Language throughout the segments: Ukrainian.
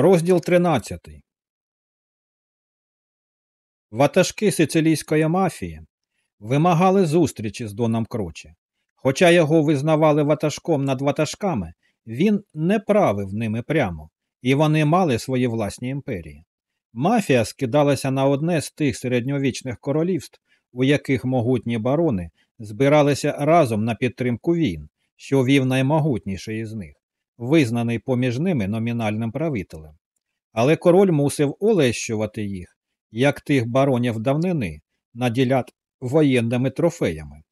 Розділ 13. Ватажки сицилійської мафії вимагали зустрічі з Доном Кроче. Хоча його визнавали ватажком над ватажками, він не правив ними прямо, і вони мали свої власні імперії. Мафія скидалася на одне з тих середньовічних королівств, у яких могутні барони збиралися разом на підтримку війн, що вів наймогутніший із них визнаний поміж ними номінальним правителем. Але король мусив олещувати їх, як тих баронів давнини, наділять воєнними трофеями.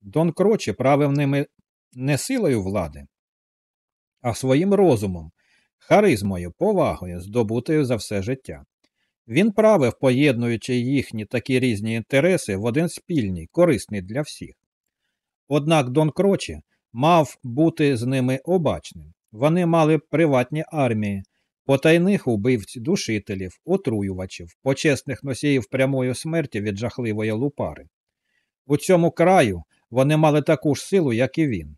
Дон Кроче правив ними не силою влади, а своїм розумом, харизмою, повагою, здобутою за все життя. Він правив, поєднуючи їхні такі різні інтереси в один спільний, корисний для всіх. Однак Дон Кроче мав бути з ними обачним. Вони мали приватні армії, потайних убивць, душителів, отруювачів, почесних носіїв прямої смерті від жахливої лупари. У цьому краю вони мали таку ж силу, як і він.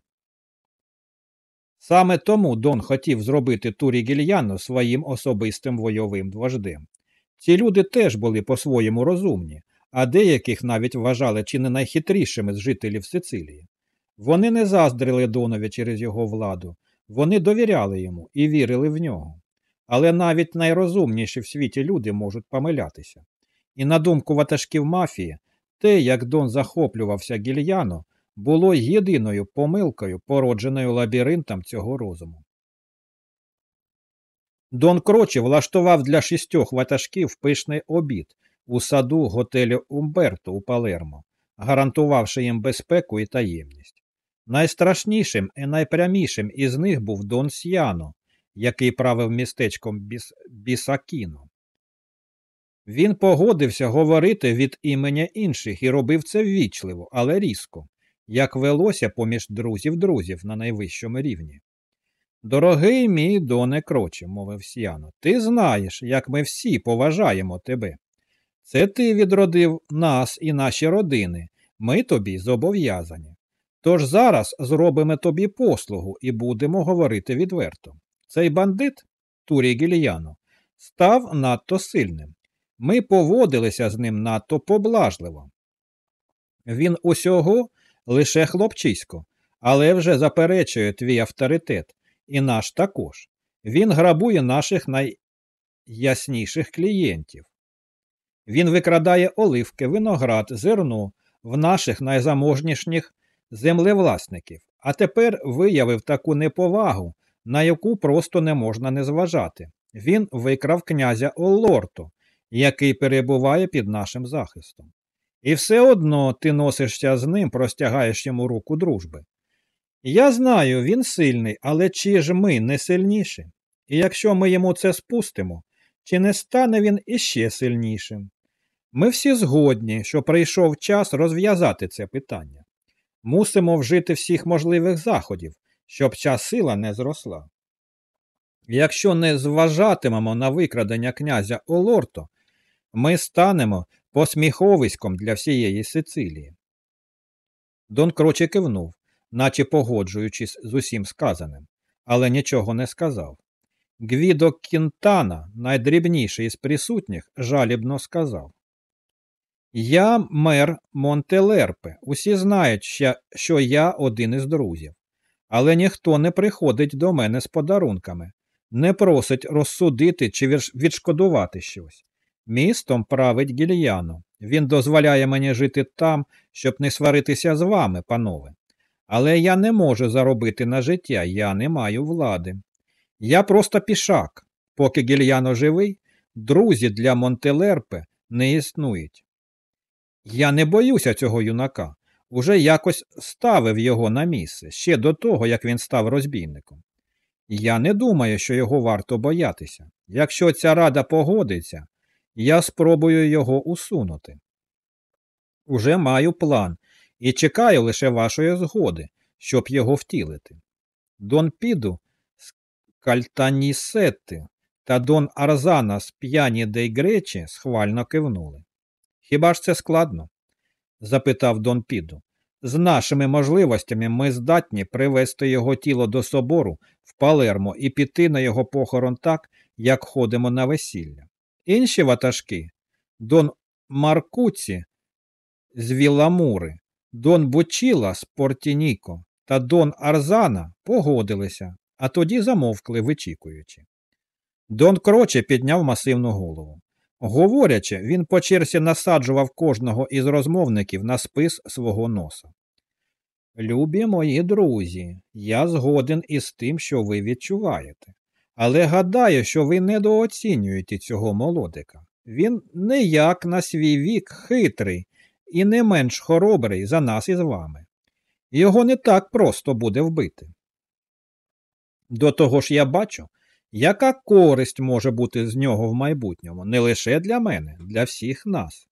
Саме тому Дон хотів зробити Турі Гільяно своїм особистим войовим вождем. Ці люди теж були по-своєму розумні, а деяких навіть вважали чи не найхитрішими з жителів Сицилії. Вони не заздрили Донові через його владу, вони довіряли йому і вірили в нього. Але навіть найрозумніші в світі люди можуть помилятися. І на думку ватажків мафії, те, як Дон захоплювався гільяно, було єдиною помилкою, породженою лабіринтом цього розуму. Дон Крочі влаштував для шістьох ватажків пишний обід у саду готелю Умберто у Палермо, гарантувавши їм безпеку і таємність. Найстрашнішим і найпрямішим із них був Дон Сяно, який правив містечком Біс... Бісакіно. Він погодився говорити від імені інших і робив це ввічливо, але різко, як велося поміж друзів друзів на найвищому рівні. Дорогий мій доне кроче, мовив Сяно, ти знаєш, як ми всі поважаємо тебе. Це ти відродив нас і наші родини, ми тобі зобов'язані. Тож зараз зробимо тобі послугу і будемо говорити відверто. Цей бандит, Турій Гіліяно, став надто сильним. Ми поводилися з ним надто поблажливо. Він усього лише хлопчисько, але вже заперечує твій авторитет, і наш також. Він грабує наших найясніших клієнтів. Він викрадає оливки, виноград, зерно в наших найзаможніших землевласників, а тепер виявив таку неповагу, на яку просто не можна не зважати. Він викрав князя Оллорто, який перебуває під нашим захистом. І все одно ти носишся з ним, простягаєш йому руку дружби. Я знаю, він сильний, але чи ж ми не сильніші? І якщо ми йому це спустимо, чи не стане він іще сильнішим? Ми всі згодні, що прийшов час розв'язати це питання. Мусимо вжити всіх можливих заходів, щоб ця сила не зросла. Якщо не зважатимемо на викрадення князя Олорто, ми станемо посміховиськом для всієї Сицилії. Дон Кроче кивнув, наче погоджуючись з усім сказаним, але нічого не сказав. Гвідо Кінтана, найдрібніший із присутніх, жалібно сказав я мер Монтелерпе. Усі знають, що я один із друзів. Але ніхто не приходить до мене з подарунками, не просить розсудити чи відшкодувати щось. Містом править гільяно. Він дозволяє мені жити там, щоб не сваритися з вами, панове. Але я не можу заробити на життя, я не маю влади. Я просто пішак. Поки гільяно живий, друзі для Монтелерпе не існують. Я не боюся цього юнака. Уже якось ставив його на місце ще до того, як він став розбійником. Я не думаю, що його варто боятися. Якщо ця рада погодиться, я спробую його усунути. Уже маю план і чекаю лише вашої згоди, щоб його втілити. Дон Піду з Кальтанісетти та Дон Арзана з п'яні Дей Гречі схвально кивнули. Хіба ж це складно? запитав Дон Піду. З нашими можливостями ми здатні привести його тіло до собору в Палермо і піти на його похорон так, як ходимо на весілля. Інші ватажки Дон Маркуці з Віламури, Дон Бучіла з Портініко та Дон Арзана погодилися, а тоді замовкли, вичікуючи. Дон Кроче підняв масивну голову. Говорячи, він по черзі насаджував кожного із розмовників на спис свого носа. Любі мої друзі, я згоден із тим, що ви відчуваєте, але гадаю, що ви недооцінюєте цього молодика. Він не як на свій вік хитрий і не менш хоробрий за нас із вами. Його не так просто буде вбити. До того ж я бачу, яка користь може бути з нього в майбутньому не лише для мене, для всіх нас.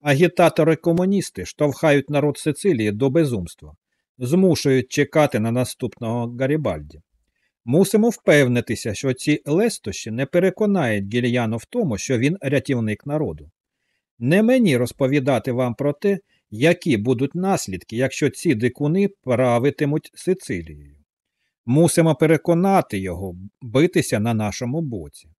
Агітатори-комуністи штовхають народ Сицилії до безумства, змушують чекати на наступного Гарібальді. Мусимо впевнитися, що ці лестощі не переконають Гільяно в тому, що він рятівник народу. Не мені розповідати вам про те, які будуть наслідки, якщо ці дикуни правитимуть Сицилією. Мусимо переконати його битися на нашому боці.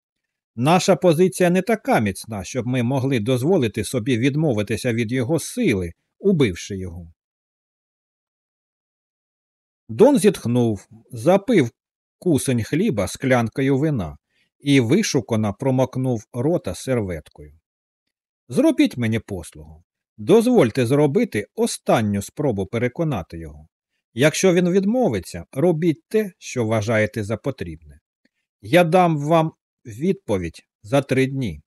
Наша позиція не така міцна, щоб ми могли дозволити собі відмовитися від його сили, убивши його. Дон зітхнув, запив кусень хліба склянкою вина і вишукано промокнув рота серветкою. Зробіть мені послугу. Дозвольте зробити останню спробу переконати його. Якщо він відмовиться, робіть те, що вважаєте за потрібне. Я дам вам відповідь за три дні.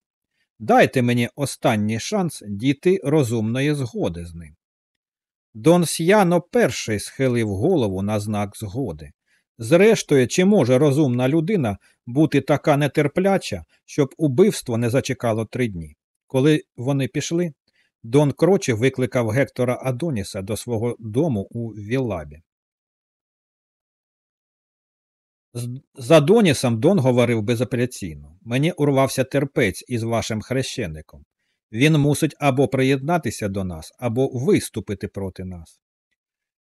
Дайте мені останній шанс дійти розумної згоди з ним. Дон С'яно перший схилив голову на знак згоди. Зрештою, чи може розумна людина бути така нетерпляча, щоб убивство не зачекало три дні? Коли вони пішли, Дон Крочі викликав Гектора Адоніса до свого дому у Віллабі. З Адонісом Дон говорив безапеляційно. Мені урвався терпець із вашим хрещеником. Він мусить або приєднатися до нас, або виступити проти нас.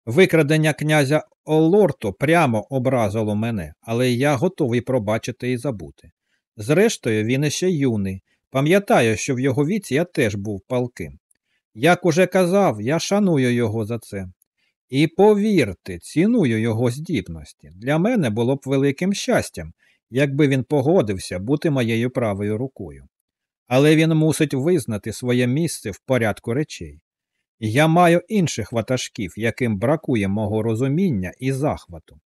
Викрадення князя Олорто прямо образило мене, але я готовий пробачити і забути. Зрештою, він іще юний. Пам'ятаю, що в його віці я теж був палким. Як уже казав, я шаную його за це. І повірте, ціную його здібності. Для мене було б великим щастям, якби він погодився бути моєю правою рукою. Але він мусить визнати своє місце в порядку речей. Я маю інших ватажків, яким бракує мого розуміння і захвату.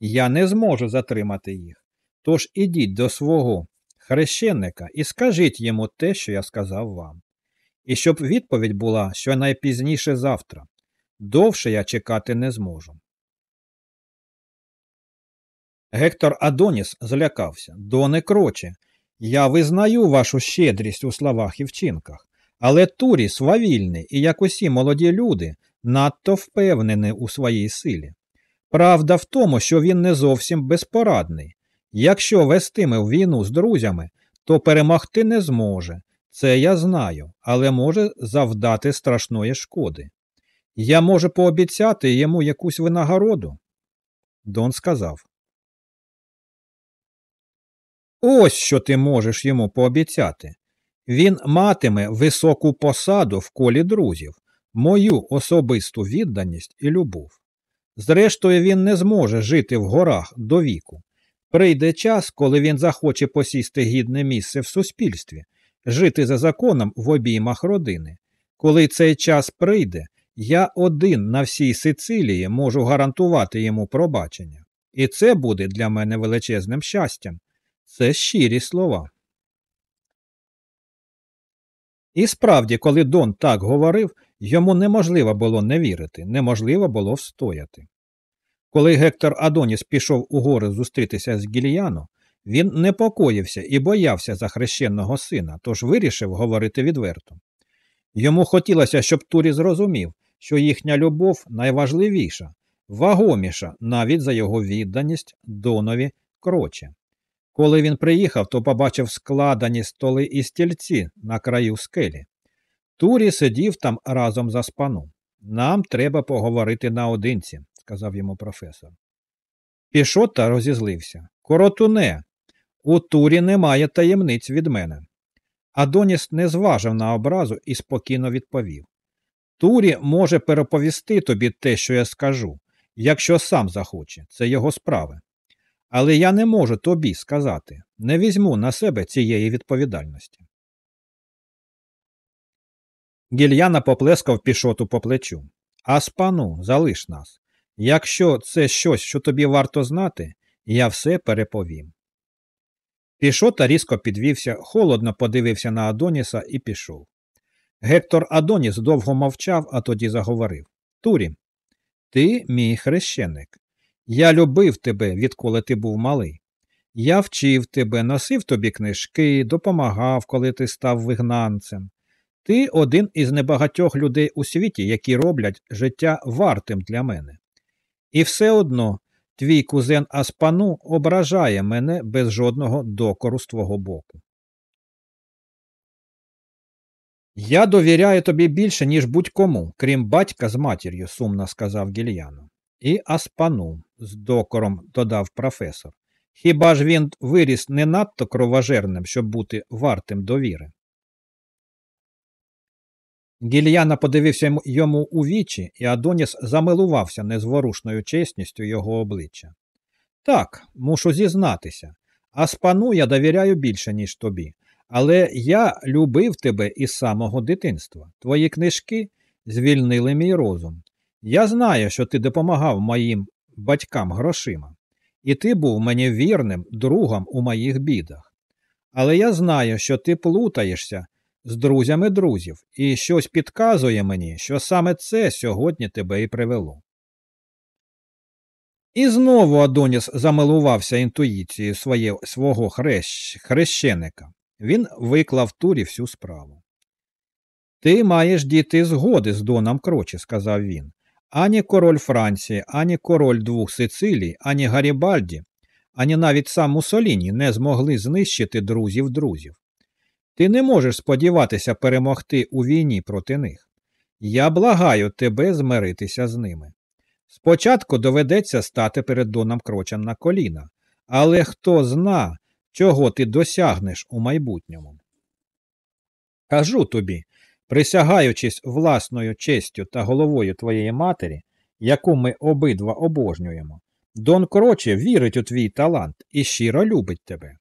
Я не зможу затримати їх. Тож ідіть до свого хрещенника і скажіть йому те, що я сказав вам. І щоб відповідь була що найпізніше завтра. Довше я чекати не зможу. Гектор Адоніс злякався. Доне кроче. Я визнаю вашу щедрість у словах і вчинках, але Турі свавільний і, як усі молоді люди, надто впевнений у своїй силі. Правда в тому, що він не зовсім безпорадний. Якщо вестиме в війну з друзями, то перемогти не зможе. Це я знаю, але може завдати страшної шкоди. Я можу пообіцяти йому якусь винагороду. Дон сказав. Ось що ти можеш йому пообіцяти. Він матиме високу посаду в колі друзів, мою особисту відданість і любов. Зрештою, він не зможе жити в горах до віку. Прийде час, коли він захоче посісти гідне місце в суспільстві, жити за законом в обіймах родини. Коли цей час прийде, я один на всій Сицилії можу гарантувати йому пробачення. І це буде для мене величезним щастям. Це щирі слова. І справді, коли Дон так говорив, йому неможливо було не вірити, неможливо було встояти. Коли Гектор Адоніс пішов у гори зустрітися з Гільяно, він непокоївся і боявся за хрещеного сина, тож вирішив говорити відверто. Йому хотілося, щоб Турі зрозумів, що їхня любов найважливіша, вагоміша навіть за його відданість Донові кроче. Коли він приїхав, то побачив складені столи і стільці на краю скелі. Турі сидів там разом за спану. Нам треба поговорити наодинці, сказав йому професор. Пішота розізлився. Коротуне, у турі немає таємниць від мене. Адоніс не зважив на образу і спокійно відповів Турі може переповісти тобі те, що я скажу, якщо сам захоче, це його справи. Але я не можу тобі сказати, не візьму на себе цієї відповідальності. Гільяна поплескав пішоту по плечу. Аспану, залиш нас. Якщо це щось, що тобі варто знати, я все переповім. Пішота різко підвівся, холодно подивився на Адоніса і пішов. Гектор Адоніс довго мовчав, а тоді заговорив Турі, ти мій хрещеник. Я любив тебе, відколи ти був малий. Я вчив тебе, носив тобі книжки, допомагав, коли ти став вигнанцем. Ти один із небагатьох людей у світі, які роблять життя вартим для мене. І все одно твій кузен Аспану ображає мене без жодного докору з твого боку. Я довіряю тобі більше, ніж будь-кому, крім батька з матір'ю, сумно сказав гільяно. І Аспану, з докором додав професор. Хіба ж він виріс не надто кровожерним, щоб бути вартим довіри? Гільяна подивився йому у вічі, і Адоніс замилувався незворушною чесністю його обличчя. Так, мушу зізнатися, а спану я довіряю більше, ніж тобі. Але я любив тебе із самого дитинства. Твої книжки звільнили мій розум. Я знаю, що ти допомагав моїм батькам грошима, і ти був мені вірним другом у моїх бідах. Але я знаю, що ти плутаєшся з друзями друзів, і щось підказує мені, що саме це сьогодні тебе і привело. І знову Адоніс замилувався інтуїцією своє, свого хрещ, хрещеника. Він виклав турі всю справу. Ти маєш діти згоди з Доном Крочі, сказав він. Ані король Франції, ані король двох Сицилій, ані Гарібальді, ані навіть сам Мусоліні не змогли знищити друзів друзів. Ти не можеш сподіватися перемогти у війні проти них. Я благаю тебе змиритися з ними. Спочатку доведеться стати перед Доном Крочем на коліна, але хто зна, чого ти досягнеш у майбутньому. Кажу тобі, присягаючись власною честю та головою твоєї матері, яку ми обидва обожнюємо, Дон Кроче вірить у твій талант і щиро любить тебе.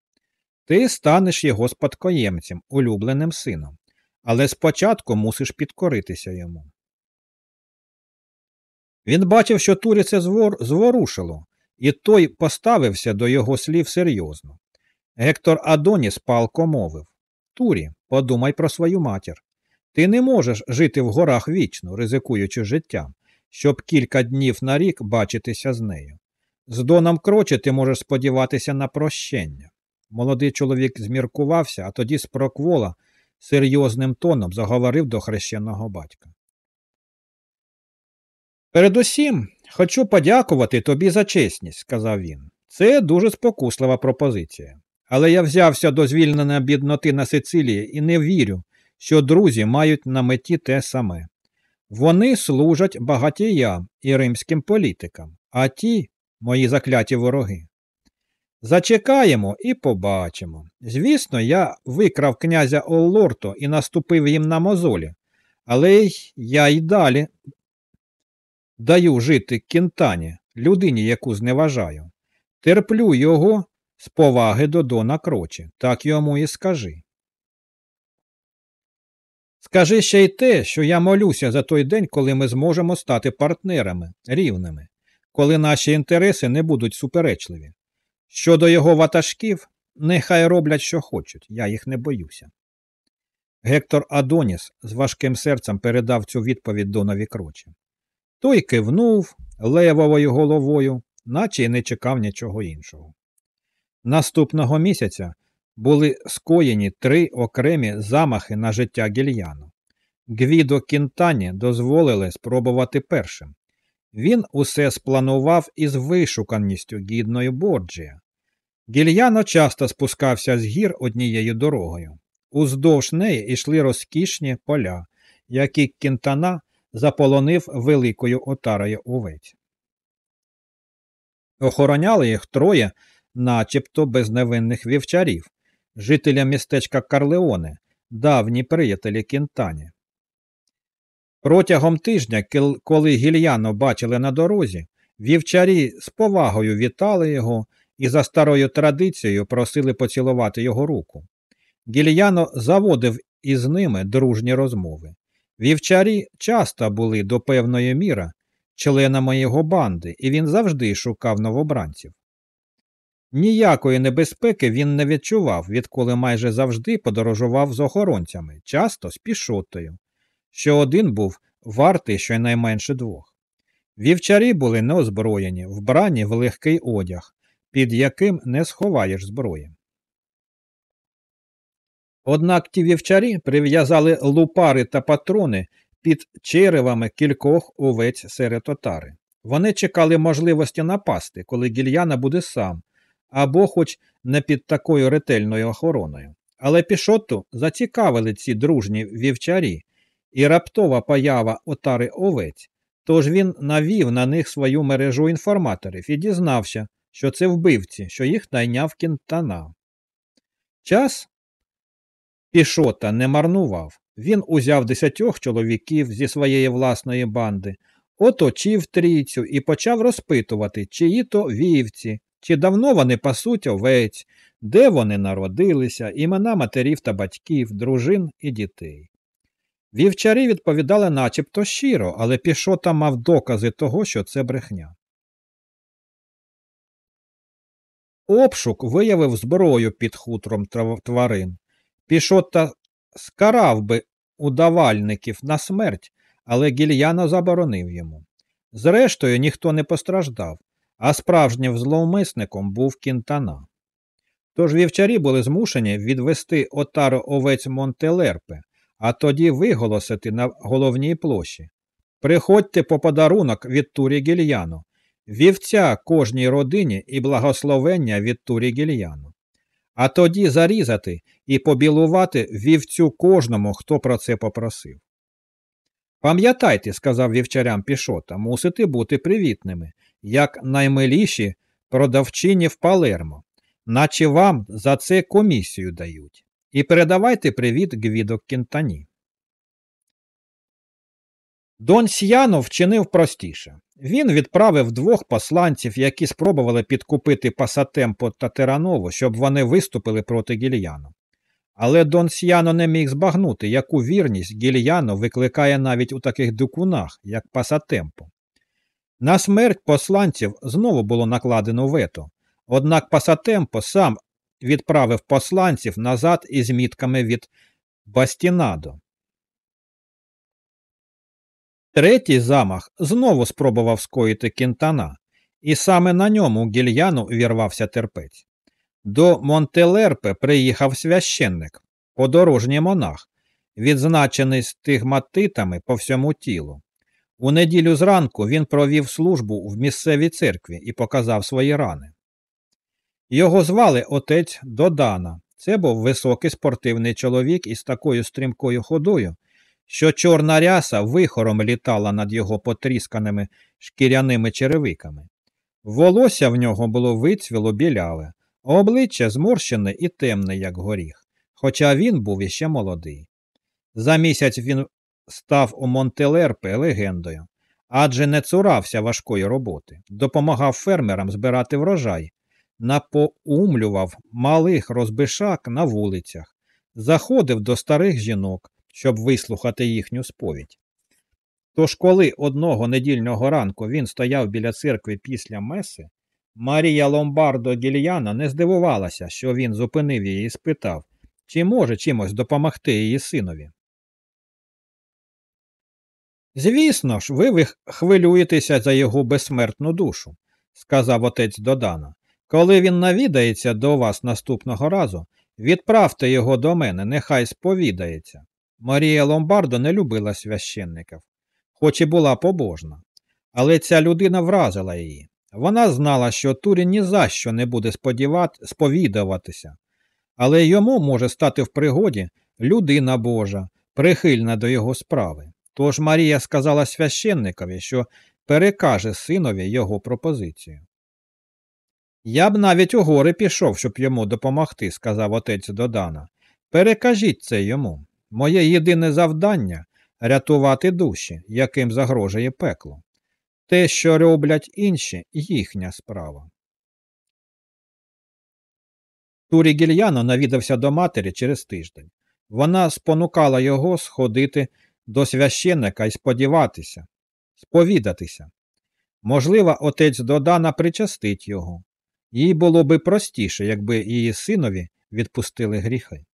Ти станеш його спадкоємцем, улюбленим сином, але спочатку мусиш підкоритися йому. Він бачив, що Турі це звор... зворушило, і той поставився до його слів серйозно. Гектор Адоніс палко мовив Турі, подумай про свою матір. Ти не можеш жити в горах вічно, ризикуючи життям, щоб кілька днів на рік бачитися з нею. З доном кроче ти можеш сподіватися на прощення. Молодий чоловік зміркувався, а тоді з проквола серйозним тоном заговорив до хрещеного батька. Передусім, хочу подякувати тобі за чесність, сказав він. Це дуже спокуслива пропозиція. Але я взявся до звільнення бідноти на Сицилії і не вірю, що друзі мають на меті те саме. Вони служать багатіям і римським політикам, а ті мої закляті вороги. Зачекаємо і побачимо. Звісно, я викрав князя Оллорто і наступив їм на мозолі, але я й далі даю жити кінтані, людині, яку зневажаю. Терплю його з поваги до Дона Крочі, так йому і скажи. Скажи ще й те, що я молюся за той день, коли ми зможемо стати партнерами, рівними, коли наші інтереси не будуть суперечливі. Щодо його ватажків, нехай роблять, що хочуть, я їх не боюся. Гектор Адоніс з важким серцем передав цю відповідь Донові Крочі. Той кивнув левовою головою, наче й не чекав нічого іншого. Наступного місяця були скоєні три окремі замахи на життя гільяну. Гвідо Кінтані дозволили спробувати першим. Він усе спланував із вишуканістю гідною Борджія. Гільяно часто спускався з гір однією дорогою. Уздовж неї йшли розкішні поля, які кінтана заполонив великою отарою овець. Охороняли їх троє, начебто безневинних вівчарів, жителя містечка Карлеоне, давні приятелі Кінтані. Протягом тижня, коли гільяно бачили на дорозі, вівчарі з повагою вітали його і за старою традицією просили поцілувати його руку. Гільяно заводив із ними дружні розмови. Вівчарі часто були до певної міри членами його банди, і він завжди шукав новобранців. Ніякої небезпеки він не відчував, відколи майже завжди подорожував з охоронцями, часто з пішотою, що один був вартий щонайменше двох. Вівчарі були неозброєні, вбрані в легкий одяг, під яким не сховаєш зброї. Однак ті вівчарі прив'язали лупари та патрони під черевами кількох овець серед отари. Вони чекали можливості напасти, коли гільяна буде сам, або хоч не під такою ретельною охороною. Але пішоту зацікавили ці дружні вівчарі, і раптова поява отари овець, тож він навів на них свою мережу інформаторів і дізнався, що це вбивці, що їх найняв кінтана. Час пішота не марнував. Він узяв десятьох чоловіків зі своєї власної банди, оточив трійцю і почав розпитувати, чиї то вівці, чи давно вони пасуть овець, де вони народилися, імена матерів та батьків, дружин і дітей. Вівчарі відповідали начебто щиро, але пішота мав докази того, що це брехня. Обшук виявив зброю під хутром тварин. Пішота скарав би удавальників на смерть, але гільяно заборонив йому. Зрештою, ніхто не постраждав, а справжнім зловмисником був кінтана. Тож вівчарі були змушені відвести отару овець Монтелерпе, а тоді виголосити на головній площі. Приходьте по подарунок від Турі Гільяно, вівця кожній родині і благословення від Турі Гільяно. А тоді зарізати і побілувати вівцю кожному, хто про це попросив. Пам'ятайте, сказав вівчарям пішота, мусите бути привітними, як наймиліші продавчині в Палермо, наче вам за це комісію дають. І передавайте привіт Гвідо Кінтані. Дон Сіяно вчинив простіше. Він відправив двох посланців, які спробували підкупити Пасатемпо та Теранову, щоб вони виступили проти Гільяно. Але Дон Сіяно не міг збагнути, яку вірність Гільяно викликає навіть у таких дикунах, як Пасатемпо. На смерть посланців знову було накладено вето, однак Пасатемпо сам відправив посланців назад із мітками від Бастінадо. Третій замах знову спробував скоїти кінтана, і саме на ньому гільяну вірвався терпець. До Монтелерпе приїхав священник, подорожній монах, відзначений стигматитами по всьому тілу. У неділю зранку він провів службу в місцевій церкві і показав свої рани. Його звали отець Додана. Це був високий спортивний чоловік із такою стрімкою ходою, що чорна ряса вихором літала над його потрісканими шкіряними черевиками. Волосся в нього було вицвіло біляве, обличчя зморщене і темне, як горіх, хоча він був іще молодий. За місяць він став у Монтелерпе легендою, адже не цурався важкої роботи, допомагав фермерам збирати врожай, напоумлював малих розбишак на вулицях, заходив до старих жінок, щоб вислухати їхню сповідь. Тож, коли одного недільного ранку він стояв біля церкви після меси, Марія Ломбардо Гільяна не здивувалася, що він зупинив її і спитав, чи може чимось допомогти її синові. Звісно ж, ви хвилюєтеся за його безсмертну душу, сказав отець Додана. Коли він навідається до вас наступного разу, відправте його до мене, нехай сповідається. Марія Ломбардо не любила священників, хоч і була побожна. Але ця людина вразила її. Вона знала, що Турі ні за що не буде сповідуватися, але йому може стати в пригоді людина Божа, прихильна до його справи. Тож Марія сказала священникові, що перекаже синові його пропозицію. Я б навіть у гори пішов, щоб йому допомогти, сказав отець Додана. Перекажіть це йому. Моє єдине завдання рятувати душі, яким загрожує пекло. Те, що роблять інші, їхня справа. Турі Гільяно навідався до матері через тиждень. Вона спонукала його сходити до священника і сподіватися, сповідатися. Можливо, отець Додана причастить його. Їй було би простіше, якби її синові відпустили гріхи.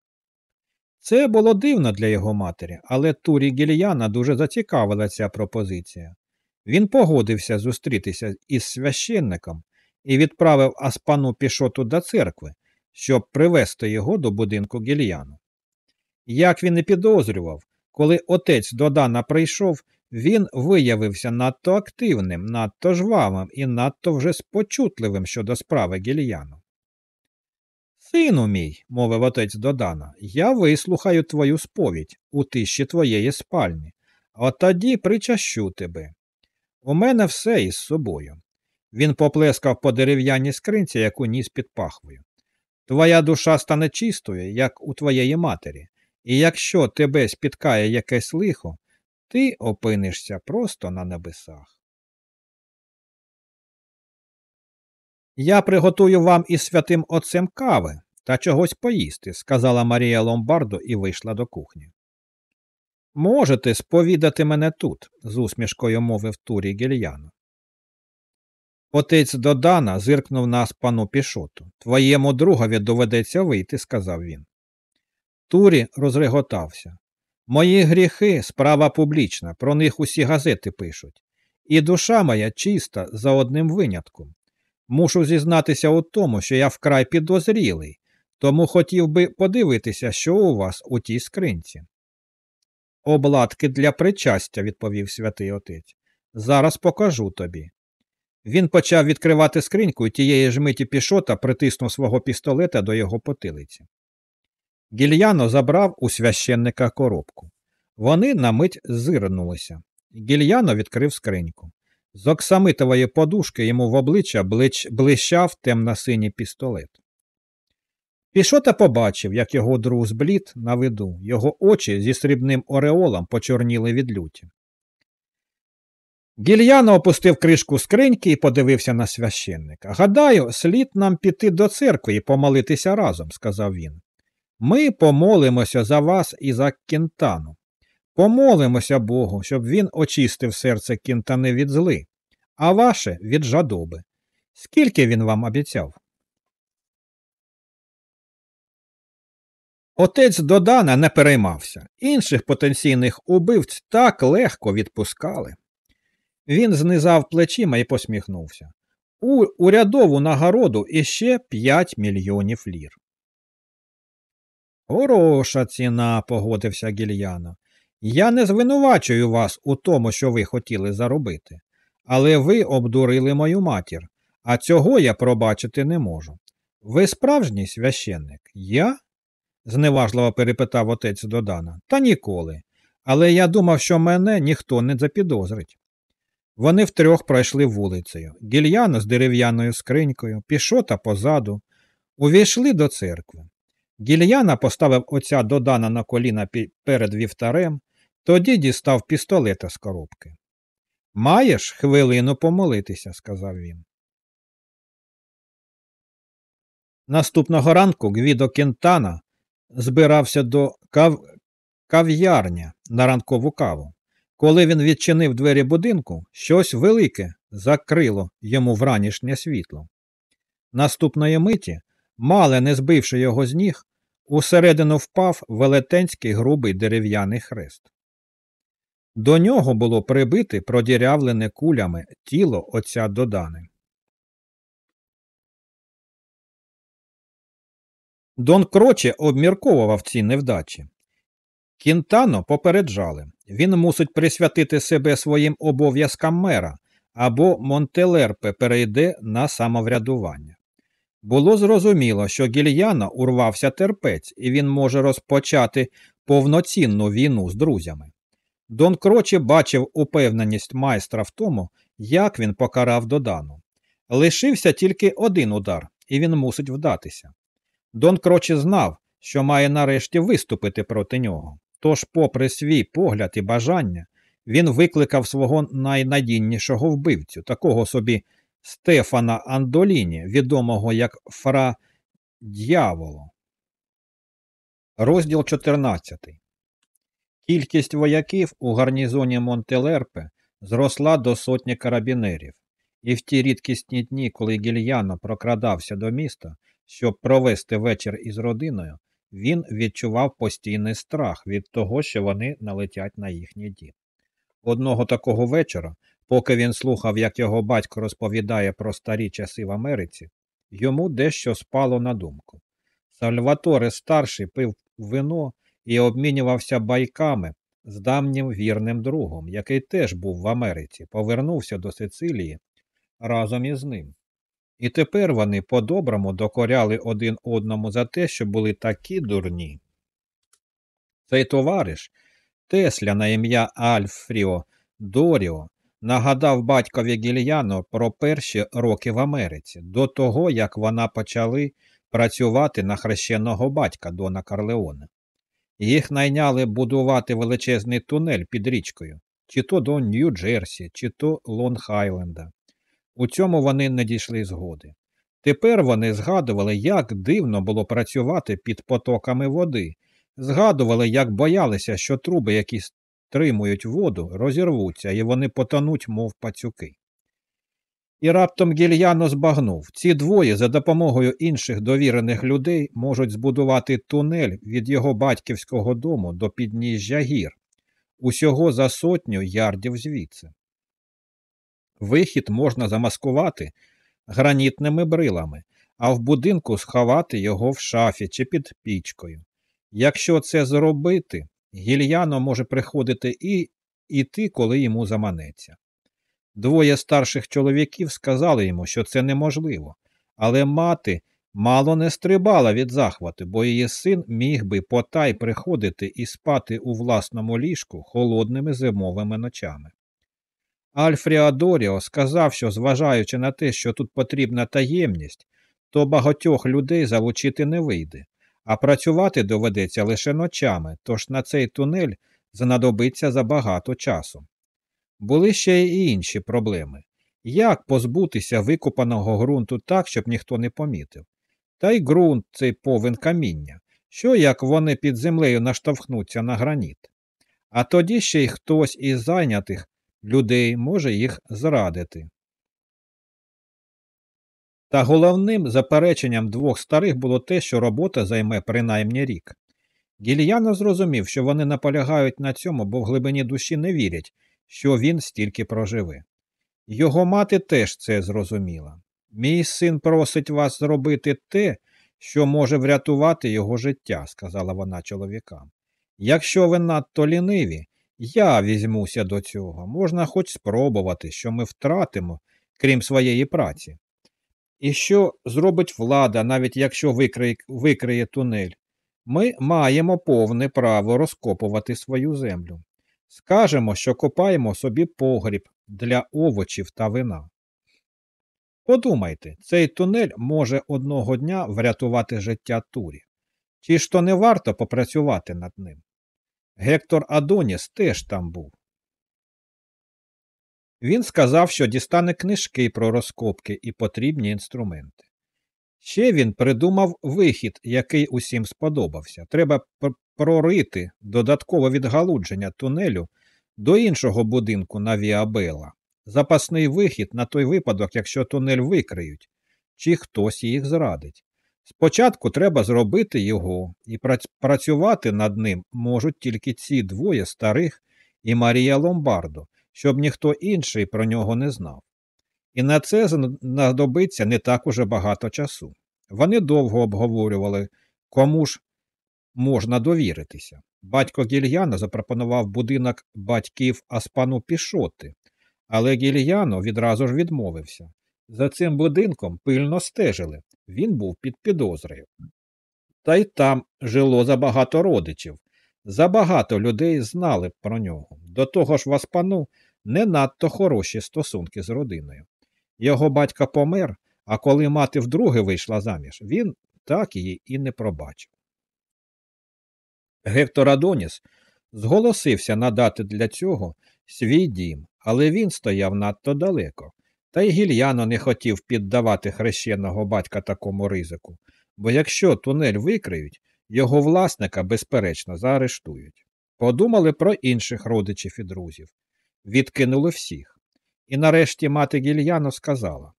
Це було дивно для його матері, але Турі Гільяна дуже зацікавила ця пропозиція. Він погодився зустрітися із священником і відправив Аспану пішоту до церкви, щоб привести його до будинку Гільяну. Як він і підозрював, коли отець Додана прийшов, він виявився надто активним, надто жвавим і надто вже спочутливим щодо справи Гільяну. Сину мій, мовив отець Додана, я вислухаю твою сповідь у тиші твоєї спальні, от тоді причащу тебе. У мене все із собою. Він поплескав по дерев'яній скринці, яку ніс під пахвою. Твоя душа стане чистою, як у твоєї матері, і якщо тебе спіткає якесь лихо, ти опинишся просто на небесах. Я приготую вам із святим отцем кави та чогось поїсти, сказала Марія Ломбардо і вийшла до кухні. Можете сповідати мене тут, з усмішкою мовив Турі Гільяно. Отець Додана зиркнув на пану пішоту. Твоєму другові доведеться вийти, сказав він. Турі розреготався. Мої гріхи справа публічна, про них усі газети пишуть. І душа моя чиста за одним винятком. Мушу зізнатися у тому, що я вкрай підозрілий, тому хотів би подивитися, що у вас у тій скринці. Обладки для причастя, відповів святий отець. Зараз покажу тобі. Він почав відкривати скриньку і тієї ж миті пішота притиснув свого пістолета до його потилиці. Гільяно забрав у священника коробку. Вони на мить зирнулися. Гільяно відкрив скриньку. З оксамитової подушки йому в обличчя блич... блищав темно-синій пістолет. Пішота побачив, як його друг зблід на виду, його очі зі срібним ореолом почорніли від люті. Гільяно опустив кришку скриньки і подивився на священника. Гадаю, слід нам піти до церкви і помолитися разом, сказав він. Ми помолимося за вас і за кінтану. Помолимося Богу, щоб він очистив серце кінтани від зли, а ваше від жадоби. Скільки він вам обіцяв? Отець Додана не переймався. Інших потенційних убивць так легко відпускали. Він знизав плечима і посміхнувся. У урядову нагороду іще 5 мільйонів лір. Хороша ціна, погодився гільяно. Я не звинувачую вас у тому, що ви хотіли заробити, але ви обдурили мою матір, а цього я пробачити не можу. Ви справжній священник? Я? зневажливо перепитав отець Додана. Та ніколи. Але я думав, що мене ніхто не запідозрить. Вони втрьох пройшли вулицею. Гільяно з дерев'яною скринькою, пішота позаду, увійшли до церкви. Гільяна поставив отця Додана на коліна перед вівтарем, тоді дістав пістолета з коробки. Маєш хвилину помолитися, сказав він. Наступного ранку Гвідо Кентана збирався до кав... кав'ярня на ранкову каву. Коли він відчинив двері будинку, щось велике закрило йому вранішнє світло. Наступної миті, мале не збивши його з ніг, усередину впав велетенський грубий дерев'яний хрест. До нього було прибите продірявлене кулями тіло отця Додани. Дон Кроче обмірковував ці невдачі. Кінтано попереджали він мусить присвятити себе своїм обов'язкам мера або Монтелерпе перейде на самоврядування. Було зрозуміло, що гільяна урвався терпець, і він може розпочати повноцінну війну з друзями. Дон Крочі бачив упевненість майстра в тому, як він покарав додану. Лишився тільки один удар, і він мусить вдатися. Дон Крочі знав, що має нарешті виступити проти нього. Тож, попри свій погляд і бажання, він викликав свого найнадійнішого вбивцю, такого собі Стефана Андоліні, відомого як Фра Д'яволо. Розділ 14. Кількість вояків у гарнізоні Монтелерпе зросла до сотні карабінерів, і в ті рідкісні дні, коли Гільяно прокрадався до міста, щоб провести вечір із родиною, він відчував постійний страх від того, що вони налетять на їхній дім. Одного такого вечора, поки він слухав, як його батько розповідає про старі часи в Америці, йому дещо спало на думку. Сальваторе старший пив вино і обмінювався байками з давнім вірним другом, який теж був в Америці, повернувся до Сицилії разом із ним. І тепер вони по-доброму докоряли один одному за те, що були такі дурні. Цей товариш, Тесля на ім'я Альфріо Доріо, нагадав батькові Гільяно про перші роки в Америці, до того, як вона почали працювати на хрещеного батька Дона Карлеона. Їх найняли будувати величезний тунель під річкою, чи то до Нью-Джерсі, чи то Лонг-Айленда. У цьому вони не дійшли згоди. Тепер вони згадували, як дивно було працювати під потоками води, згадували, як боялися, що труби, які стримують воду, розірвуться, і вони потонуть, мов пацюки. І раптом гільяно збагнув ці двоє за допомогою інших довірених людей можуть збудувати тунель від його батьківського дому до підніжжя гір, усього за сотню ярдів звідси. Вихід можна замаскувати гранітними брилами, а в будинку сховати його в шафі чи під пічкою. Якщо це зробити, гільяно може приходити і іти, коли йому заманеться. Двоє старших чоловіків сказали йому, що це неможливо, але мати мало не стрибала від захвату, бо її син міг би потай приходити і спати у власному ліжку холодними зимовими ночами. Альфріадоріо сказав, що, зважаючи на те, що тут потрібна таємність, то багатьох людей залучити не вийде, а працювати доведеться лише ночами, тож на цей тунель знадобиться забагато часу. Були ще й інші проблеми як позбутися викопаного ґрунту так, щоб ніхто не помітив. Та й ґрунт цей повен каміння, що як вони під землею наштовхнуться на граніт. А тоді ще й хтось із зайнятих людей може їх зрадити. Та головним запереченням двох старих було те, що робота займе принаймні рік. Гільяно зрозумів, що вони наполягають на цьому, бо в глибині душі не вірять, що він стільки проживе. Його мати теж це зрозуміла. Мій син просить вас зробити те, що може врятувати його життя, сказала вона чоловікам. Якщо ви надто ліниві, я візьмуся до цього. Можна хоч спробувати, що ми втратимо, крім своєї праці. І що зробить влада, навіть якщо викриє, викриє тунель? Ми маємо повне право розкопувати свою землю. Скажемо, що копаємо собі погріб для овочів та вина. Подумайте, цей тунель може одного дня врятувати життя турі. Чи ж то не варто попрацювати над ним? Гектор Адоніс теж там був. Він сказав, що дістане книжки про розкопки і потрібні інструменти. Ще він придумав вихід, який усім сподобався. Треба прорити додаткове відгалудження тунелю до іншого будинку на Віабела. Запасний вихід на той випадок, якщо тунель викриють, чи хтось їх зрадить. Спочатку треба зробити його, і працювати над ним можуть тільки ці двоє старих і Марія Ломбардо, щоб ніхто інший про нього не знав. І на це знадобиться не так уже багато часу. Вони довго обговорювали, кому ж можна довіритися. Батько Гільяно запропонував будинок батьків Аспану Пішоти, але Гільяно відразу ж відмовився. За цим будинком пильно стежили, він був під підозрою. Та й там жило забагато родичів, Забагато людей знали про нього. До того ж, в Аспану не надто хороші стосунки з родиною. Його батько помер, а коли мати вдруге вийшла заміж, він так її і не пробачив. Гектор Адоніс зголосився надати для цього свій дім, але він стояв надто далеко, та й гільяно не хотів піддавати хрещеного батька такому ризику, бо якщо тунель викриють, його власника, безперечно, заарештують. Подумали про інших родичів і друзів, відкинули всіх. І нарешті мати Гільяно сказала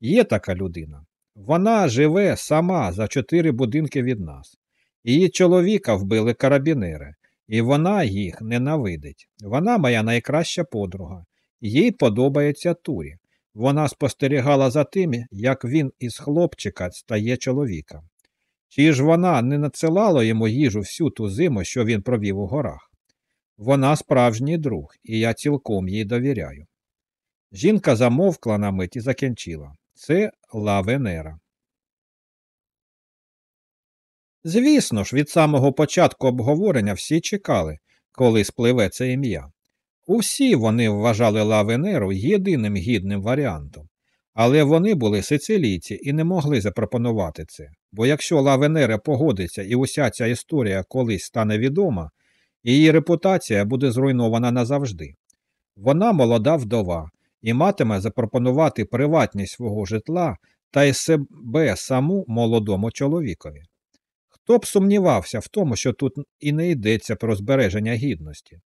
є така людина. Вона живе сама за чотири будинки від нас. Її чоловіка вбили карабінери, і вона їх ненавидить. Вона моя найкраща подруга. Їй подобається Турі. Вона спостерігала за тим, як він із хлопчика стає чоловіком. Чи ж вона не надсилала йому їжу всю ту зиму, що він провів у горах? Вона справжній друг, і я цілком їй довіряю. Жінка замовкла на мить і закінчила. Це Ла Венера. Звісно ж, від самого початку обговорення всі чекали, коли спливе це ім'я. Усі вони вважали Ла Венеру єдиним гідним варіантом, але вони були сицилійці і не могли запропонувати це, бо якщо Ла Венера погодиться і уся ця історія колись стане відома, її репутація буде зруйнована назавжди. Вона молода вдова і матиме запропонувати приватність свого житла та й себе саму молодому чоловікові. Хто б сумнівався в тому, що тут і не йдеться про збереження гідності?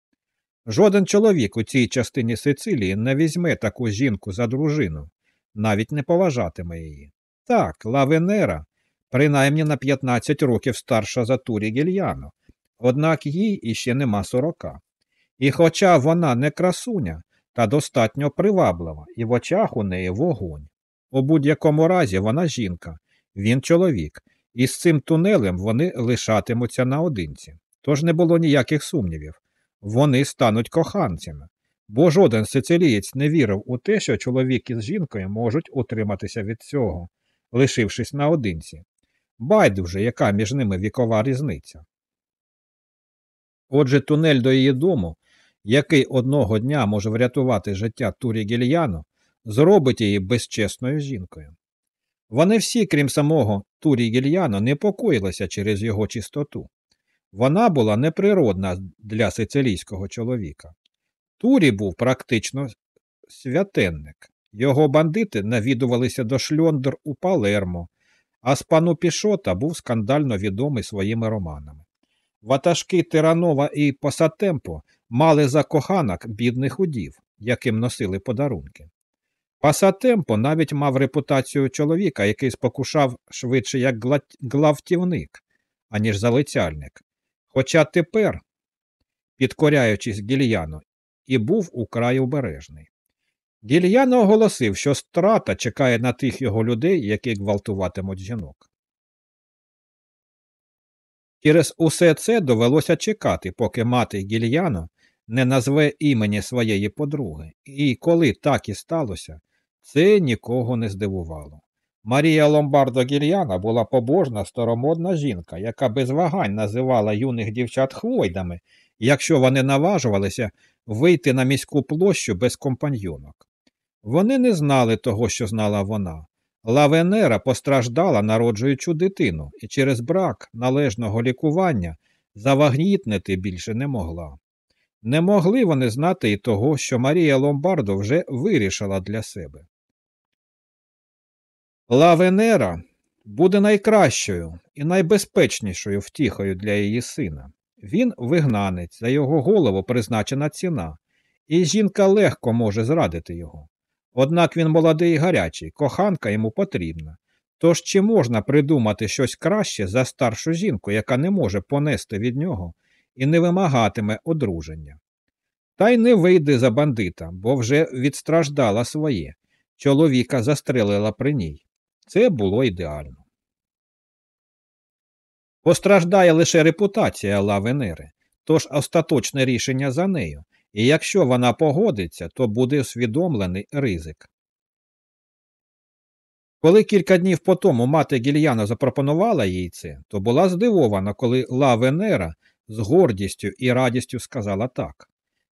Жоден чоловік у цій частині Сицилії не візьме таку жінку за дружину, навіть не поважатиме її. Так, Лавенера, принаймні на 15 років старша за Турі Гільяно, однак їй іще нема сорока. І хоча вона не красуня, та достатньо приваблива, і в очах у неї вогонь. У будь-якому разі вона жінка, він чоловік, і з цим тунелем вони лишатимуться наодинці. Тож не було ніяких сумнівів. Вони стануть коханцями, бо жоден сицилієць не вірив у те, що чоловік із жінкою можуть утриматися від цього, лишившись наодинці. Байдуже, яка між ними вікова різниця. Отже, тунель до її дому, який одного дня може врятувати життя Турі Гільяно, зробить її безчесною жінкою. Вони всі, крім самого Турі Гільяно, непокоїлися через його чистоту. Вона була неприродна для сицилійського чоловіка. Турі був практично святенник. Його бандити навідувалися до шльондр у Палермо, а з пану Пішота був скандально відомий своїми романами. Ватажки Тиранова і Пасатемпо мали за коханок бідних удів, яким носили подарунки. Пасатемпо навіть мав репутацію чоловіка, який спокушав швидше як главтівник, аніж залицяльник. Хоча тепер, підкоряючись Гільяну, і був украй обережний. Гільяно оголосив, що страта чекає на тих його людей, які гвалтуватимуть жінок. Через усе це довелося чекати, поки мати Гільяно не назве імені своєї подруги, і коли так і сталося, це нікого не здивувало. Марія Ломбардо Гільяна була побожна старомодна жінка, яка без вагань називала юних дівчат хвойдами, якщо вони наважувалися вийти на міську площу без компаньйонок. Вони не знали того, що знала вона. Лавенера постраждала, народжуючи дитину, і через брак належного лікування завагнітнити більше не могла. Не могли вони знати і того, що Марія Ломбардо вже вирішила для себе. Ла Венера буде найкращою і найбезпечнішою втіхою для її сина. Він вигнанець, за його голову призначена ціна, і жінка легко може зрадити його. Однак він молодий і гарячий, коханка йому потрібна. Тож чи можна придумати щось краще за старшу жінку, яка не може понести від нього і не вимагатиме одруження? Та й не вийде за бандита, бо вже відстраждала своє. Чоловіка застрелила при ній. Це було ідеально. Постраждає лише репутація Ла Венери, тож остаточне рішення за нею, і якщо вона погодиться, то буде усвідомлений ризик. Коли кілька днів по тому мати Гільяна запропонувала їй це, то була здивована, коли Ла Венера з гордістю і радістю сказала так.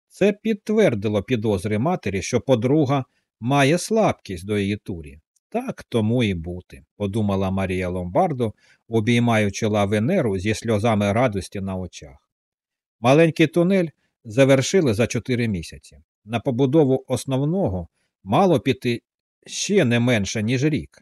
Це підтвердило підозри матері, що подруга має слабкість до її турі. Так тому і бути, подумала Марія Ломбардо, обіймаючи лавенеру зі сльозами радості на очах. Маленький тунель завершили за чотири місяці. На побудову основного мало піти ще не менше, ніж рік.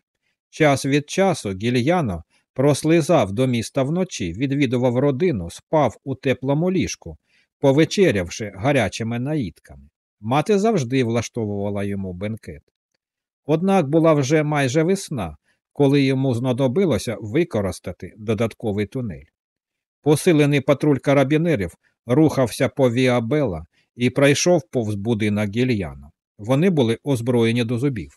Час від часу гільяно прослизав до міста вночі, відвідував родину, спав у теплому ліжку, повечерявши гарячими наїдками. Мати завжди влаштовувала йому бенкет. Однак була вже майже весна, коли йому знадобилося використати додатковий тунель. Посилений патруль карабінерів рухався по Віабела і пройшов повз будинок гільяно. Вони були озброєні до зубів.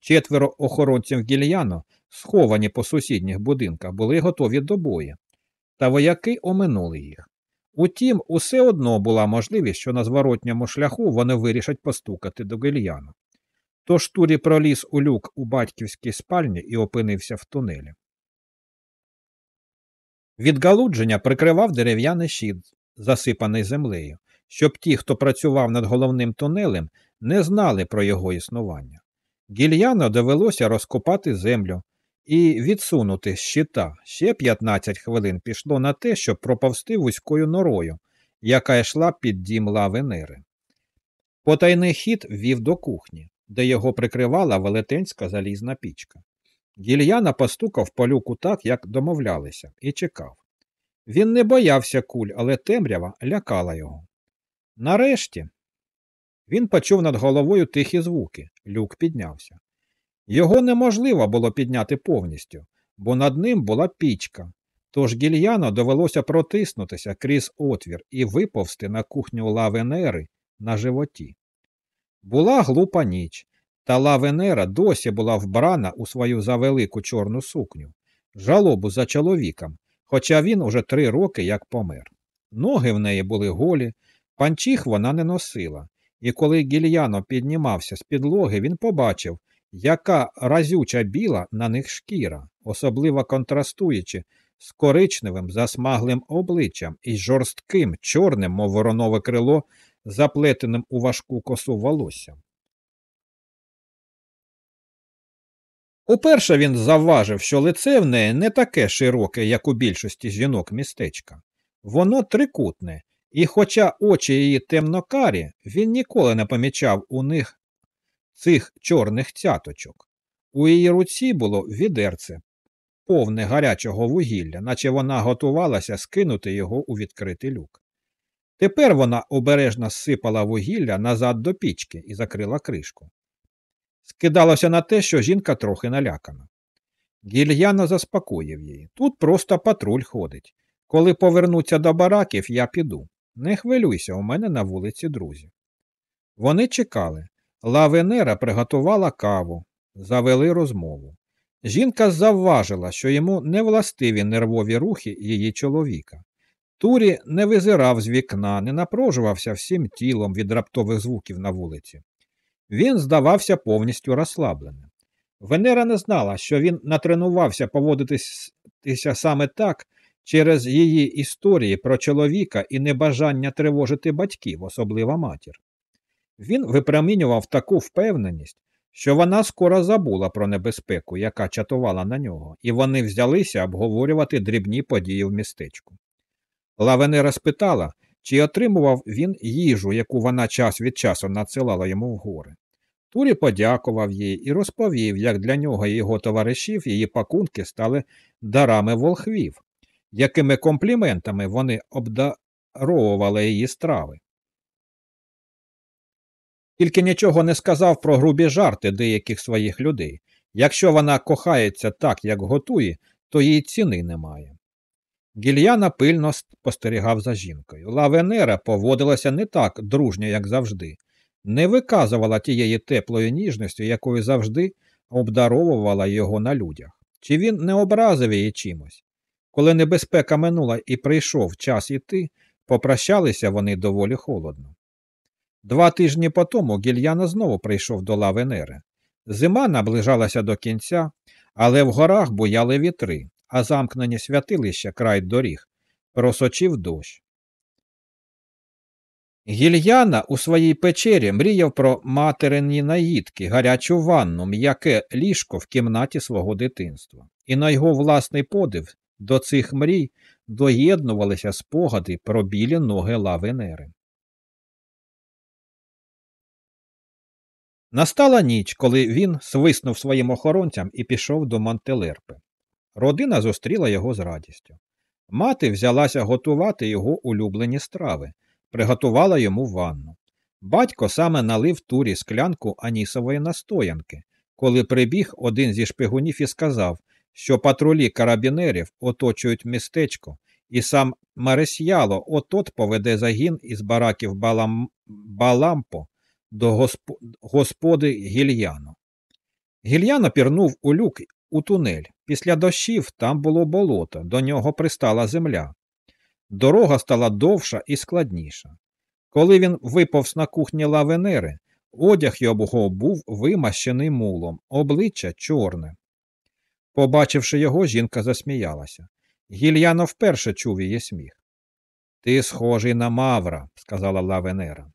Четверо охоронців гільяно, сховані по сусідніх будинках, були готові до бою, та вояки оминули їх. Утім, усе одно була можливість, що на зворотньому шляху вони вирішать постукати до гільяно. Тож Турі проліз у люк у батьківській спальні і опинився в тунелі. Від галудження прикривав дерев'яний щит, засипаний землею, щоб ті, хто працював над головним тунелем, не знали про його існування. Гільяно довелося розкопати землю і відсунути з щита. Ще 15 хвилин пішло на те, щоб проповсти вузькою норою, яка йшла під дім лавенери. Потайний хід вів до кухні, де його прикривала велетенська залізна пічка. Гільяна постукав по люку так, як домовлялися, і чекав. Він не боявся куль, але темрява лякала його. Нарешті він почув над головою тихі звуки, люк піднявся. Його неможливо було підняти повністю, бо над ним була пічка, тож гільяно довелося протиснутися крізь отвір і виповзти на кухню лавенери на животі. Була глупа ніч, та лавенера досі була вбрана у свою завелику чорну сукню, жалобу за чоловіком, хоча він уже три роки як помер. Ноги в неї були голі, панчіх вона не носила, і коли гільяно піднімався з підлоги, він побачив, яка разюча біла на них шкіра, особливо контрастуючи з коричневим засмаглим обличчям і жорстким, чорним, мов воронове крило, заплетеним у важку косу волоссям. Уперше він завважив, що лице в неї не таке широке, як у більшості жінок містечка. Воно трикутне, і, хоча очі її темнокарі, він ніколи не помічав у них цих чорних цяточок. У її руці було відерце, повне гарячого вугілля, наче вона готувалася скинути його у відкритий люк. Тепер вона обережно сипала вугілля назад до пічки і закрила кришку. Скидалося на те, що жінка трохи налякана. Гільяно заспокоїв її. Тут просто патруль ходить. Коли повернуться до бараків, я піду. Не хвилюйся, у мене на вулиці друзі. Вони чекали. Лавенера приготувала каву, завели розмову. Жінка завважила, що йому не властиві нервові рухи її чоловіка. Турі не визирав з вікна, не напружувався всім тілом від раптових звуків на вулиці. Він здавався повністю розслабленим. Венера не знала, що він натренувався поводитися саме так через її історії про чоловіка і небажання тривожити батьків, особливо матір. Він випромінював таку впевненість, що вона скоро забула про небезпеку, яка чатувала на нього, і вони взялися обговорювати дрібні події в містечку. Лавенера спитала, чи отримував він їжу, яку вона час від часу надсилала йому в гори. Турі подякував їй і розповів, як для нього і його товаришів її пакунки стали дарами волхвів, якими компліментами вони обдаровували її страви. Тільки нічого не сказав про грубі жарти деяких своїх людей. Якщо вона кохається так, як готує, то їй ціни немає. Гільяна пильно спостерігав за жінкою. Лавенера поводилася не так дружньо, як завжди, не виказувала тієї теплої ніжності, якою завжди обдаровувала його на людях. Чи він не образив її чимось? Коли небезпека минула і прийшов час іти, попрощалися вони доволі холодно. Два тижні по тому гільяна знову прийшов до Лавенери. Зима наближалася до кінця, але в горах бояли вітри, а замкнені святилища край доріг просочив дощ. Гільяна у своїй печері мріяв про материні наїдки, гарячу ванну, м'яке ліжко в кімнаті свого дитинства, і на його власний подив до цих мрій доєднувалися спогади про білі ноги лавенери. Настала ніч, коли він свиснув своїм охоронцям і пішов до Монтелерпи. Родина зустріла його з радістю. Мати взялася готувати його улюблені страви, приготувала йому ванну. Батько саме налив турі склянку анісової настоянки, коли прибіг один зі шпигунів і сказав, що патрулі карабінерів оточують містечко, і сам Маресьяло отот поведе загін із бараків Балам... Балампо до госп... господи Гільяно. Гільяно пірнув у люк у тунель. Після дощів там було болото, до нього пристала земля. Дорога стала довша і складніша. Коли він виповз на кухні лавенери, одяг його був вимащений мулом, обличчя чорне. Побачивши його, жінка засміялася. Гільяно вперше чув її сміх. Ти схожий на Мавра, сказала лавенера.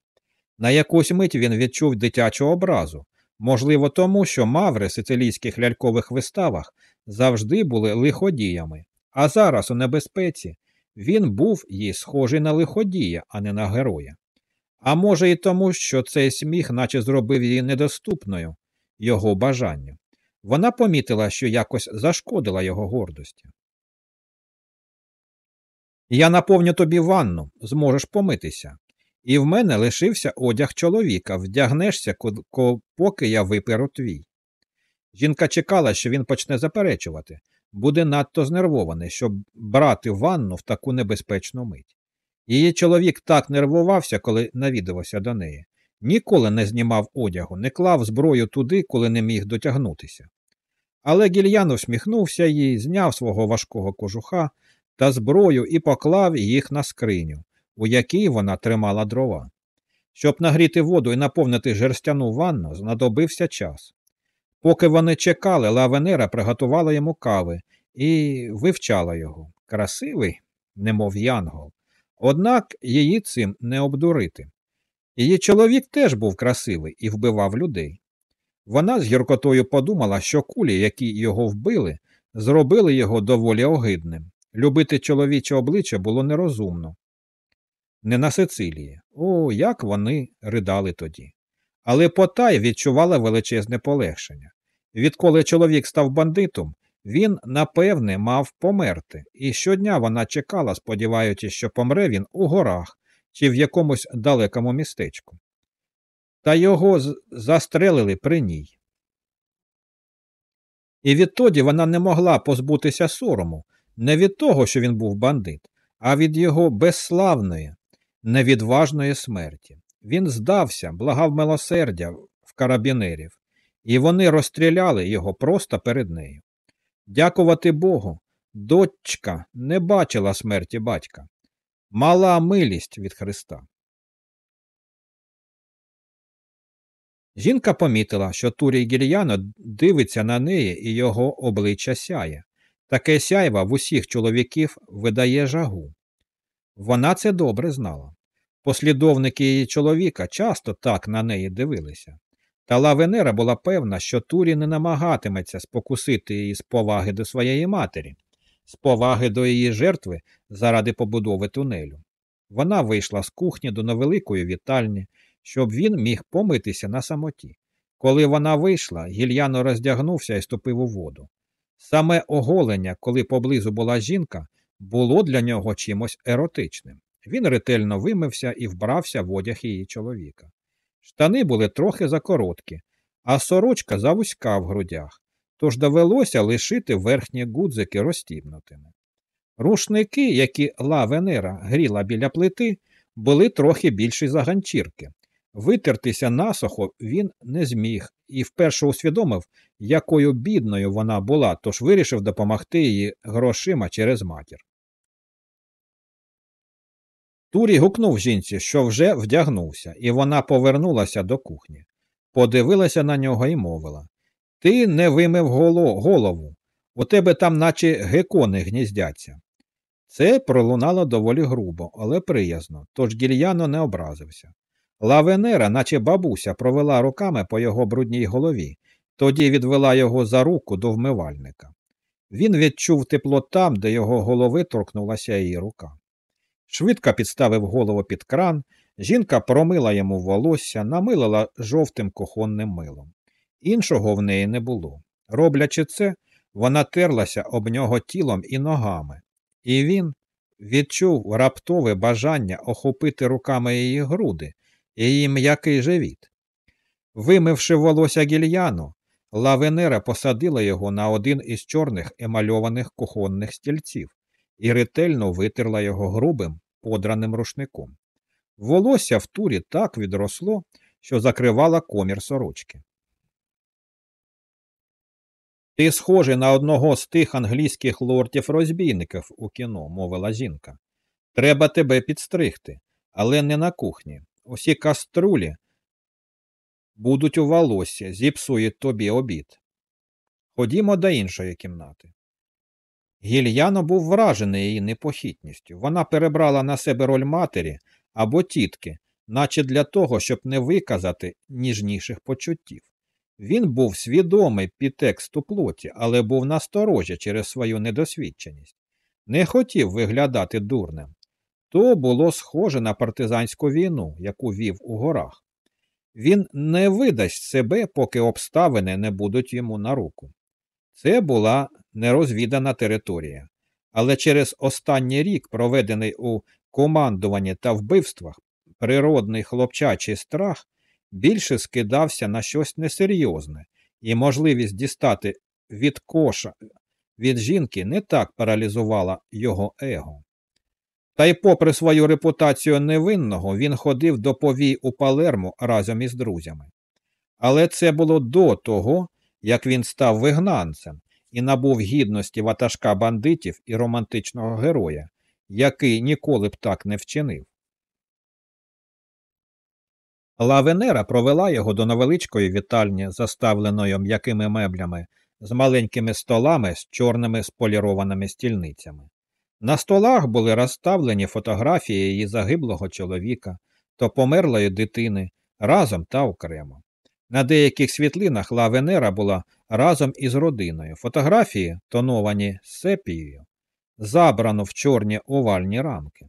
На якусь мить він відчув дитячу образу, можливо, тому, що маври сицилійських лялькових виставах завжди були лиходіями, а зараз у небезпеці він був їй схожий на лиходія, а не на героя. А може, і тому, що цей сміх, наче зробив її недоступною його бажанню. Вона помітила, що якось зашкодила його гордості. Я наповню тобі ванну, зможеш помитися. І в мене лишився одяг чоловіка, вдягнешся, поки я виперу твій. Жінка чекала, що він почне заперечувати, буде надто знервований, щоб брати ванну в таку небезпечну мить. Її чоловік так нервувався, коли навідувався до неї. Ніколи не знімав одягу, не клав зброю туди, коли не міг дотягнутися. Але гільян усміхнувся їй, зняв свого важкого кожуха та зброю і поклав їх на скриню, у якій вона тримала дрова. Щоб нагріти воду і наповнити жерстяну ванну, знадобився час. Поки вони чекали, лавенера приготувала йому кави і вивчала його. Красивий, немов янгол. Однак її цим не обдурити. Її чоловік теж був красивий і вбивав людей. Вона з гіркотою подумала, що кулі, які його вбили, зробили його доволі огидним. Любити чоловіче обличчя було нерозумно. Не на Сицилії. О, як вони ридали тоді. Але Потай відчувала величезне полегшення. Відколи чоловік став бандитом, він, напевне, мав померти, і щодня вона чекала, сподіваючись, що помре він у горах чи в якомусь далекому містечку. Та його застрелили при ній. І відтоді вона не могла позбутися сорому, не від того, що він був бандит, а від його безславної, невідважної смерті. Він здався, благав милосердя в карабінерів, і вони розстріляли його просто перед нею. Дякувати Богу, дочка не бачила смерті батька, мала милість від Христа. Жінка помітила, що Турій Гільяно дивиться на неї і його обличчя сяє. Таке сяйва в усіх чоловіків видає жагу. Вона це добре знала. Послідовники її чоловіка часто так на неї дивилися. Та Лавенера була певна, що Турі не намагатиметься спокусити її з поваги до своєї матері, з поваги до її жертви заради побудови тунелю. Вона вийшла з кухні до невеликої вітальні, щоб він міг помитися на самоті. Коли вона вийшла, гільяно роздягнувся і ступив у воду. Саме оголення, коли поблизу була жінка, було для нього чимось еротичним. Він ретельно вимився і вбрався в одяг її чоловіка. Штани були трохи закороткі, а сорочка завузька в грудях, тож довелося лишити верхні гудзики розстібнутими. Рушники, які ла Венера гріла біля плити, були трохи більші за ганчірки. Витертися насохо він не зміг і вперше усвідомив, якою бідною вона була, тож вирішив допомогти їй грошима через матір. Турі гукнув жінці, що вже вдягнувся, і вона повернулася до кухні. Подивилася на нього і мовила Ти не вимив голову. У тебе там, наче гекони гніздяться. Це пролунало доволі грубо, але приязно, тож гільяно не образився. Лавенера, наче бабуся, провела руками по його брудній голові, тоді відвела його за руку до вмивальника. Він відчув тепло там, де його голови торкнулася її рука. Швидко підставив голову під кран, жінка промила йому волосся, намилила жовтим кухонним милом. Іншого в неї не було. Роблячи це, вона терлася об нього тілом і ногами, і він відчув раптове бажання охопити руками її груди, її м'який живіт. Вимивши волосся гільяну, лавенера посадила його на один із чорних емальованих кухонних стільців і ретельно витерла його грубим подраним рушником. Волосся в турі так відросло, що закривала комір сорочки. Ти схожий на одного з тих англійських лортів-розбійників у кіно, мовила жінка. Треба тебе підстригти, але не на кухні. Усі каструлі будуть у волосся, зіпсують тобі обід. Ходімо до іншої кімнати. Гільяно був вражений її непохитністю. Вона перебрала на себе роль матері або тітки, наче для того, щоб не виказати ніжніших почуттів. Він був свідомий підтексту плоті, але був насторожі через свою недосвідченість. Не хотів виглядати дурним. То було схоже на партизанську війну, яку вів у горах. Він не видасть себе, поки обставини не будуть йому на руку. Це була нерозвідана територія, але через останній рік, проведений у командуванні та вбивствах, природний хлопчачий страх більше скидався на щось несерйозне, і можливість дістати від коша від жінки не так паралізувала його его. Та й, попри свою репутацію невинного, він ходив до повій у Палермо разом із друзями. Але це було до того, як він став вигнанцем і набув гідності ватажка бандитів і романтичного героя, який ніколи б так не вчинив. Лавенера провела його до невеличкої вітальні, заставленої м'якими меблями, з маленькими столами з чорними сполірованими стільницями. На столах були розставлені фотографії її загиблого чоловіка то померлої дитини разом та окремо. На деяких світлинах Лавенера була разом із родиною. Фотографії, тоновані сепією, забрано в чорні овальні рамки.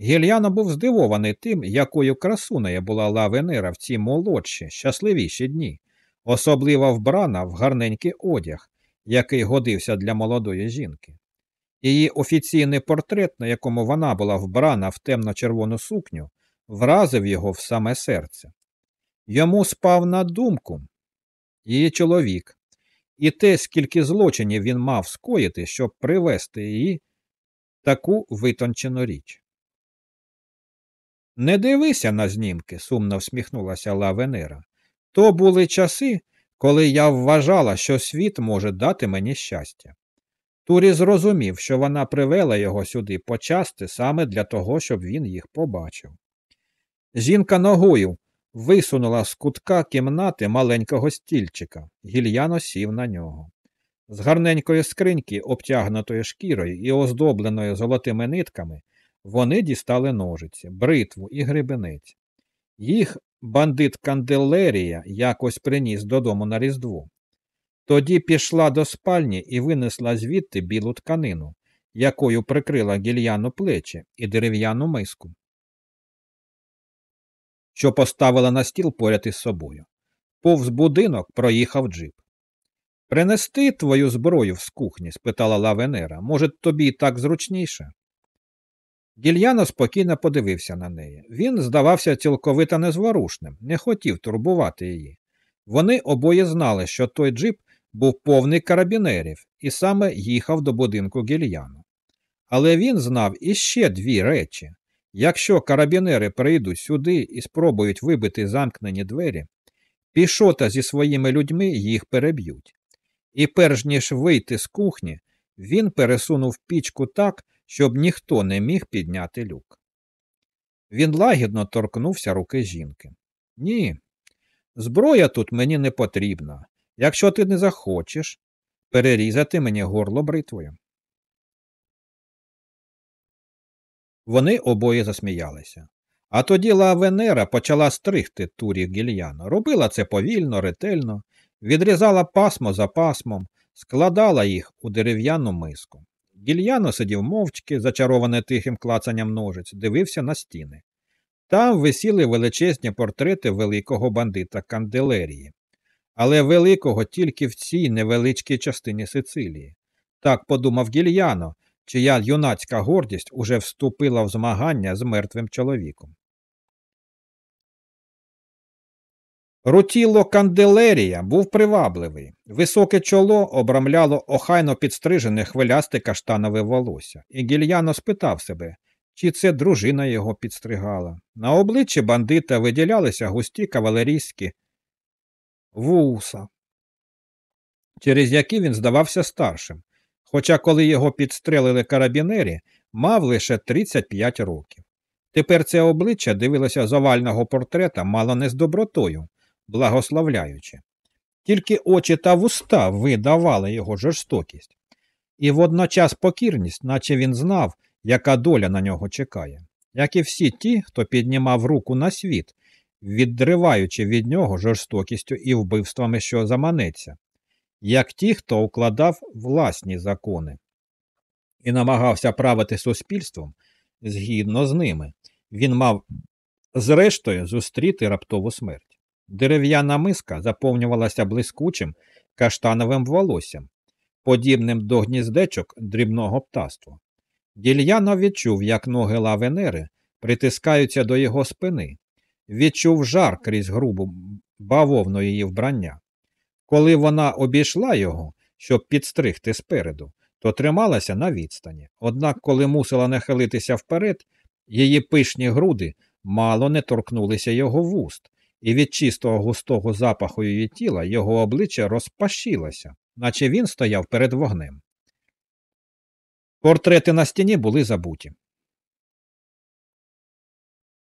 Гільяно був здивований тим, якою красунею була Лавенера в ці молодші, щасливіші дні, особливо вбрана в гарненький одяг, який годився для молодої жінки. Її офіційний портрет, на якому вона була вбрана в темно-червону сукню, вразив його в саме серце. Йому спав на думку її чоловік, і те, скільки злочинів він мав скоїти, щоб привести її таку витончену річ. Не дивися на знімки, сумно всміхнулася Лавенера. То були часи, коли я вважала, що світ може дати мені щастя. Турі зрозумів, що вона привела його сюди почасти саме для того, щоб він їх побачив. Жінка ногою висунула з кутка кімнати маленького стільчика, гільяно сів на нього. З гарненької скриньки, обтягнутої шкірою і оздобленої золотими нитками, вони дістали ножиці, бритву і грибенець. Їх бандит Канделерія якось приніс додому на Різдво. Тоді пішла до спальні і винесла звідти білу тканину, якою прикрила гільяну плечі і дерев'яну миску, що поставила на стіл поряд із собою. Повз будинок проїхав джип. Принести твою зброю з кухні? спитала Лавенера. Може, тобі так зручніше? Гільяно спокійно подивився на неї. Він здавався цілковито незворушним, не хотів турбувати її. Вони обоє знали, що той джип був повний карабінерів і саме їхав до будинку гільяну. Але він знав іще дві речі якщо карабінери прийдуть сюди і спробують вибити замкнені двері, пішота зі своїми людьми їх переб'ють. І перш ніж вийти з кухні, він пересунув пічку так, щоб ніхто не міг підняти люк. Він лагідно торкнувся руки жінки. Ні, зброя тут мені не потрібна, якщо ти не захочеш перерізати мені горло бритвою. Вони обоє засміялися. А тоді Ла Венера почала стригти турі гільяно. Робила це повільно, ретельно, відрізала пасмо за пасмом, складала їх у дерев'яну миску. Гільяно сидів мовчки, зачарований тихим клацанням ножиць, дивився на стіни. Там висіли величезні портрети великого бандита Канделерії, але великого тільки в цій невеличкій частині Сицилії. Так подумав Гільяно, чия юнацька гордість уже вступила в змагання з мертвим чоловіком. Рутіло Канделерія був привабливий. Високе чоло обрамляло охайно підстрижене хвилясте каштанове волосся, і гільяно спитав себе, чи це дружина його підстригала. На обличчі бандита виділялися густі кавалерійські вуса, через які він здавався старшим. Хоча, коли його підстрелили карабінері, мав лише 35 років. Тепер це обличчя дивилося з овального портрета мало не з добротою, благословляючи. Тільки очі та вуста видавали його жорстокість, і водночас покірність, наче він знав, яка доля на нього чекає, як і всі ті, хто піднімав руку на світ, відриваючи від нього жорстокістю і вбивствами, що заманеться, як ті, хто укладав власні закони і намагався правити суспільством згідно з ними, він мав зрештою зустріти раптову смерть. Дерев'яна миска заповнювалася блискучим каштановим волоссям, подібним до гніздечок дрібного птаства. Дільяно відчув, як ноги лавенери притискаються до його спини, відчув жар крізь грубу бавовну її вбрання. Коли вона обійшла його, щоб підстригти спереду, то трималася на відстані. Однак, коли мусила нахилитися вперед, її пишні груди мало не торкнулися його вуст, і від чистого густого запаху її тіла його обличчя розпашилося, наче він стояв перед вогнем. Портрети на стіні були забуті.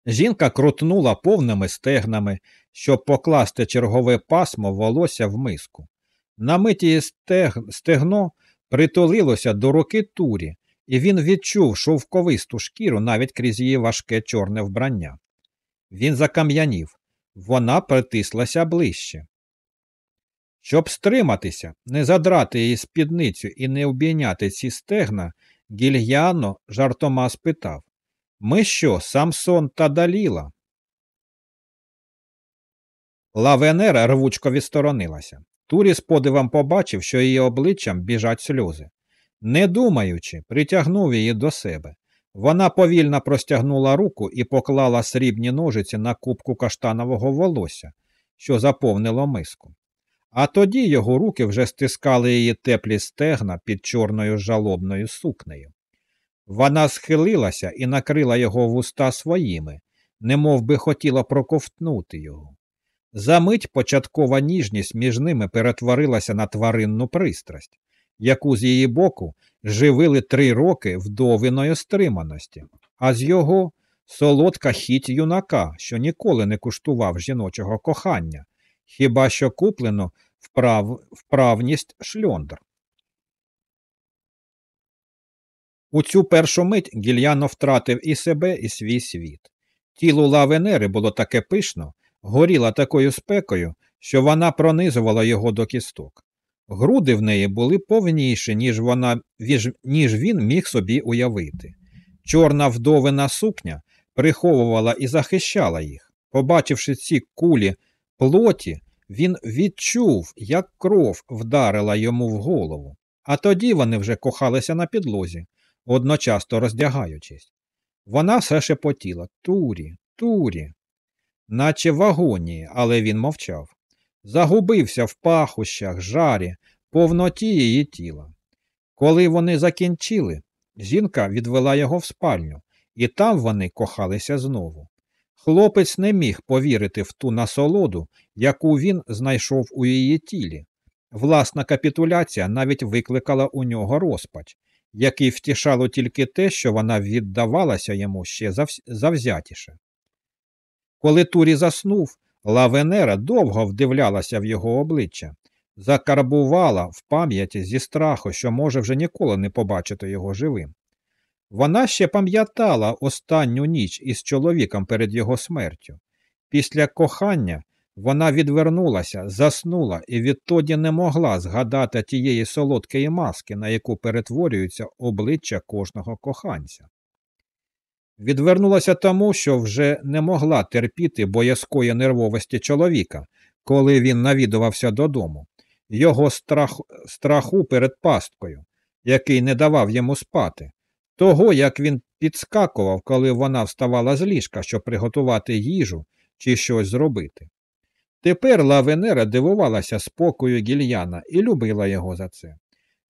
Жінка крутнула повними стегнами, щоб покласти чергове пасмо волосся в миску. На миті стег... стегно притулилося до руки турі, і він відчув шовковисту шкіру навіть крізь її важке чорне вбрання. Він закам'янів, вона притислася ближче. Щоб стриматися, не задрати її спідницю і не обійняти ці стегна, гільяно жартома спитав Ми що, Самсон та Даліла? Лавенера рвучко відсторонилася. Турі з подивом побачив, що її обличчям біжать сльози. Не думаючи, притягнув її до себе. Вона повільно простягнула руку і поклала срібні ножиці на кубку каштанового волосся, що заповнило миску. А тоді його руки вже стискали її теплі стегна під чорною жалобною сукнею. Вона схилилася і накрила його вуста своїми, немов би хотіла проковтнути його. Замить початкова ніжність між ними перетворилася на тваринну пристрасть, яку з її боку живили три роки вдовиної стриманості, а з його солодка хіть юнака, що ніколи не куштував жіночого кохання, хіба що куплено вправ... вправність шльондр. У цю першу мить гільяно втратив і себе, і свій світ. Тіло лавенери було таке пишно, горіла такою спекою, що вона пронизувала його до кісток. Груди в неї були повніші, ніж вона, ніж він міг собі уявити. Чорна вдовина сукня приховувала і захищала їх. Побачивши ці кулі плоті, він відчув, як кров вдарила йому в голову, а тоді вони вже кохалися на підлозі, одночасно роздягаючись. Вона все шепотіла Турі, турі, наче в агонії, але він мовчав загубився в пахощах, жарі, повноті її тіла. Коли вони закінчили, жінка відвела його в спальню, і там вони кохалися знову. Хлопець не міг повірити в ту насолоду, яку він знайшов у її тілі. Власна капітуляція навіть викликала у нього розпач, який втішало тільки те, що вона віддавалася йому ще завзятіше. Коли Турі заснув, Лавенера довго вдивлялася в його обличчя, закарбувала в пам'яті зі страху, що може вже ніколи не побачити його живим. Вона ще пам'ятала останню ніч із чоловіком перед його смертю. Після кохання вона відвернулася, заснула і відтоді не могла згадати тієї солодкої маски, на яку перетворюється обличчя кожного коханця. Відвернулася тому, що вже не могла терпіти боязкої нервовості чоловіка, коли він навідувався додому, його страх, страху перед пасткою, який не давав йому спати, того, як він підскакував, коли вона вставала з ліжка, щоб приготувати їжу чи щось зробити. Тепер Лавенера дивувалася спокою гільяна і любила його за це.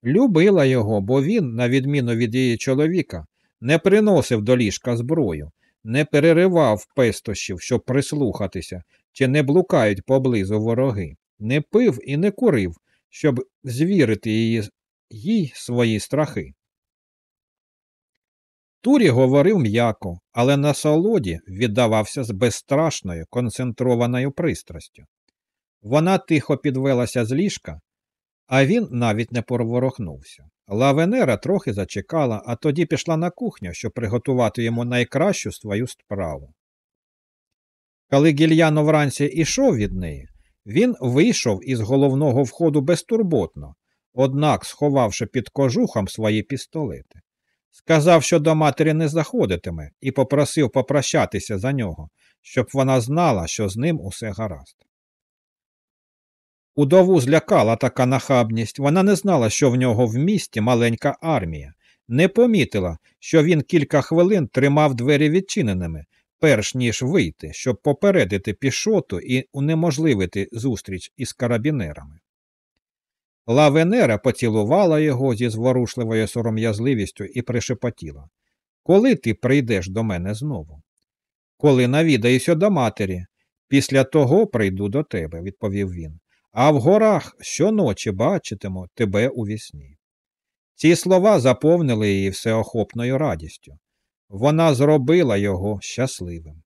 Любила його, бо він, на відміну від її чоловіка, не приносив до ліжка зброю, не переривав пестощів, щоб прислухатися, чи не блукають поблизу вороги, не пив і не курив, щоб звірити її, їй свої страхи. Турі говорив м'яко, але на солоді віддавався з безстрашною, концентрованою пристрастю. Вона тихо підвелася з ліжка, а він навіть не поворохнувся. Лавенера трохи зачекала, а тоді пішла на кухню, щоб приготувати йому найкращу свою справу. Коли гільяно вранці ішов від неї, він вийшов із головного входу безтурботно, однак, сховавши під кожухом свої пістолети. Сказав, що до матері не заходитиме, і попросив попрощатися за нього, щоб вона знала, що з ним усе гаразд. Удову злякала така нахабність, вона не знала, що в нього в місті маленька армія, не помітила, що він кілька хвилин тримав двері відчиненими, перш ніж вийти, щоб попередити пішоту і унеможливити зустріч із карабінерами. Лавенера поцілувала його зі зворушливою сором'язливістю і пришепотіла Коли ти прийдеш до мене знову? Коли навідаюся до матері, після того прийду до тебе, відповів він, а в горах щоночі бачитиму тебе у вісні. Ці слова заповнили її всеохопною радістю. Вона зробила його щасливим.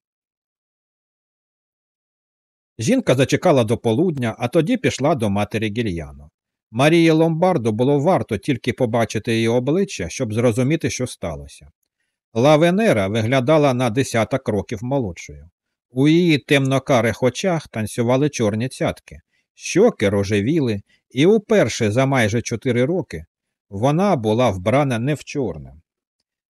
Жінка зачекала до полудня, а тоді пішла до матері Гільяно. Марії Ломбардо було варто тільки побачити її обличчя, щоб зрозуміти, що сталося. Лавенера виглядала на десяток років молодшою. У її темнокарих очах танцювали чорні цятки, щоки рожевіли, і уперше за майже чотири роки вона була вбрана не в чорне.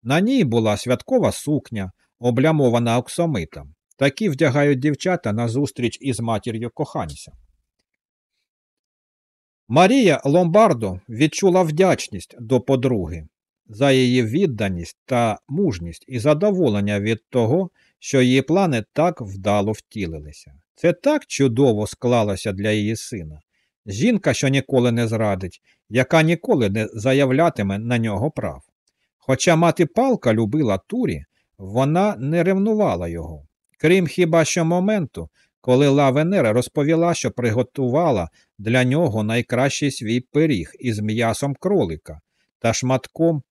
На ній була святкова сукня, облямована оксамитом. Такі вдягають дівчата на зустріч із матір'ю коханця. Марія Ломбардо відчула вдячність до подруги за її відданість та мужність і задоволення від того, що її плани так вдало втілилися. Це так чудово склалося для її сина. Жінка, що ніколи не зрадить, яка ніколи не заявлятиме на нього прав. Хоча мати палка любила Турі, вона не ревнувала його. Крім хіба що моменту, коли Лавенера розповіла, що приготувала для нього найкращий свій пиріг із м'ясом кролика та шматком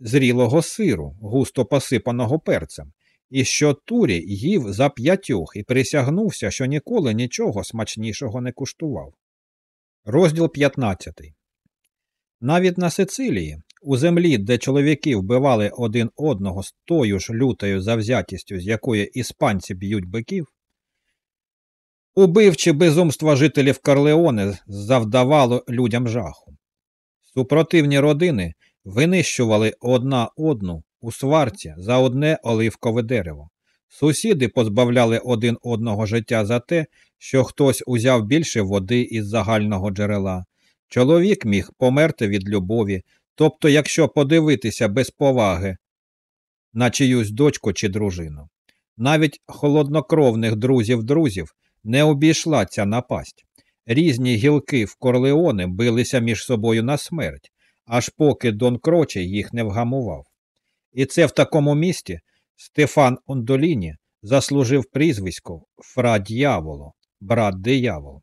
зрілого сиру, густо посипаного перцем, і що Турі їв за п'ятьох і присягнувся, що ніколи нічого смачнішого не куштував. Розділ 15 Навіть на Сицилії, у землі, де чоловіки вбивали один одного з тою ж лютою завзятістю, з якої іспанці б'ють биків, Убивче безумство жителів Карлеоне завдавало людям жаху. Супротивні родини винищували одна одну у сварці за одне оливкове дерево. Сусіди позбавляли один одного життя за те, що хтось узяв більше води із загального джерела. Чоловік міг померти від любові, тобто, якщо подивитися без поваги на чиюсь дочку чи дружину. Навіть холоднокровних друзів друзів не обійшла ця напасть. Різні гілки в Корлеоне билися між собою на смерть, аж поки Дон Кроче їх не вгамував. І це в такому місті Стефан Ондоліні заслужив прізвисько Фра Д'яволо, брат диявол.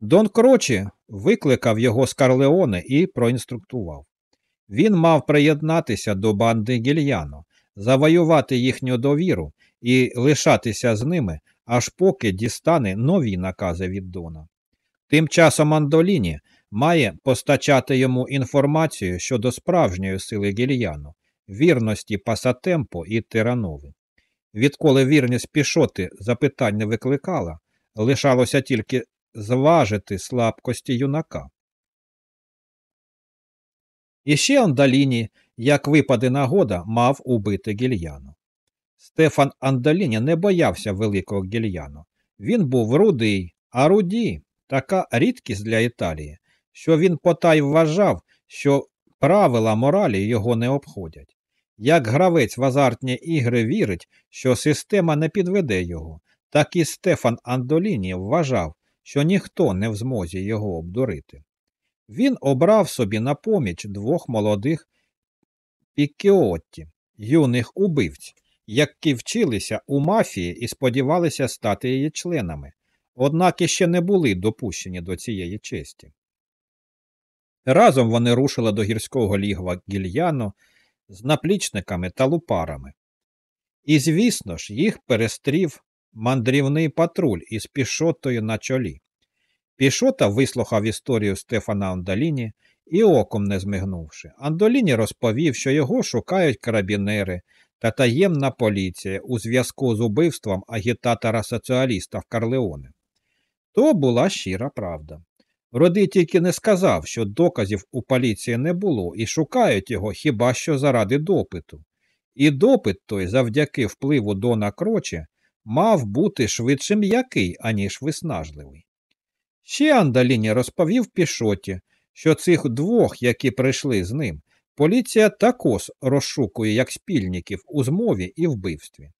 Дон Крочі викликав його з Карлеоне і проінструктував. Він мав приєднатися до банди Гільяно, завоювати їхню довіру і лишатися з ними, аж поки дістане нові накази від Дона. Тим часом Андоліні має постачати йому інформацію щодо справжньої сили гільяну, вірності Пасатемпо і Тиранови. Відколи вірність пішоти запитань не викликала, лишалося тільки зважити слабкості юнака. І ще Андаліні, як випаде нагода, мав убити гільяну. Стефан Андаліні не боявся великого гільяну. Він був рудий, а руді така рідкість для Італії, що він потай вважав, що правила моралі його не обходять. Як гравець в азартні ігри вірить, що система не підведе його, так і Стефан Андоліні вважав, що ніхто не в змозі його обдурити. Він обрав собі на поміч двох молодих пікіотті, юних убивць, які вчилися у мафії і сподівалися стати її членами, однак іще не були допущені до цієї честі. Разом вони рушили до гірського лігва гільяно з наплічниками та лупарами. І, звісно ж, їх перестрів мандрівний патруль із пішотою на чолі. Пішота вислухав історію Стефана Андаліні і оком не змигнувши. Андоліні розповів, що його шукають карабінери та таємна поліція у зв'язку з убивством агітатора соціаліста в Карлеоне. То була щира правда. Роди тільки не сказав, що доказів у поліції не було, і шукають його хіба що заради допиту. І допит той, завдяки впливу Дона Кроче, мав бути швидше м'який, аніж виснажливий. Ще Андаліні розповів пішоті, що цих двох, які прийшли з ним, поліція також розшукує як спільників у змові і вбивстві.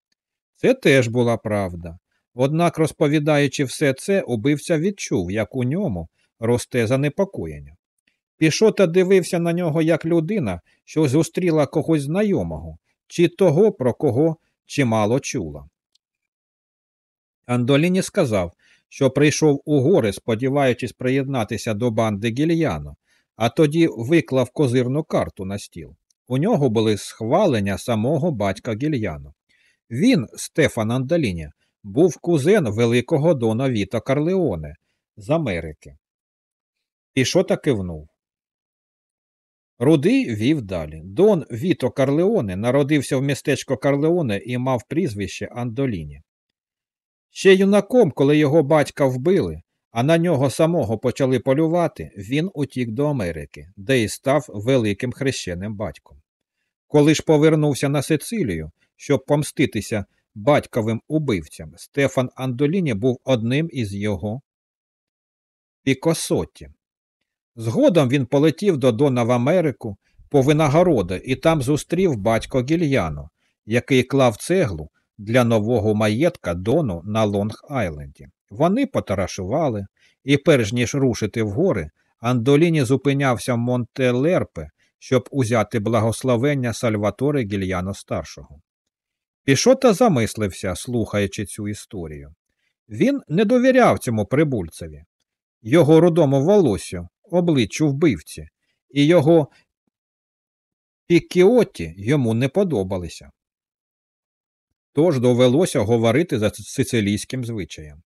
Це теж була правда. Однак, розповідаючи все це, убивця відчув, як у ньому росте занепокоєння. Пішота дивився на нього як людина, що зустріла когось знайомого, чи того, про кого чимало чула. Андоліні сказав, що прийшов у гори, сподіваючись приєднатися до банди Гільяно, а тоді виклав козирну карту на стіл. У нього були схвалення самого батька Гільяно. Він, Стефан Андаліні, був кузен великого Дона Віто Карлеоне з Америки. Пішота кивнув. Рудий вів далі. Дон Віто Карлеоне народився в містечко Карлеоне і мав прізвище Андоліні. Ще юнаком, коли його батька вбили, а на нього самого почали полювати, він утік до Америки, де й став великим хрещеним батьком. Коли ж повернувся на Сицилію, щоб помститися батьковим убивцям, Стефан Андоліні був одним із його пікосоті. Згодом він полетів до Дона в Америку по винагороди і там зустрів батько Гільяно, який клав цеглу для нового маєтка Дону на Лонг-Айленді. Вони потарашували, і, перш ніж рушити в гори, Андоліні зупинявся в Монтелерпе, щоб узяти благословення Сальватори Гільяно старшого. Пішота замислився, слухаючи цю історію. Він не довіряв цьому прибульцеві, його рудому волосю, обличчю вбивці, і його пікіоті йому не подобалися. Тож довелося говорити за сицилійським звичаєм.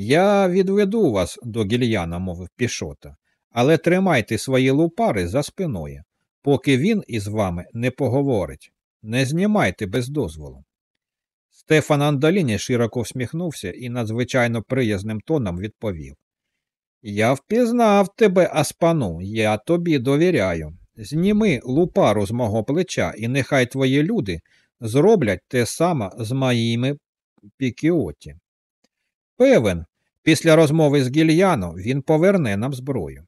Я відведу вас до гільяна, мовив пішота, але тримайте свої лупари за спиною, поки він із вами не поговорить. Не знімайте без дозволу. Стефан Андаліні широко всміхнувся і надзвичайно приязним тоном відповів Я впізнав тебе, Аспану, я тобі довіряю. Зніми лупару з мого плеча, і нехай твої люди зроблять те саме з моїми пікіоті. Певен, після розмови з гільяно він поверне нам зброю.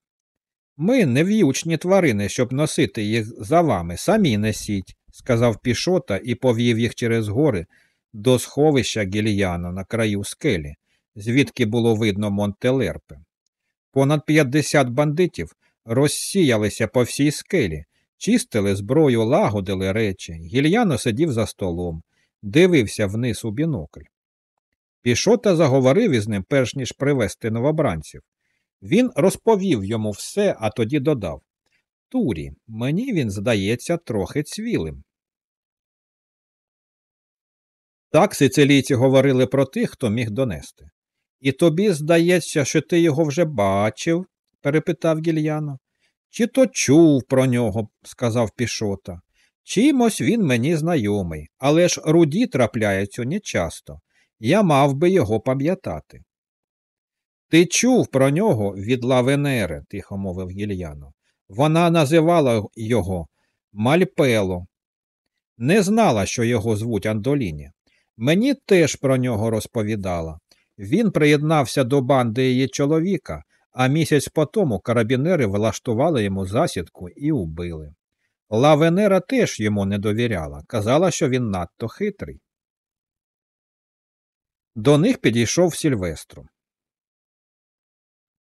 Ми не в'ючні тварини, щоб носити їх за вами, самі несіть, сказав пішота і повів їх через гори до сховища гільяно на краю скелі, звідки було видно Монтелерпе. Понад 50 бандитів розсіялися по всій скелі, чистили зброю, лагодили речі. Гільяно сидів за столом, дивився вниз у бінокль. Пішота заговорив із ним, перш ніж привезти новобранців. Він розповів йому все, а тоді додав Турі, мені він здається трохи цвілим. Так сицилійці говорили про тих, хто міг донести. І тобі здається, що ти його вже бачив? перепитав гільяно. Чи то чув про нього, сказав пішота. Чимось він мені знайомий, але ж руді трапляються нечасто. Я мав би його пам'ятати. Ти чув про нього від Лавенери, тихо мовив Гільяно. Вона називала його Мальпело. Не знала, що його звуть Андоліні. Мені теж про нього розповідала. Він приєднався до банди її чоловіка, а місяць по тому карабінери влаштували йому засідку і убили. Лавенера теж йому не довіряла, казала, що він надто хитрий. До них підійшов Сільвестру.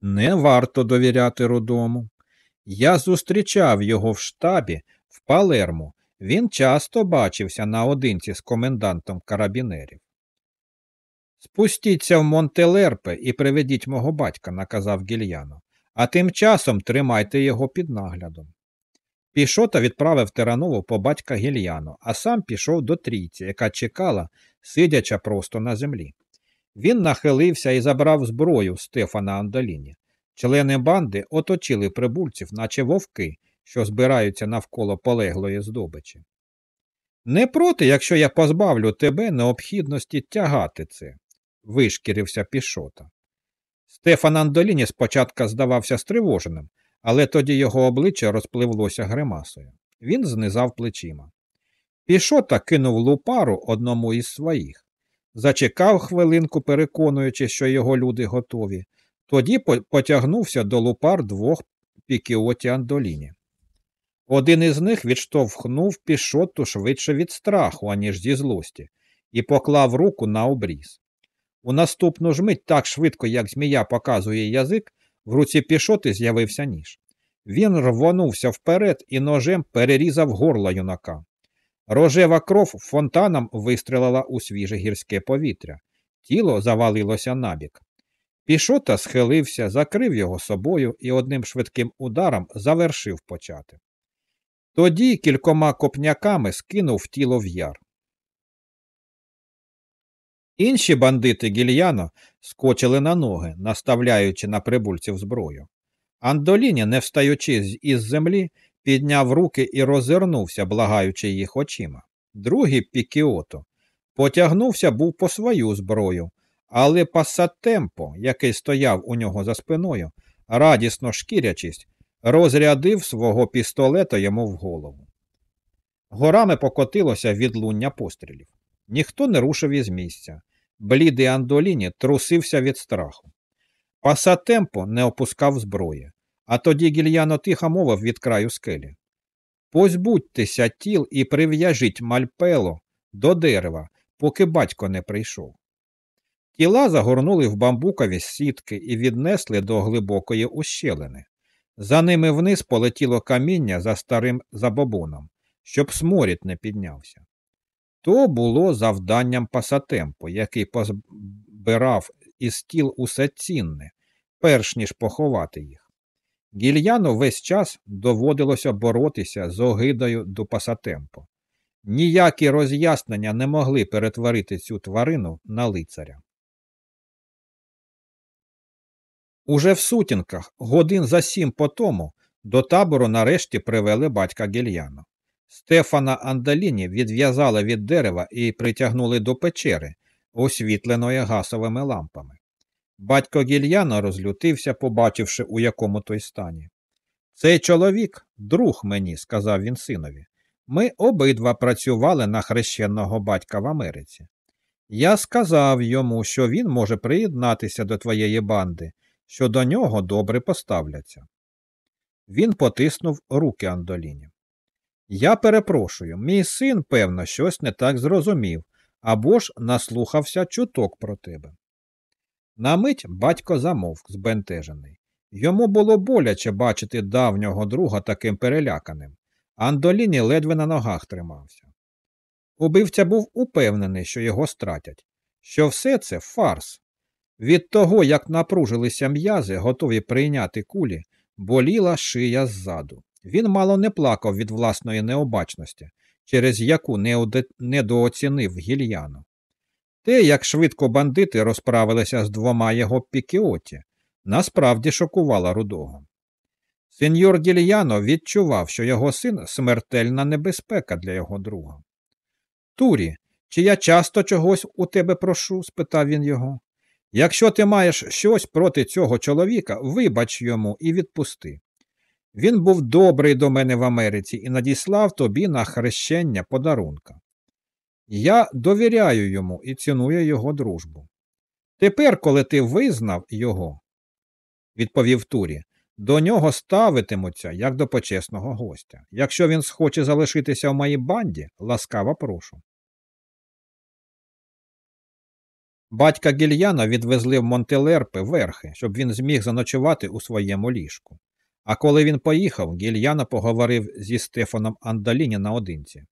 Не варто довіряти рудому. Я зустрічав його в штабі в Палермо. Він часто бачився наодинці з комендантом карабінерів. Спустіться в Монтелерпе і приведіть мого батька, наказав гільяно, а тим часом тримайте його під наглядом. Пішота відправив Теранову по батька гільяно, а сам пішов до трійці, яка чекала, сидяча просто на землі. Він нахилився і забрав зброю Стефана Андоліні. Члени банди оточили прибульців, наче вовки, що збираються навколо полеглої здобичі. Не проти, якщо я позбавлю тебе необхідності тягати це, вишкірився пішота. Стефан Андоліні спочатку здавався стривоженим, але тоді його обличчя розпливлося гримасою. Він знизав плечима. Пішота кинув лупару одному із своїх, зачекав хвилинку, переконуючи, що його люди готові, тоді потягнувся до лупар двох пікіоті Андоліні. Один із них відштовхнув пішоту швидше від страху, аніж зі злості, і поклав руку на обріз. У наступну ж мить так швидко, як змія показує язик, в руці пішоти з'явився ніж. Він рвонувся вперед і ножем перерізав горло юнака. Рожева кров фонтаном вистрелила у свіже гірське повітря. Тіло завалилося набік. Пішота схилився, закрив його собою і одним швидким ударом завершив почати. Тоді кількома копняками скинув тіло в яр. Інші бандити гільяно скочили на ноги, наставляючи на прибульців зброю. Андоліні, не встаючи із землі, підняв руки і розвернувся, благаючи їх очима. Другий пікіото потягнувся був по свою зброю, але пасатемпо, який стояв у нього за спиною, радісно шкірячись, розрядив свого пістолета йому в голову. Горами покотилося відлуння пострілів. Ніхто не рушив із місця. Блідий Андоліні трусився від страху. Пасатемпо не опускав зброї, а тоді гільяно тихо мовив від краю скелі. Позбудьтеся тіл і прив'яжіть мальпело до дерева, поки батько не прийшов. Тіла загорнули в бамбукові сітки і віднесли до глибокої ущелини. За ними вниз полетіло каміння за старим забобоном, щоб сморід не піднявся. То було завданням пасатемпу, який позбирав із тіл усе цінне, перш ніж поховати їх. Гільяну весь час доводилося боротися з огидою до пасатемпо. Ніякі роз'яснення не могли перетворити цю тварину на лицаря. Уже в сутінках, годин за сім по тому, до табору нарешті привели батька Гільяно. Стефана Андаліні відв'язали від дерева і притягнули до печери, освітленої гасовими лампами. Батько Гільяно розлютився, побачивши, у якому той стані. Цей чоловік друг мені, сказав він синові. Ми обидва працювали на хрещеного батька в Америці. Я сказав йому, що він може приєднатися до твоєї банди, що до нього добре поставляться. Він потиснув руки Андоліні. Я перепрошую, мій син, певно, щось не так зрозумів або ж наслухався чуток про тебе. На мить батько замовк, збентежений. Йому було боляче бачити давнього друга таким переляканим. Андоліні ледве на ногах тримався. Убивця був упевнений, що його стратять, що все це фарс. Від того, як напружилися м'язи, готові прийняти кулі, боліла шия ззаду. Він мало не плакав від власної необачності, через яку недооцінив гільяну. Те, як швидко бандити розправилися з двома його пікіоті, насправді шокувало рудого. Сеньор Гільяно відчував, що його син смертельна небезпека для його друга. Турі, чи я часто чогось у тебе прошу? спитав він його. Якщо ти маєш щось проти цього чоловіка, вибач йому і відпусти. Він був добрий до мене в Америці і надіслав тобі на хрещення подарунка. Я довіряю йому і ціную його дружбу. Тепер, коли ти визнав його, відповів Турі, до нього ставитимуться як до почесного гостя. Якщо він схоче залишитися в моїй банді, ласкаво прошу. Батька Гільяна відвезли в Монтелерпи верхи, щоб він зміг заночувати у своєму ліжку. А коли він поїхав, Гільяна поговорив зі Стефаном Андаліні наодинці.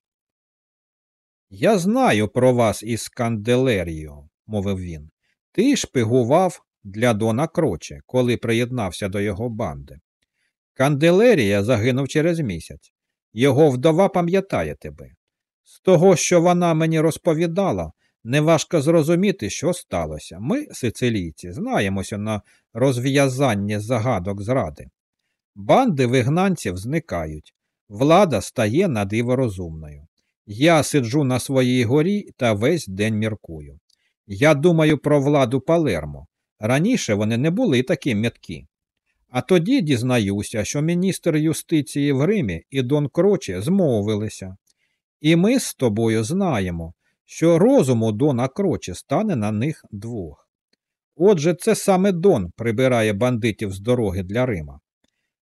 Я знаю про вас із Канделеріо, мовив він. Ти шпигував для Дона Кроче, коли приєднався до його банди. Канделерія загинув через місяць. Його вдова пам'ятає тебе. З того, що вона мені розповідала, неважко зрозуміти, що сталося. Ми, сицилійці, знаємося на розв'язання загадок зради. Банди вигнанців зникають, влада стає надиворозумною. Я сиджу на своїй горі та весь день міркую. Я думаю про владу Палермо. Раніше вони не були такі м'яткі. А тоді дізнаюся, що міністр юстиції в Римі і Дон Кроче змовилися. І ми з тобою знаємо, що розуму Дона Кроче стане на них двох. Отже, це саме Дон прибирає бандитів з дороги для Рима.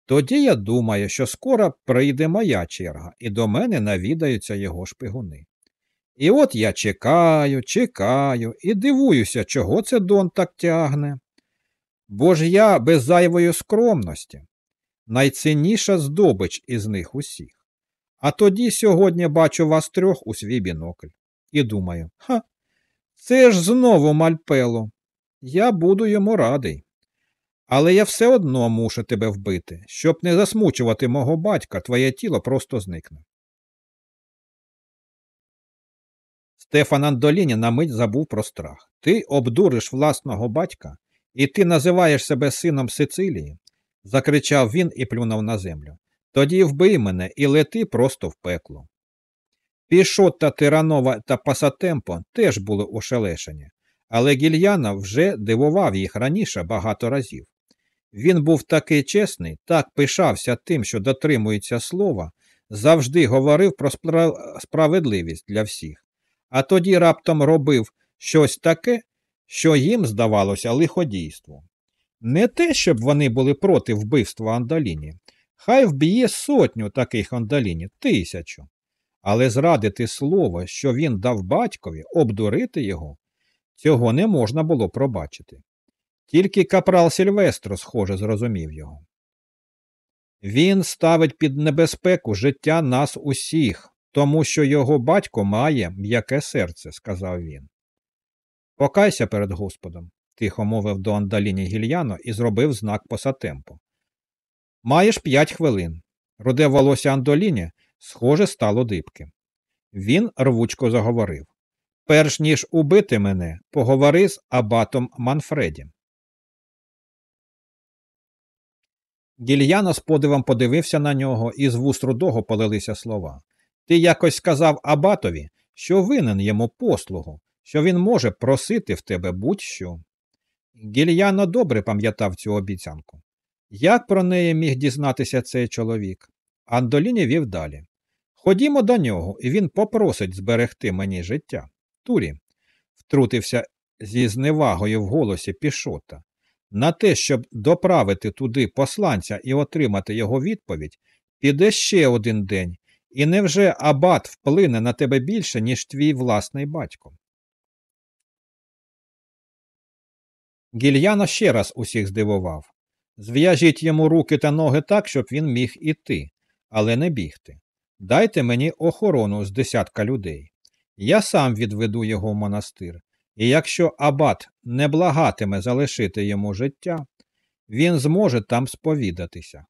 Тоді я думаю, що скоро прийде моя черга, і до мене навідаються його шпигуни. І от я чекаю, чекаю і дивуюся, чого це Дон так тягне. Бо ж я без зайвої скромності, найцінніша здобич із них усіх. А тоді сьогодні бачу вас трьох у свій бінокль. І думаю, ха, це ж знову мальпело. Я буду йому радий. Але я все одно мушу тебе вбити, щоб не засмучувати мого батька, твоє тіло просто зникне. Стефан Андоліні на мить забув про страх. Ти обдуриш власного батька, і ти називаєш себе сином Сицилії, закричав він і плюнув на землю. Тоді вбий мене і лети просто в пекло. Пішотта Тиранова та Пасатемпо теж були ошелешені, але Гільяна вже дивував їх раніше багато разів. Він був такий чесний, так пишався тим, що дотримується слова, завжди говорив про справедливість для всіх, а тоді раптом робив щось таке, що їм здавалося лиходійством. Не те, щоб вони були проти вбивства Андаліні, хай вб'є сотню таких Андаліні, тисячу. Але зрадити слово, що він дав батькові, обдурити його, цього не можна було пробачити. Тільки капрал Сільвестро, схоже, зрозумів його. Він ставить під небезпеку життя нас усіх, тому що його батько має м'яке серце, сказав він. Покайся перед Господом, тихо мовив до Андаліні Гільяно і зробив знак посатемпо. Маєш п'ять хвилин. Руде волосся Андоліні, схоже, стало дибки. Він рвучко заговорив Перш ніж убити мене, поговори з абатом Манфреді. Гільяно з подивом подивився на нього, і з вуст рудого полилися слова. Ти якось сказав Абатові, що винен йому послугу, що він може просити в тебе будь-що. Гільяно добре пам'ятав цю обіцянку. Як про неї міг дізнатися цей чоловік? Андоліні вів далі. Ходімо до нього, і він попросить зберегти мені життя. Турі, втрутився зі зневагою в голосі пішота. На те, щоб доправити туди посланця і отримати його відповідь, піде ще один день, і невже абат вплине на тебе більше, ніж твій власний батько? Гільяно ще раз усіх здивував зв'яжіть йому руки та ноги так, щоб він міг іти, але не бігти. Дайте мені охорону з десятка людей. Я сам відведу його в монастир, і якщо абат не благатиме залишити йому життя, він зможе там сповідатися.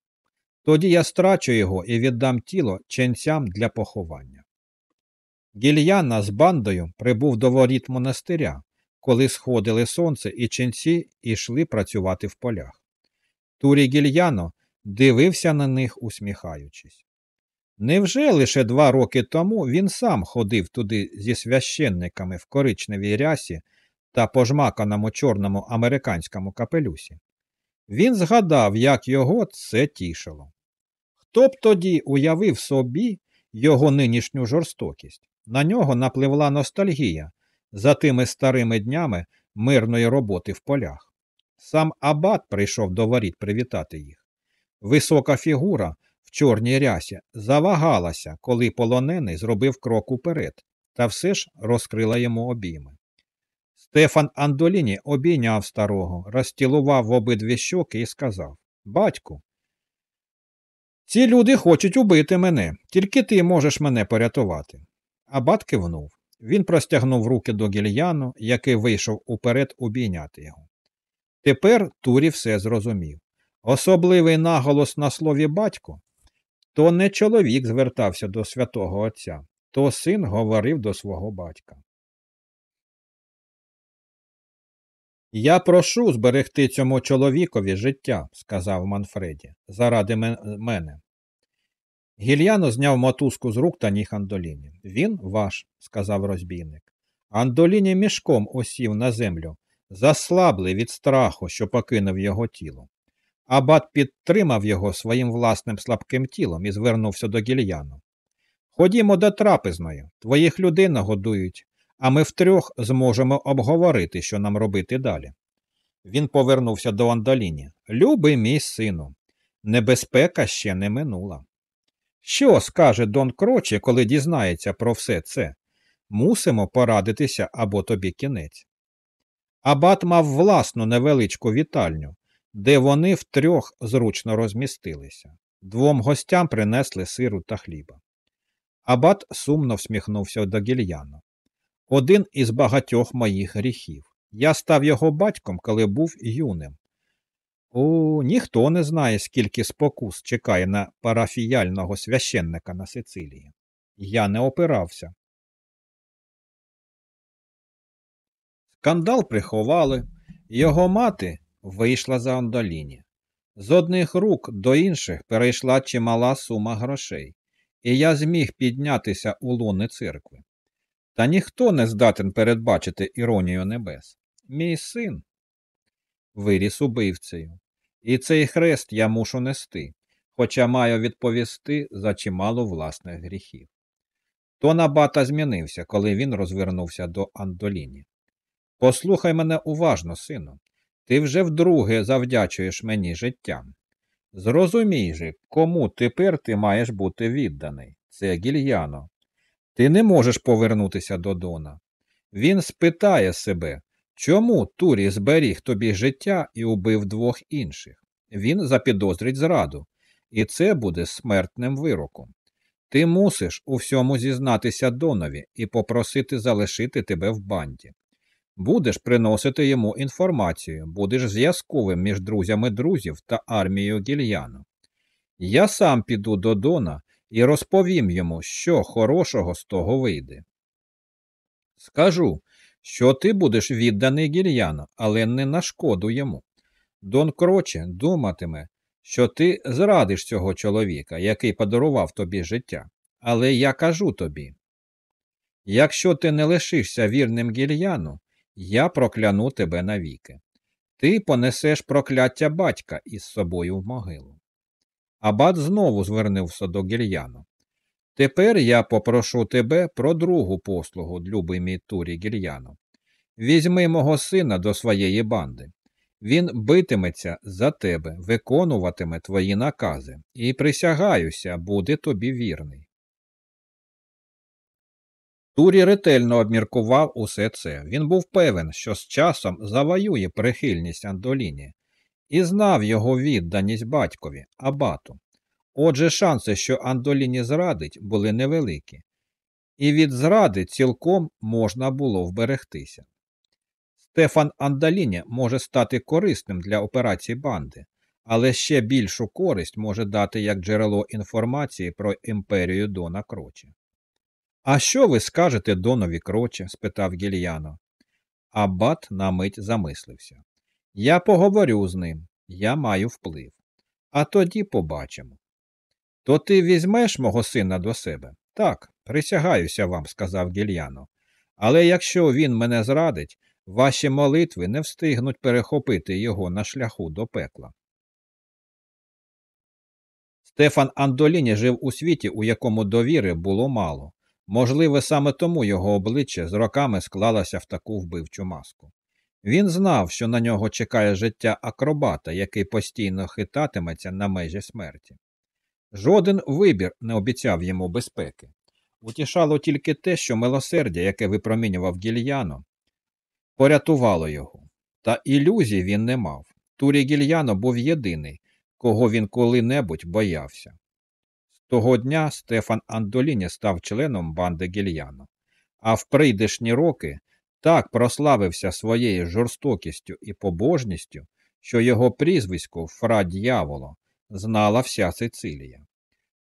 Тоді я страчу його і віддам тіло ченцям для поховання. Гільяна з бандою прибув до воріт монастиря, коли сходили сонце і ченці йшли працювати в полях. Турі Гільяно дивився на них, усміхаючись. Невже лише два роки тому він сам ходив туди зі священниками в коричневій рясі та пожмаканому чорному американському капелюсі? Він згадав, як його це тішило. Хто б тоді уявив собі його нинішню жорстокість? На нього напливла ностальгія за тими старими днями мирної роботи в полях. Сам Абат прийшов до воріт привітати їх. Висока фігура в чорній рясі завагалася, коли полонений зробив крок уперед, та все ж розкрила йому обійми. Стефан Андоліні обійняв старого, розтілував в обидві щоки і сказав Батьку, ці люди хочуть убити мене, тільки ти можеш мене порятувати. Абат кивнув. Він простягнув руки до гільяну, який вийшов уперед обійняти його. Тепер Турі все зрозумів. Особливий наголос на слові батько то не чоловік звертався до святого Отця, то син говорив до свого батька. Я прошу зберегти цьому чоловікові життя, сказав Манфреді, заради мене. Гільяно зняв мотузку з рук та ніг Андоліні. Він ваш, сказав розбійник. Андоліні мішком осів на землю, заслаблий від страху, що покинув його тіло. Абат підтримав його своїм власним слабким тілом і звернувся до гільяну. Ходімо до трапезної, твоїх людей нагодують, а ми втрьох зможемо обговорити, що нам робити далі. Він повернувся до Андоліні. Любий мій сину, небезпека ще не минула. Що скаже Дон Кроче, коли дізнається про все це? Мусимо порадитися або тобі кінець. Абат мав власну невеличку вітальню, де вони втрьох зручно розмістилися. Двом гостям принесли сиру та хліба. Абат сумно всміхнувся до гільяна. Один із багатьох моїх гріхів. Я став його батьком, коли був юним. О, ніхто не знає, скільки спокус чекає на парафіяльного священника на Сицилії. Я не опирався. Скандал приховали, його мати вийшла за Ондоліні. З одних рук до інших перейшла чимала сума грошей, і я зміг піднятися у луни церкви. Та ніхто не здатен передбачити іронію небес. Мій син виріс убивцею, і цей хрест я мушу нести, хоча маю відповісти за чимало власних гріхів. То набата змінився, коли він розвернувся до Андоліні. Послухай мене уважно, сину, ти вже вдруге завдячуєш мені життям. Зрозумій же, кому тепер ти маєш бути відданий. Це гільяно. Ти не можеш повернутися до Дона. Він спитає себе, чому Турі зберіг тобі життя і убив двох інших. Він запідозрить зраду, і це буде смертним вироком. Ти мусиш у всьому зізнатися Донові і попросити залишити тебе в банді. Будеш приносити йому інформацію, будеш зв'язковим між друзями друзів та армією гільяну. Я сам піду до Дона і розповім йому, що хорошого з того вийде. Скажу, що ти будеш відданий гільяну, але не на шкоду йому. Дон Кроче думатиме, що ти зрадиш цього чоловіка, який подарував тобі життя. Але я кажу тобі якщо ти не лишишся вірним гільяну, я прокляну тебе навіки. Ти понесеш прокляття батька із собою в могилу. Абат знову звернувся до гільяну. Тепер я попрошу тебе про другу послугу, любий мій турі гільяну. Візьми мого сина до своєї банди. Він битиметься за тебе, виконуватиме твої накази, і присягаюся, буде тобі вірний. Турі ретельно обміркував усе це. Він був певен, що з часом завоює прихильність Андоліні, і знав його відданість батькові, абату. Отже, шанси, що Андоліні зрадить, були невеликі, і від зради цілком можна було вберегтися. Стефан Андаліні може стати корисним для операції банди, але ще більшу користь може дати як джерело інформації про імперію Дона Крочі. А що ви скажете Донові Кроче? спитав Гільяно. Аббат на мить замислився. Я поговорю з ним, я маю вплив. А тоді побачимо. То ти візьмеш мого сина до себе? Так, присягаюся вам, сказав Гільяно. Але якщо він мене зрадить, ваші молитви не встигнуть перехопити його на шляху до пекла. Стефан Андоліні жив у світі, у якому довіри було мало. Можливо, саме тому його обличчя з роками склалося в таку вбивчу маску. Він знав, що на нього чекає життя акробата, який постійно хитатиметься на межі смерті. Жоден вибір не обіцяв йому безпеки. Утішало тільки те, що милосердя, яке випромінював гільяно, порятувало його. Та ілюзій він не мав. Турі гільяно був єдиний, кого він коли-небудь боявся. Того дня Стефан Андоліні став членом банди гільяно, а в прийдешні роки так прославився своєю жорстокістю і побожністю, що його прізвисько Фра Д'яволо знала вся Сицилія.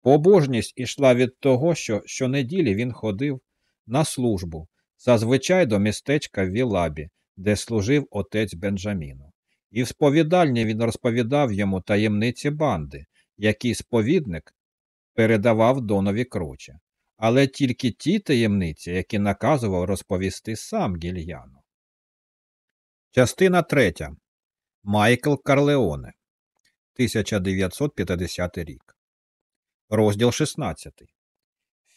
Побожність ішла від того, що щонеділі він ходив на службу, зазвичай до містечка Вілабі, де служив отець Бенджаміну. І в сповідальні він розповідав йому таємниці банди, які сповідник передавав донові кроче, але тільки ті таємниці, які наказував розповісти сам Гільяно. Частина третя. Майкл Карлеоне 1950 рік. Розділ 16.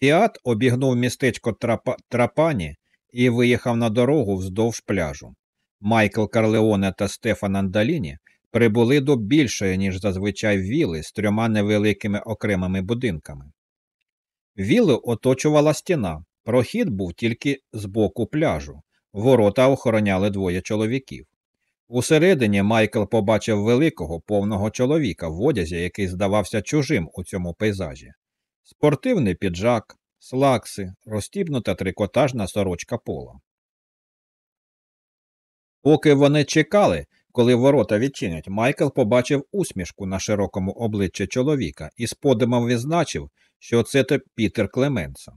Фіат обігнув містечко Трапа... Трапані і виїхав на дорогу вздовж пляжу. Майкл Карлеоне та Стефан Андаліні прибули до більшої, ніж зазвичай віли з трьома невеликими окремими будинками. Вілли оточувала стіна, прохід був тільки з боку пляжу, ворота охороняли двоє чоловіків. Усередині Майкл побачив великого повного чоловіка в одязі, який здавався чужим у цьому пейзажі. Спортивний піджак, слакси, розтібнута трикотажна сорочка пола. Поки вони чекали, коли ворота відчинять, Майкл побачив усмішку на широкому обличчі чоловіка і з подимом відзначив, що це Пітер Клеменса.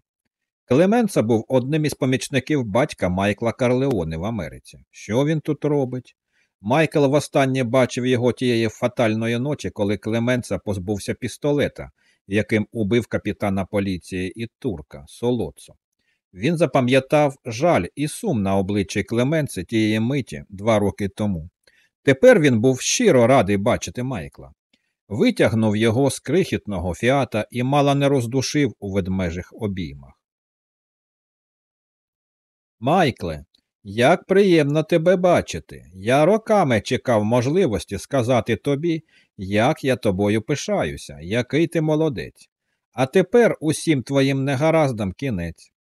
Клеменса був одним із помічників батька Майкла Карлеоне в Америці. Що він тут робить? Майкл востаннє бачив його тієї фатальної ночі, коли Клеменса позбувся пістолета, яким убив капітана поліції і турка Солоцо. Він запам'ятав жаль і сум на обличчі Клеменси тієї миті два роки тому. Тепер він був щиро радий бачити Майкла. Витягнув його з крихітного фіата і мало не роздушив у ведмежих обіймах. Майкле, як приємно тебе бачити. Я роками чекав можливості сказати тобі, як я тобою пишаюся, який ти молодець. А тепер усім твоїм негараздам кінець.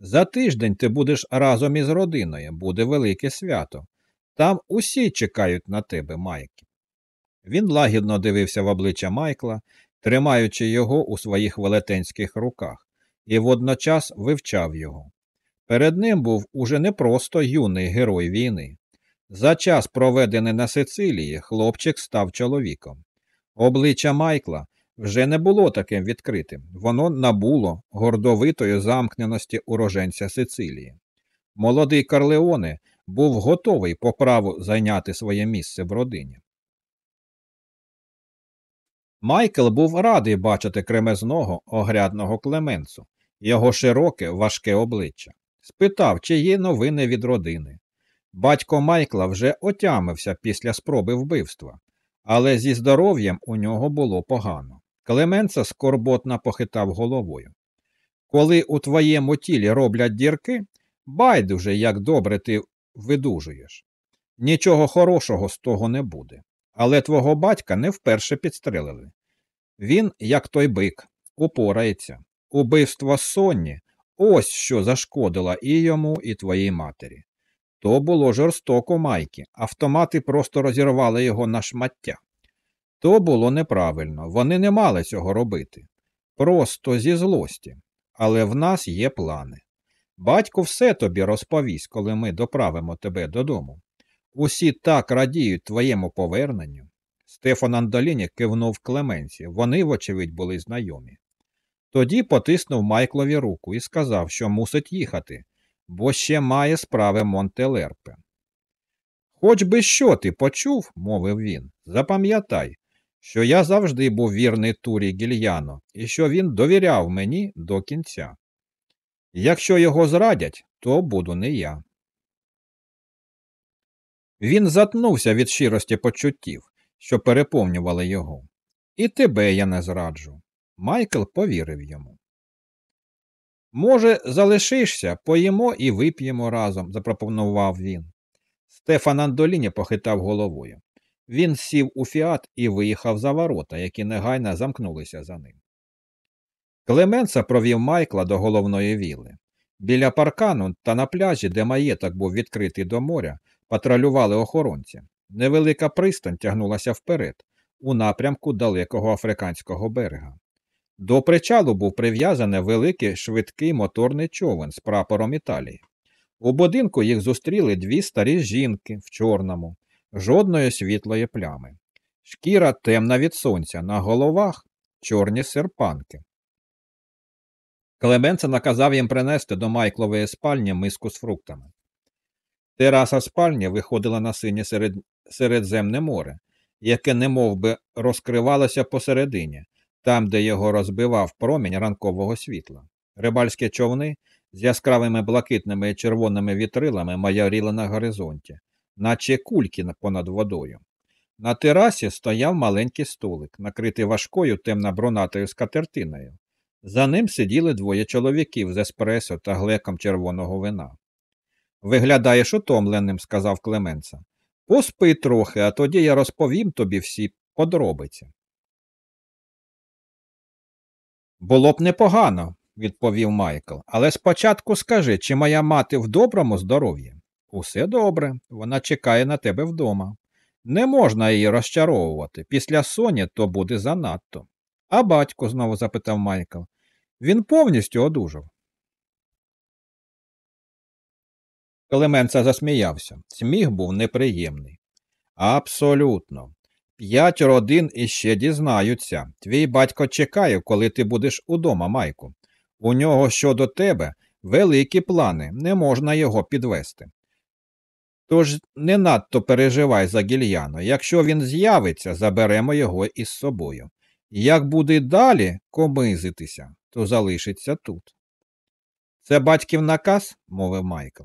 За тиждень ти будеш разом із родиною, буде велике свято. Там усі чекають на тебе, Майки. Він лагідно дивився в обличчя Майкла, тримаючи його у своїх велетенських руках, і водночас вивчав його. Перед ним був уже не просто юний герой війни. За час, проведений на Сицилії, хлопчик став чоловіком. Обличчя Майкла вже не було таким відкритим, воно набуло гордовитої замкненості уроженця Сицилії. Молодий Карлеоне був готовий по праву зайняти своє місце в родині. Майкл був радий бачити кремезного огрядного Клеменцу, його широке, важке обличчя. Спитав, чи є новини від родини. Батько Майкла вже отямився після спроби вбивства, але зі здоров'ям у нього було погано. Клеменца скорботно похитав головою. Коли у твоєму тілі роблять дірки, байдуже, як добре ти видужуєш. Нічого хорошого з того не буде. Але твого батька не вперше підстрелили. Він, як той бик, упорається. Убивство Сонні ось що зашкодило і йому, і твоїй матері. То було жорстоко майки, автомати просто розірвали його на шмаття. То було неправильно, вони не мали цього робити. Просто зі злості. Але в нас є плани. Батько все тобі розповість, коли ми доправимо тебе додому. Усі так радіють твоєму поверненню. Стефан Андоліні кивнув Клеменці, вони, вочевидь, були знайомі. Тоді потиснув Майклові руку і сказав, що мусить їхати, бо ще має справи Монтелерпе. Хоч би що ти почув, мовив він, запам'ятай, що я завжди був вірний турі гільяно і що він довіряв мені до кінця. Якщо його зрадять, то буду не я. Він затнувся від щирості почуттів, що переповнювали його. І тебе я не зраджу. Майкл повірив йому. Може, залишишся, поїмо і вип'ємо разом, запропонував він. Стефан Андоліні похитав головою. Він сів у фіат і виїхав за ворота, які негайно замкнулися за ним. Клеменса провів Майкла до головної віли. Біля паркану та на пляжі, де маєток був відкритий до моря, патрулювали охоронці. Невелика пристань тягнулася вперед, у напрямку далекого африканського берега. До причалу був прив'язаний великий швидкий моторний човен з прапором Італії. У будинку їх зустріли дві старі жінки в чорному, жодної світлої плями. Шкіра темна від сонця, на головах чорні серпанки. Клеменце наказав їм принести до Майклової спальні миску з фруктами. Тераса спальні виходила на синє серед... Середземне море, яке немов би розкривалося посередині, там, де його розбивав промінь ранкового світла. Рибальські човни з яскравими блакитними і червоними вітрилами майоріли на горизонті, наче кульки понад водою. На терасі стояв маленький столик, накритий важкою темно-бронатою скатертиною. За ним сиділи двоє чоловіків з еспресо та глеком червоного вина. Виглядаєш утомленим, сказав Клеменца. Поспи трохи, а тоді я розповім тобі всі подробиці. Було б непогано, відповів Майкл, але спочатку скажи, чи моя мати в доброму здоров'ї? Усе добре, вона чекає на тебе вдома. Не можна її розчаровувати. Після соні то буде занадто. А батько? знову запитав Майкл. Він повністю одужав. Клеменца засміявся. Сміх був неприємний. Абсолютно. П'ять родин іще дізнаються. Твій батько чекає, коли ти будеш удома, Майку. У нього щодо тебе великі плани, не можна його підвести. Тож не надто переживай за гільяно. Якщо він з'явиться, заберемо його із собою. Як буде далі комизитися, то залишиться тут. Це батьків наказ, мовив Майкл.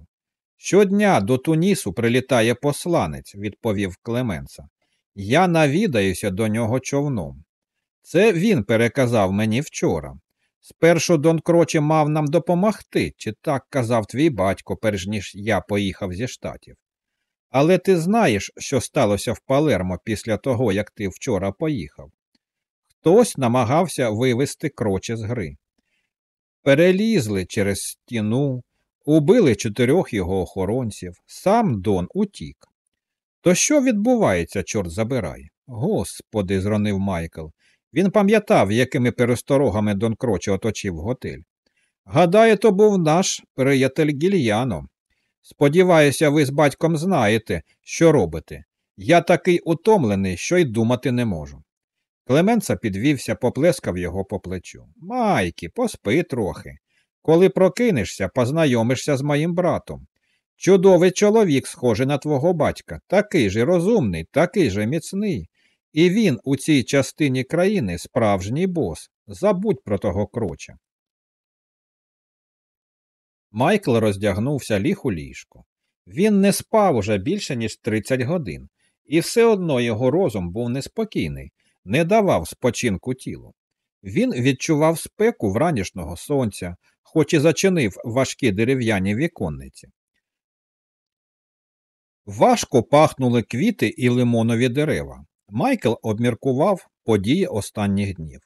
Щодня до Тунісу прилітає посланець, відповів Клеменса. Я навідаюся до нього човном. Це він переказав мені вчора. Спершу Дон Крочі мав нам допомогти, чи так казав твій батько, перш ніж я поїхав зі штатів. Але ти знаєш, що сталося в Палермо після того, як ти вчора поїхав. Хтось намагався вивести кроче з гри. Перелізли через стіну, убили чотирьох його охоронців, сам Дон утік. То що відбувається, чорт забирай? Господи, зронив Майкл. Він пам'ятав, якими пересторогами Дон Кроче оточив готель. Гадаю, то був наш приятель Гільяно. Сподіваюся, ви з батьком знаєте, що робите. Я такий утомлений, що й думати не можу. Клеменца підвівся, поплескав його по плечу. Майкі, поспи трохи. Коли прокинешся, познайомишся з моїм братом. Чудовий чоловік, схожий на твого батька, такий же розумний, такий же міцний. І він у цій частині країни справжній бос. Забудь про того кроча. Майкл роздягнувся ліг у ліжку. Він не спав уже більше, ніж 30 годин, і все одно його розум був неспокійний, не давав спочинку тілу. Він відчував спеку вранішнього сонця, хоч і зачинив важкі дерев'яні віконниці. Важко пахнули квіти і лимонові дерева. Майкл обміркував події останніх днів.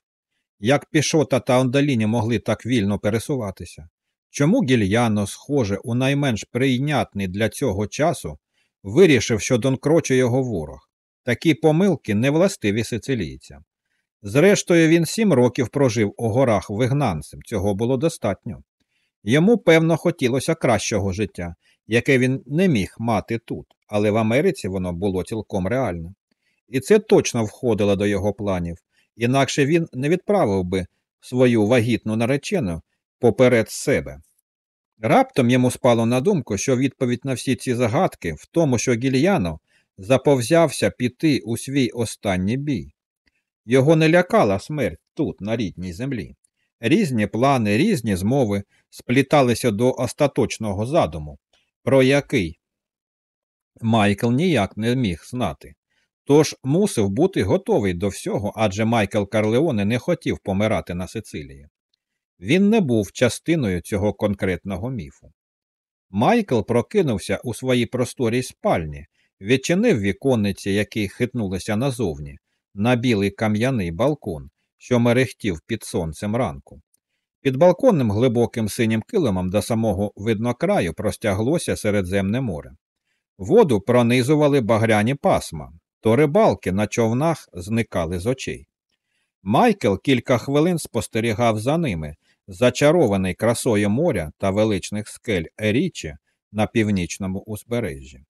Як Пішота та Ондаліні могли так вільно пересуватися? Чому гільяно, схоже, у найменш прийнятний для цього часу, вирішив, що Дон Кроче його ворог? Такі помилки не властиві сицилійцям. Зрештою, він сім років прожив у горах вигнанцем, цього було достатньо. Йому, певно, хотілося кращого життя, яке він не міг мати тут, але в Америці воно було цілком реально. І це точно входило до його планів, інакше він не відправив би свою вагітну наречену поперед себе. Раптом йому спало на думку, що відповідь на всі ці загадки в тому, що гільяно заповзявся піти у свій останній бій. Його не лякала смерть тут, на рідній землі. Різні плани, різні змови спліталися до остаточного задуму, про який Майкл ніяк не міг знати. Тож мусив бути готовий до всього, адже Майкл Карлеоне не хотів помирати на Сицилії. Він не був частиною цього конкретного міфу. Майкл прокинувся у своїй просторій спальні, відчинив віконниці, які хитнулися назовні, на білий кам'яний балкон, що мерехтів під сонцем ранку. Під балконним глибоким синім килимом до самого виднокраю простяглося Середземне море. Воду пронизували багряні пасма, то рибалки на човнах зникали з очей. Майкл кілька хвилин спостерігав за ними, зачарований красою моря та величних скель Ерічі на північному узбережжі.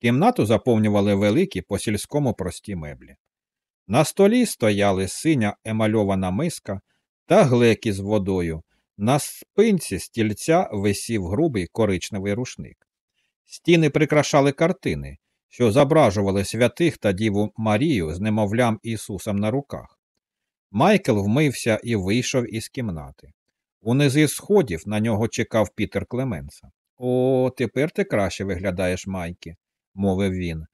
Кімнату заповнювали великі по сільському прості меблі. На столі стояли синя емальована миска та глеки з водою. На спинці стільця висів грубий коричневий рушник. Стіни прикрашали картини, що зображували святих та Діву Марію з немовлям Ісусом на руках. Майкл вмився і вийшов із кімнати. Унизи сходів на нього чекав Пітер Клеменса. О, тепер ти краще виглядаєш, Майкі, мовив він.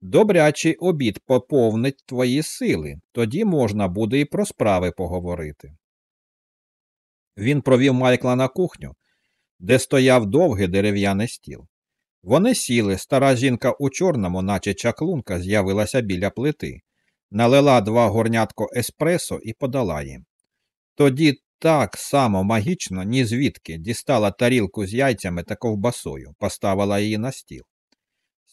Добрячий обід поповнить твої сили, тоді можна буде і про справи поговорити. Він провів Майкла на кухню, де стояв довгий дерев'яний стіл. Вони сіли, стара жінка у чорному, наче чаклунка, з'явилася біля плити, налила два горнятко еспресо і подала їм. Тоді так само магічно, ні звідки, дістала тарілку з яйцями та ковбасою, поставила її на стіл.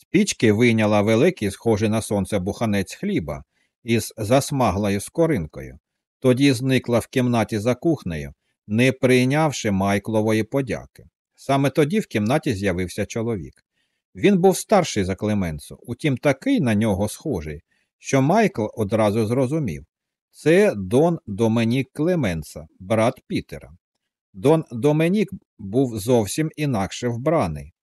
З пічки вийняла великий, схожий на сонце буханець хліба із засмаглою скоринкою, тоді зникла в кімнаті за кухнею, не прийнявши Майклової подяки. Саме тоді в кімнаті з'явився чоловік. Він був старший за Клеменцу, утім такий на нього схожий, що Майкл одразу зрозумів це Дон Доменік Клеменца, брат Пітера. Дон Доменік був зовсім інакше вбраний.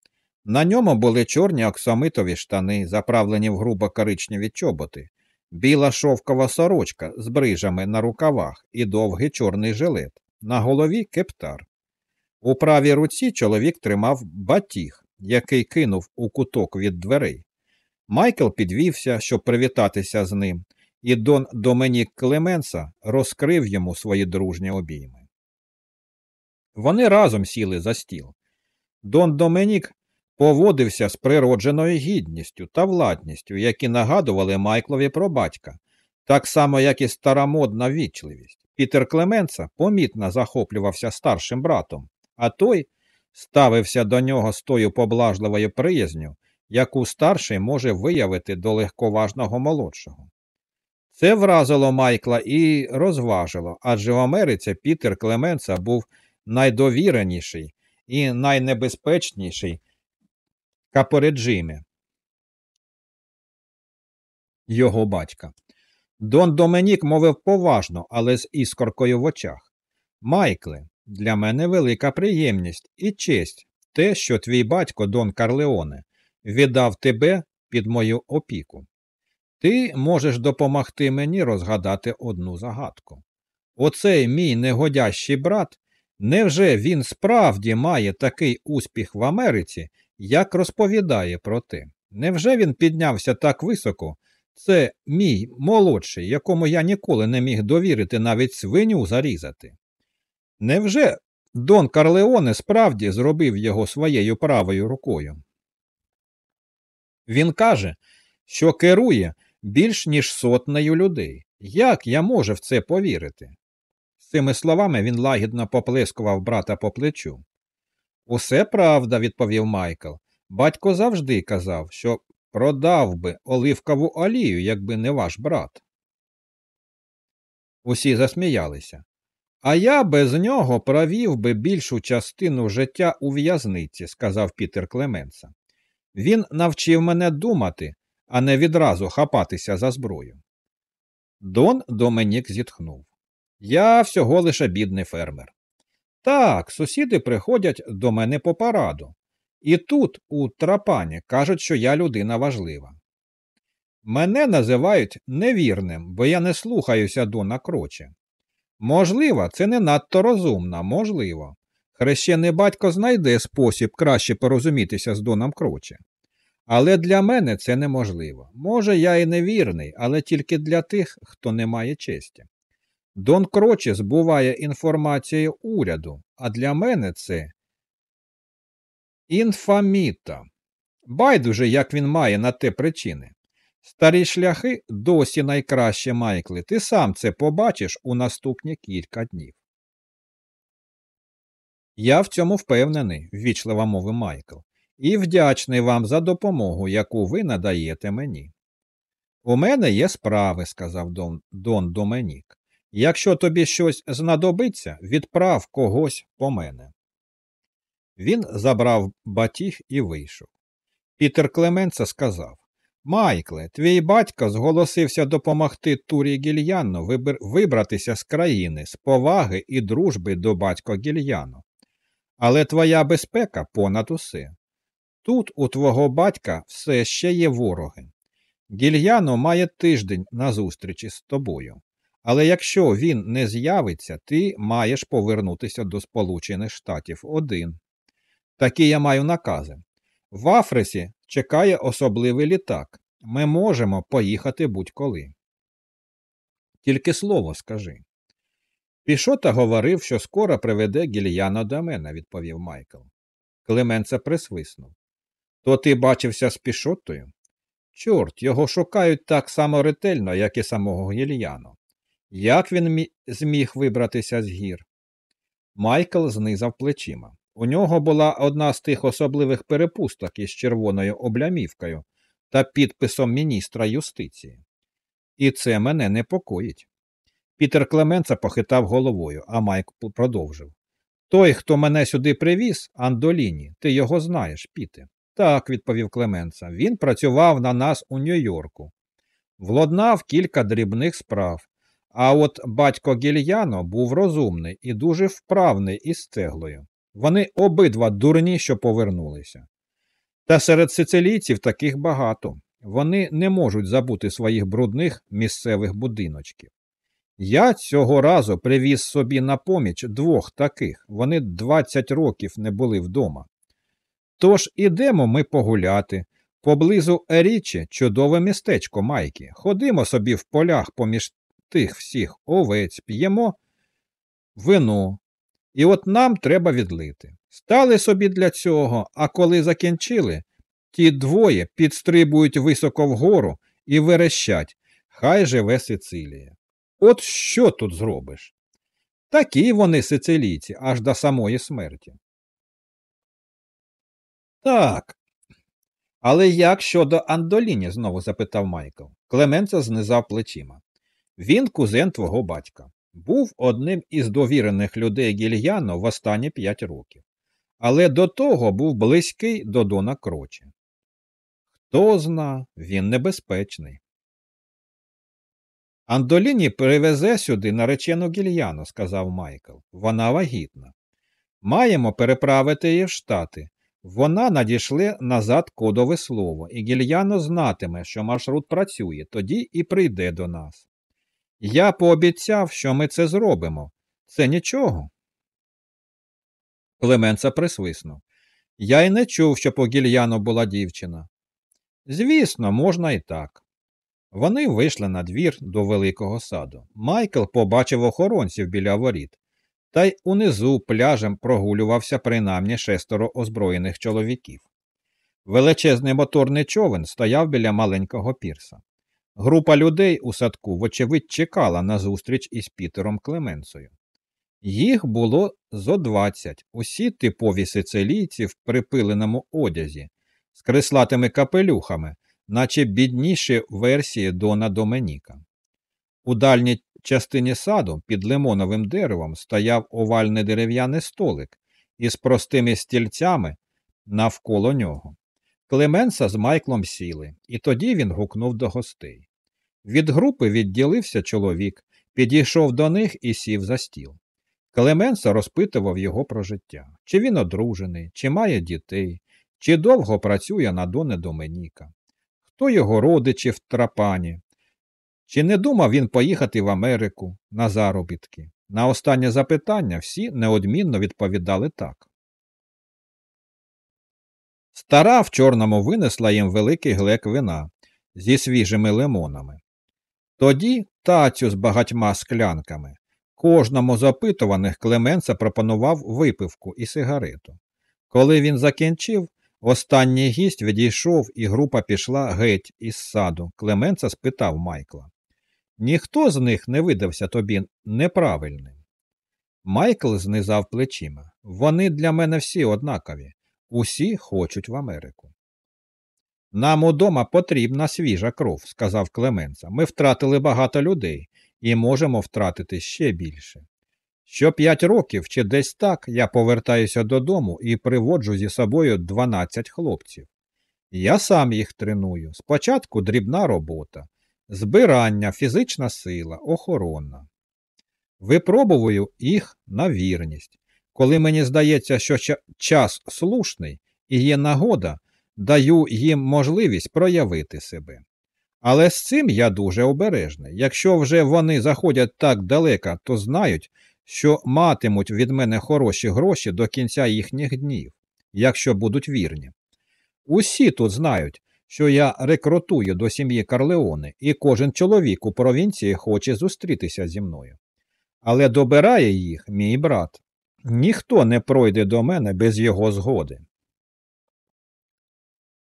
На ньому були чорні оксамитові штани, заправлені в грубо коричневі чоботи, біла шовкова сорочка з брижами на рукавах і довгий чорний жилет, на голові кептар. У правій руці чоловік тримав батіг, який кинув у куток від дверей. Майкл підвівся, щоб привітатися з ним, і Дон Доменік Клеменса розкрив йому свої дружні обійми. Вони разом сіли за стіл. Дон Доменік поводився з природженою гідністю та владністю, які нагадували Майклові про батька, так само, як і старомодна вічливість. Пітер Клеменса помітно захоплювався старшим братом, а той ставився до нього з тою поблажливою приязню, яку старший може виявити до легковажного молодшого. Це вразило Майкла і розважило, адже в Америці Пітер Клеменса був найдовіреніший і найнебезпечніший капореджиме його батька. Дон Доменік мовив поважно, але з іскоркою в очах. Майкле, для мене велика приємність і честь те, що твій батько Дон Карлеоне віддав тебе під мою опіку. Ти можеш допомогти мені розгадати одну загадку. Оцей мій негодящий брат, невже він справді має такий успіх в Америці, як розповідає про те? Невже він піднявся так високо? Це мій молодший, якому я ніколи не міг довірити навіть свиню зарізати. Невже Дон Карлеоне справді зробив його своєю правою рукою? Він каже, що керує більш ніж сотнею людей. Як я можу в це повірити? З цими словами він лагідно поплескував брата по плечу. Усе правда, відповів Майкл. Батько завжди казав, що продав би оливкову олію, якби не ваш брат. Усі засміялися. А я без нього провів би більшу частину життя у в'язниці, сказав Пітер Клеменса. Він навчив мене думати, а не відразу хапатися за зброю. Дон Доменік зітхнув. Я всього лише бідний фермер. Так, сусіди приходять до мене по параду. І тут, у трапані, кажуть, що я людина важлива. Мене називають невірним, бо я не слухаюся Дона Кроче. Можливо, це не надто розумно, можливо. Хрещений батько знайде спосіб краще порозумітися з Доном Кроче. Але для мене це неможливо. Може, я і невірний, але тільки для тих, хто не має честі. Дон Кроче збуває інформацію уряду, а для мене це інфаміта. Байдуже, як він має на те причини. Старі шляхи досі найкраще, Майкли. Ти сам це побачиш у наступні кілька днів. Я в цьому впевнений, ввічливо мовив Майкл, і вдячний вам за допомогу, яку ви надаєте мені. У мене є справи, сказав Дон, Дон Доменік. Якщо тобі щось знадобиться, відправ когось по мене. Він забрав батіг і вийшов. Пітер Клеменца сказав Майкле, твій батько зголосився допомогти Турі Гільяну вибратися з країни з поваги і дружби до батька Гільяну. Але твоя безпека понад усе. Тут у твого батька все ще є вороги. Гільяно має тиждень на зустрічі з тобою. Але якщо він не з'явиться, ти маєш повернутися до Сполучених Штатів один. Такі я маю накази. В Африсі чекає особливий літак. Ми можемо поїхати будь-коли. Тільки слово скажи. Пішота говорив, що скоро приведе гільяно до мене, відповів Майкл. Клеменце присвиснув. То ти бачився з пішотою? Чорт, його шукають так само ретельно, як і самого гільяно. Як він зміг вибратися з гір? Майкл знизав плечима. У нього була одна з тих особливих перепусток із червоною облямівкою та підписом міністра юстиції. І це мене непокоїть. Пітер Клеменца похитав головою, а Майк продовжив. Той, хто мене сюди привіз, Андоліні, ти його знаєш, Піте. Так, відповів Клеменца. Він працював на нас у Нью-Йорку. Владнав кілька дрібних справ. А от батько Гільяно був розумний і дуже вправний із цеглою. Вони обидва дурні, що повернулися. Та серед сицилійців таких багато. Вони не можуть забути своїх брудних місцевих будиночків. Я цього разу привіз собі на поміч двох таких, вони 20 років не були вдома. Тож ідемо ми погуляти. Поблизу Ерічі чудове містечко Майки. Ходимо собі в полях поміж тих всіх овець, п'ємо вино, і от нам треба відлити. Стали собі для цього, а коли закінчили, ті двоє підстрибують високо вгору і верещать Хай живе Сицилія. От що тут зробиш? Такі вони сицилійці аж до самої смерті. Так. Але як щодо Андоліні? знову запитав Майкл. Клеменце знизав плечима. Він кузен твого батька був одним із довірених людей Гільяно в останні п'ять років, але до того був близький до Дона Кроче. Хто зна, він небезпечний. Андоліні привезе сюди наречену гільяну, сказав Майкл. Вона вагітна. Маємо переправити її в Штати. Вона надійшли назад кодове слово, і гільяно знатиме, що маршрут працює, тоді і прийде до нас. Я пообіцяв, що ми це зробимо. Це нічого. Клеменца присвиснув. Я й не чув, що по гільяну була дівчина. Звісно, можна і так. Вони вийшли на двір до великого саду. Майкл побачив охоронців біля воріт, та й унизу пляжем прогулювався принаймні шестеро озброєних чоловіків. Величезний моторний човен стояв біля маленького пірса. Група людей у садку, вочевидь, чекала на зустріч із Пітером Клеменцею. Їх було зо двадцять, усі типові сицилійці в припиленому одязі, з креслатими капелюхами, наче бідніші версії Дона Доменіка. У дальній частині саду під лимоновим деревом стояв овальний дерев'яний столик із простими стільцями навколо нього. Клеменса з Майклом сіли, і тоді він гукнув до гостей. Від групи відділився чоловік, підійшов до них і сів за стіл. Клеменса розпитував його про життя, чи він одружений, чи має дітей, чи довго працює на доне Доменіка. хто його родичі в трапані. Чи не думав він поїхати в Америку на заробітки? На останнє запитання всі неодмінно відповідали так. Стара в чорному винесла їм великий глек вина зі свіжими лимонами. Тоді тацю з багатьма склянками. Кожному з опитуваних Клеменса пропонував випивку і сигарету. Коли він закінчив, останній гість відійшов, і група пішла геть із саду. Клеменса спитав Майкла. Ніхто з них не видався тобі неправильним. Майкл знизав плечима. Вони для мене всі однакові. Усі хочуть в Америку. Нам удома потрібна свіжа кров, сказав Клеменса. Ми втратили багато людей і можемо втратити ще більше. Що п'ять років чи десь так я повертаюся додому і приводжу зі собою 12 хлопців. Я сам їх треную. Спочатку дрібна робота, збирання, фізична сила, охорона. Випробую їх на вірність. Коли мені здається, що час слушний і є нагода, даю їм можливість проявити себе. Але з цим я дуже обережний. Якщо вже вони заходять так далеко, то знають, що матимуть від мене хороші гроші до кінця їхніх днів, якщо будуть вірні. Усі тут знають, що я рекрутую до сім'ї Карлеони, і кожен чоловік у провінції хоче зустрітися зі мною. Але добирає їх мій брат. Ніхто не пройде до мене без його згоди.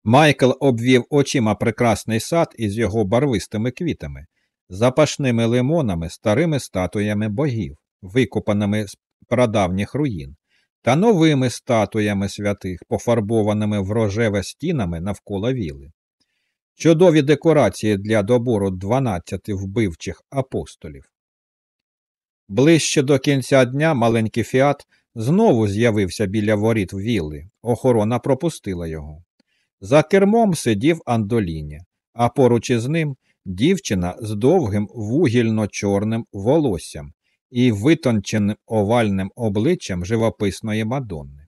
Майкл обвів очима прекрасний сад із його барвистими квітами, запашними лимонами, старими статуями богів, викопаними з прадавніх руїн, та новими статуями святих, пофарбованими в рожеве стінами навколо віли. Чудові декорації для добору 12 вбивчих апостолів. Ближче до кінця дня маленький фіат знову з'явився біля воріт вілли. Охорона пропустила його. За кермом сидів Андоліні, а поруч із ним дівчина з довгим вугільно-чорним волоссям і витонченим овальним обличчям живописної Мадонни.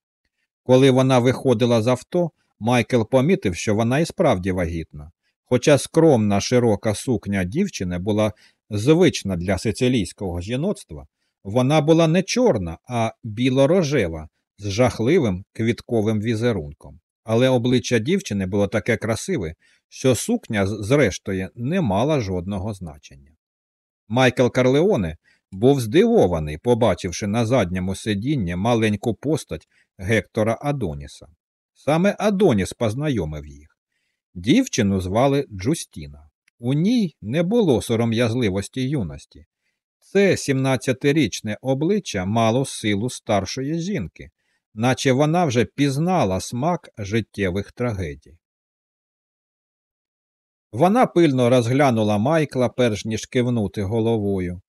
Коли вона виходила з авто, Майкл помітив, що вона і справді вагітна, хоча скромна широка сукня дівчини була звична для сицилійського жіноцтва, вона була не чорна, а білорожева з жахливим квітковим візерунком. Але обличчя дівчини було таке красиве, що сукня, зрештою, не мала жодного значення. Майкл Карлеоне був здивований, побачивши на задньому сидінні маленьку постать Гектора Адоніса. Саме Адоніс познайомив їх. Дівчину звали Джустіна. У ній не було сором'язливості юності. Це 17-річне обличчя мало силу старшої жінки, наче вона вже пізнала смак життєвих трагедій. Вона пильно розглянула Майкла, перш ніж кивнути головою,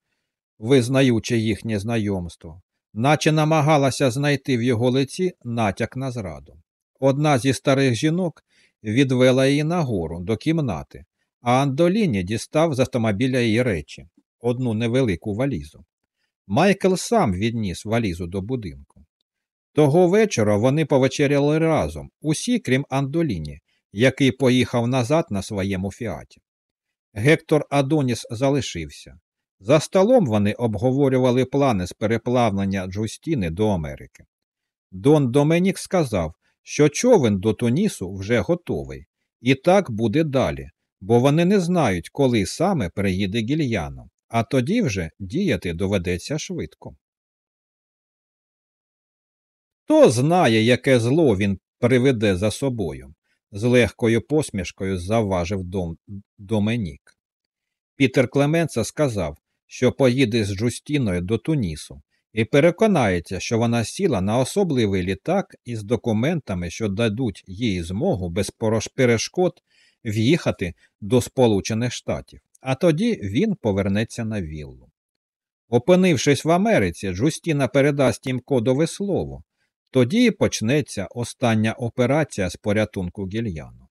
визнаючи їхнє знайомство, наче намагалася знайти в його лиці натяк на зраду. Одна зі старих жінок відвела її нагору до кімнати, а Андоліні дістав з автомобіля її речі, одну невелику валізу. Майкл сам відніс валізу до будинку. Того вечора вони повечеряли разом, усі, крім Андоліні, який поїхав назад на своєму фіаті. Гектор Адоніс залишився. За столом вони обговорювали плани з переплавлення Джустіни до Америки. Дон Доменік сказав, що човен до Тунісу вже готовий, і так буде далі, бо вони не знають, коли саме приїде гільяно, а тоді вже діяти доведеться швидко. Хто знає, яке зло він приведе за собою, з легкою посмішкою завважив Дом... Доменік. Пітер Клеменца сказав, що поїде з Джустіною до Тунісу, і переконається, що вона сіла на особливий літак із документами, що дадуть їй змогу без перешкод в'їхати до Сполучених Штатів, а тоді він повернеться на віллу. Опинившись в Америці, Джустіна передасть їм кодове слово, тоді почнеться остання операція з порятунку гільяну.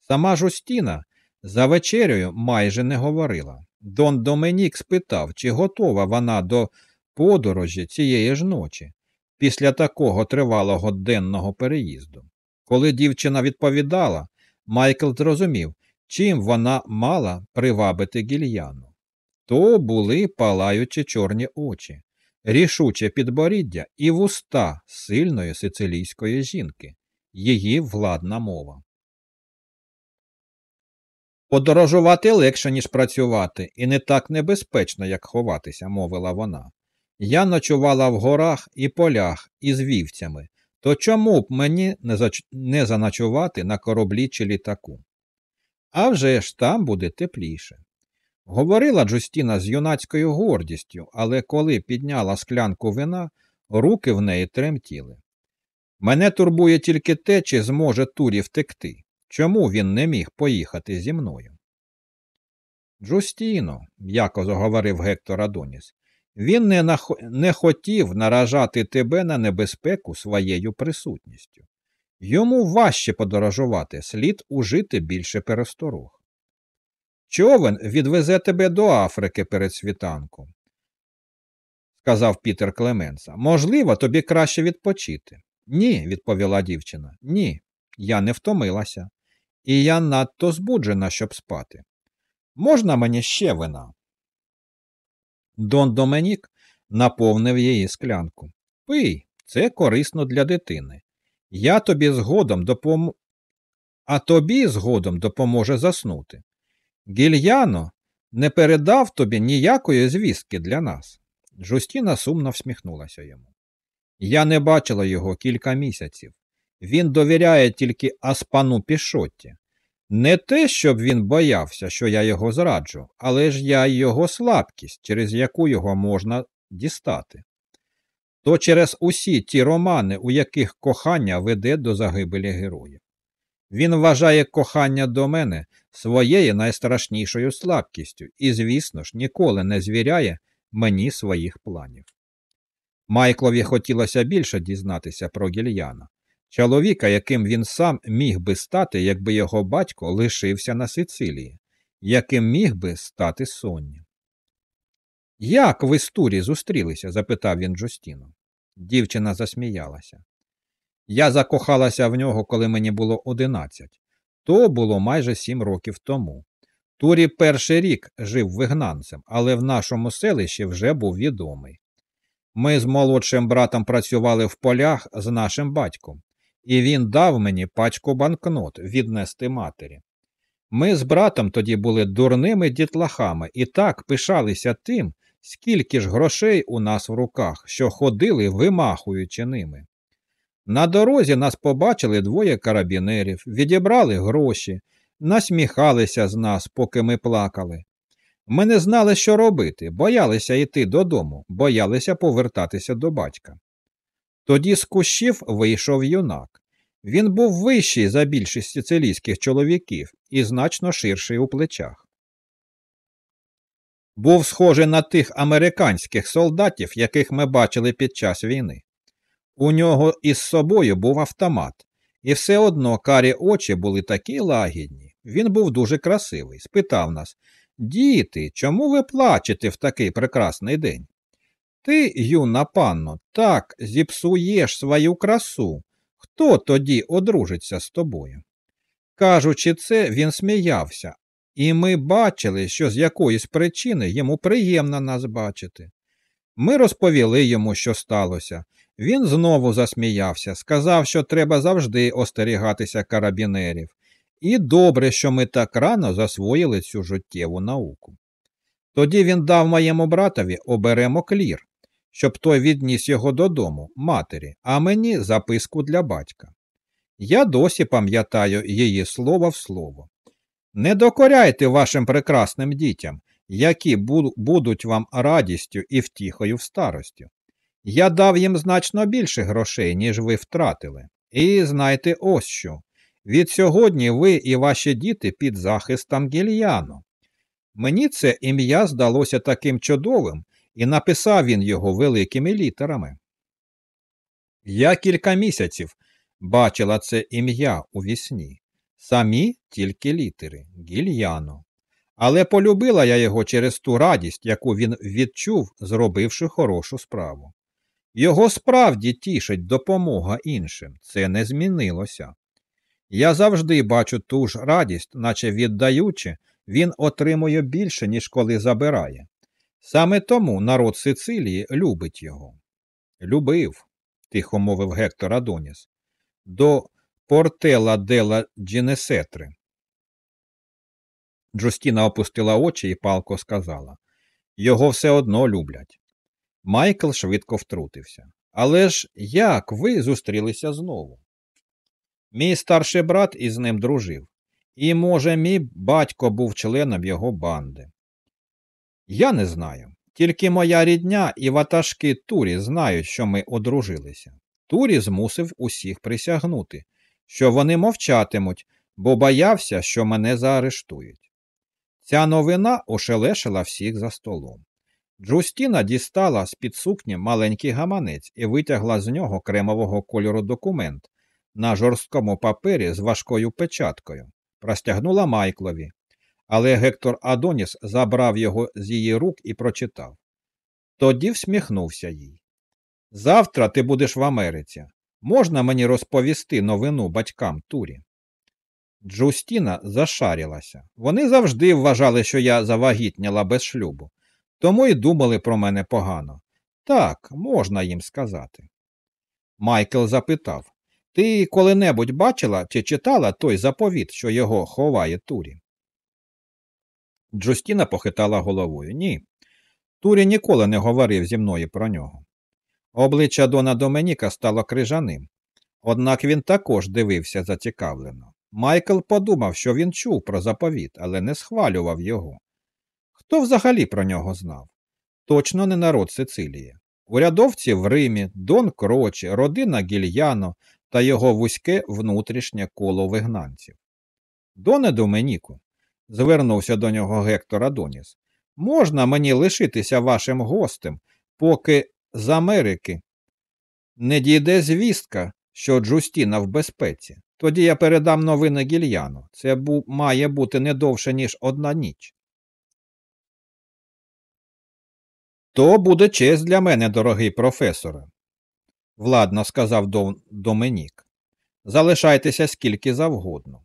Сама Жустіна за вечерею майже не говорила. Дон Доменік спитав, чи готова вона до подорожі цієї ж ночі, після такого тривалого денного переїзду. Коли дівчина відповідала, Майкл зрозумів, чим вона мала привабити гільяну. То були палаючі чорні очі, рішуче підборіддя і вуста сильної сицилійської жінки, її владна мова. Подорожувати легше, ніж працювати, і не так небезпечно, як ховатися, мовила вона. Я ночувала в горах і полях із вівцями, то чому б мені не, зач... не заночувати на кораблі чи літаку? А вже ж там буде тепліше. Говорила Джустіна з юнацькою гордістю, але коли підняла склянку вина, руки в неї тремтіли. Мене турбує тільки те, чи зможе Турі втекти. Чому він не міг поїхати зі мною? Джустіно, м'яко заговорив Гектор Адоніс, він не, нах... не хотів наражати тебе на небезпеку своєю присутністю. Йому важче подорожувати, слід ужити більше пересторог. Човен відвезе тебе до Африки перед світанком, сказав Пітер Клеменса. Можливо, тобі краще відпочити. Ні, відповіла дівчина. Ні, я не втомилася, і я надто збуджена, щоб спати. Можна мені ще вина? Дон Доменік наповнив її склянку. Пий, це корисно для дитини. Я тобі згодом допом... А тобі згодом допоможе заснути. Гільяно не передав тобі ніякої звістки для нас. Жустіна сумно всміхнулася йому. Я не бачила його кілька місяців. Він довіряє тільки Аспану Пішотті. Не те, щоб він боявся, що я його зраджу, але ж я його слабкість, через яку його можна дістати. То через усі ті романи, у яких кохання веде до загибелі героїв. Він вважає кохання до мене своєю найстрашнішою слабкістю і, звісно ж, ніколи не звіряє мені своїх планів. Майклові хотілося більше дізнатися про гільяна, чоловіка, яким він сам міг би стати, якби його батько лишився на Сицилії, яким міг би стати Сонні. Як ви з Турі зустрілися? запитав він Джустіну. Дівчина засміялася. Я закохалася в нього, коли мені було одинадцять. То було майже сім років тому. Турі перший рік жив вигнанцем, але в нашому селищі вже був відомий. Ми з молодшим братом працювали в полях з нашим батьком, і він дав мені пачку банкнот віднести матері. Ми з братом тоді були дурними дітлахами і так пишалися тим, скільки ж грошей у нас в руках, що ходили, вимахуючи ними. На дорозі нас побачили двоє карабінерів, відібрали гроші, насміхалися з нас, поки ми плакали. Ми не знали, що робити, боялися йти додому, боялися повертатися до батька. Тоді з кущів вийшов юнак. Він був вищий за більшість сицилійських чоловіків і значно ширший у плечах. Був схожий на тих американських солдатів, яких ми бачили під час війни. У нього із собою був автомат, і все одно карі очі були такі лагідні. Він був дуже красивий, спитав нас Діти, чому ви плачете в такий прекрасний день? Ти, юна панно, так зіпсуєш свою красу. Хто тоді одружиться з тобою? Кажучи це, він сміявся, і ми бачили, що з якоїсь причини йому приємно нас бачити. Ми розповіли йому, що сталося. Він знову засміявся, сказав, що треба завжди остерігатися карабінерів, і добре, що ми так рано засвоїли цю життєву науку. Тоді він дав моєму братові оберемо клір, щоб той відніс його додому, матері, а мені записку для батька. Я досі пам'ятаю її слово в слово. Не докоряйте вашим прекрасним дітям, які будуть вам радістю і втіхою в старостю. Я дав їм значно більше грошей, ніж ви втратили. І знайте ось що. Від сьогодні ви і ваші діти під захистом гільяно. Мені це ім'я здалося таким чудовим, і написав він його великими літерами. Я кілька місяців бачила це ім'я у вісні, самі тільки літери гільяно. Але полюбила я його через ту радість, яку він відчув, зробивши хорошу справу. Його справді тішить допомога іншим, це не змінилося. Я завжди бачу ту ж радість, наче віддаючи, він отримує більше, ніж коли забирає. Саме тому народ Сицилії любить його. Любив, тихо мовив Гектор Адоніс, до Портела дела Джінесетри. Джустіна опустила очі і палко сказала Його все одно люблять. Майкл швидко втрутився. Але ж як ви зустрілися знову? Мій старший брат із ним дружив, і, може, мій батько був членом його банди. Я не знаю. Тільки моя рідня і ватажки Турі знають, що ми одружилися. Турі змусив усіх присягнути, що вони мовчатимуть, бо боявся, що мене заарештують. Ця новина ошелешила всіх за столом. Джустіна дістала з під сукні маленький гаманець і витягла з нього кремового кольору документ на жорсткому папері з важкою печаткою, простягнула Майклові, але Гектор Адоніс забрав його з її рук і прочитав. Тоді всміхнувся їй. Завтра ти будеш в Америці. Можна мені розповісти новину батькам Турі? Джустіна зашарілася. Вони завжди вважали, що я завагітняла без шлюбу, тому й думали про мене погано. Так, можна їм сказати. Майкл запитав Ти коли-небудь бачила чи читала той заповіт, що його ховає Турі? Джустіна похитала головою. Ні. Турі ніколи не говорив зі мною про нього. Обличчя Дона Доменіка стало крижаним, однак він також дивився зацікавлено. Майкл подумав, що він чув про заповіт, але не схвалював його. Хто взагалі про нього знав? Точно не народ Сицилії. Урядовці в Римі, Дон Крочі, родина Гільяно та його вузьке внутрішнє коло вигнанців. Доне Доменіку, звернувся до нього Гектор Адоніс, можна мені лишитися вашим гостем, поки з Америки не дійде звістка, що Джустіна в безпеці. Тоді я передам новини гільяну. Це бу має бути не довше, ніж одна ніч. То буде честь для мене, дорогий професоре, владно сказав Доменік. Залишайтеся скільки завгодно.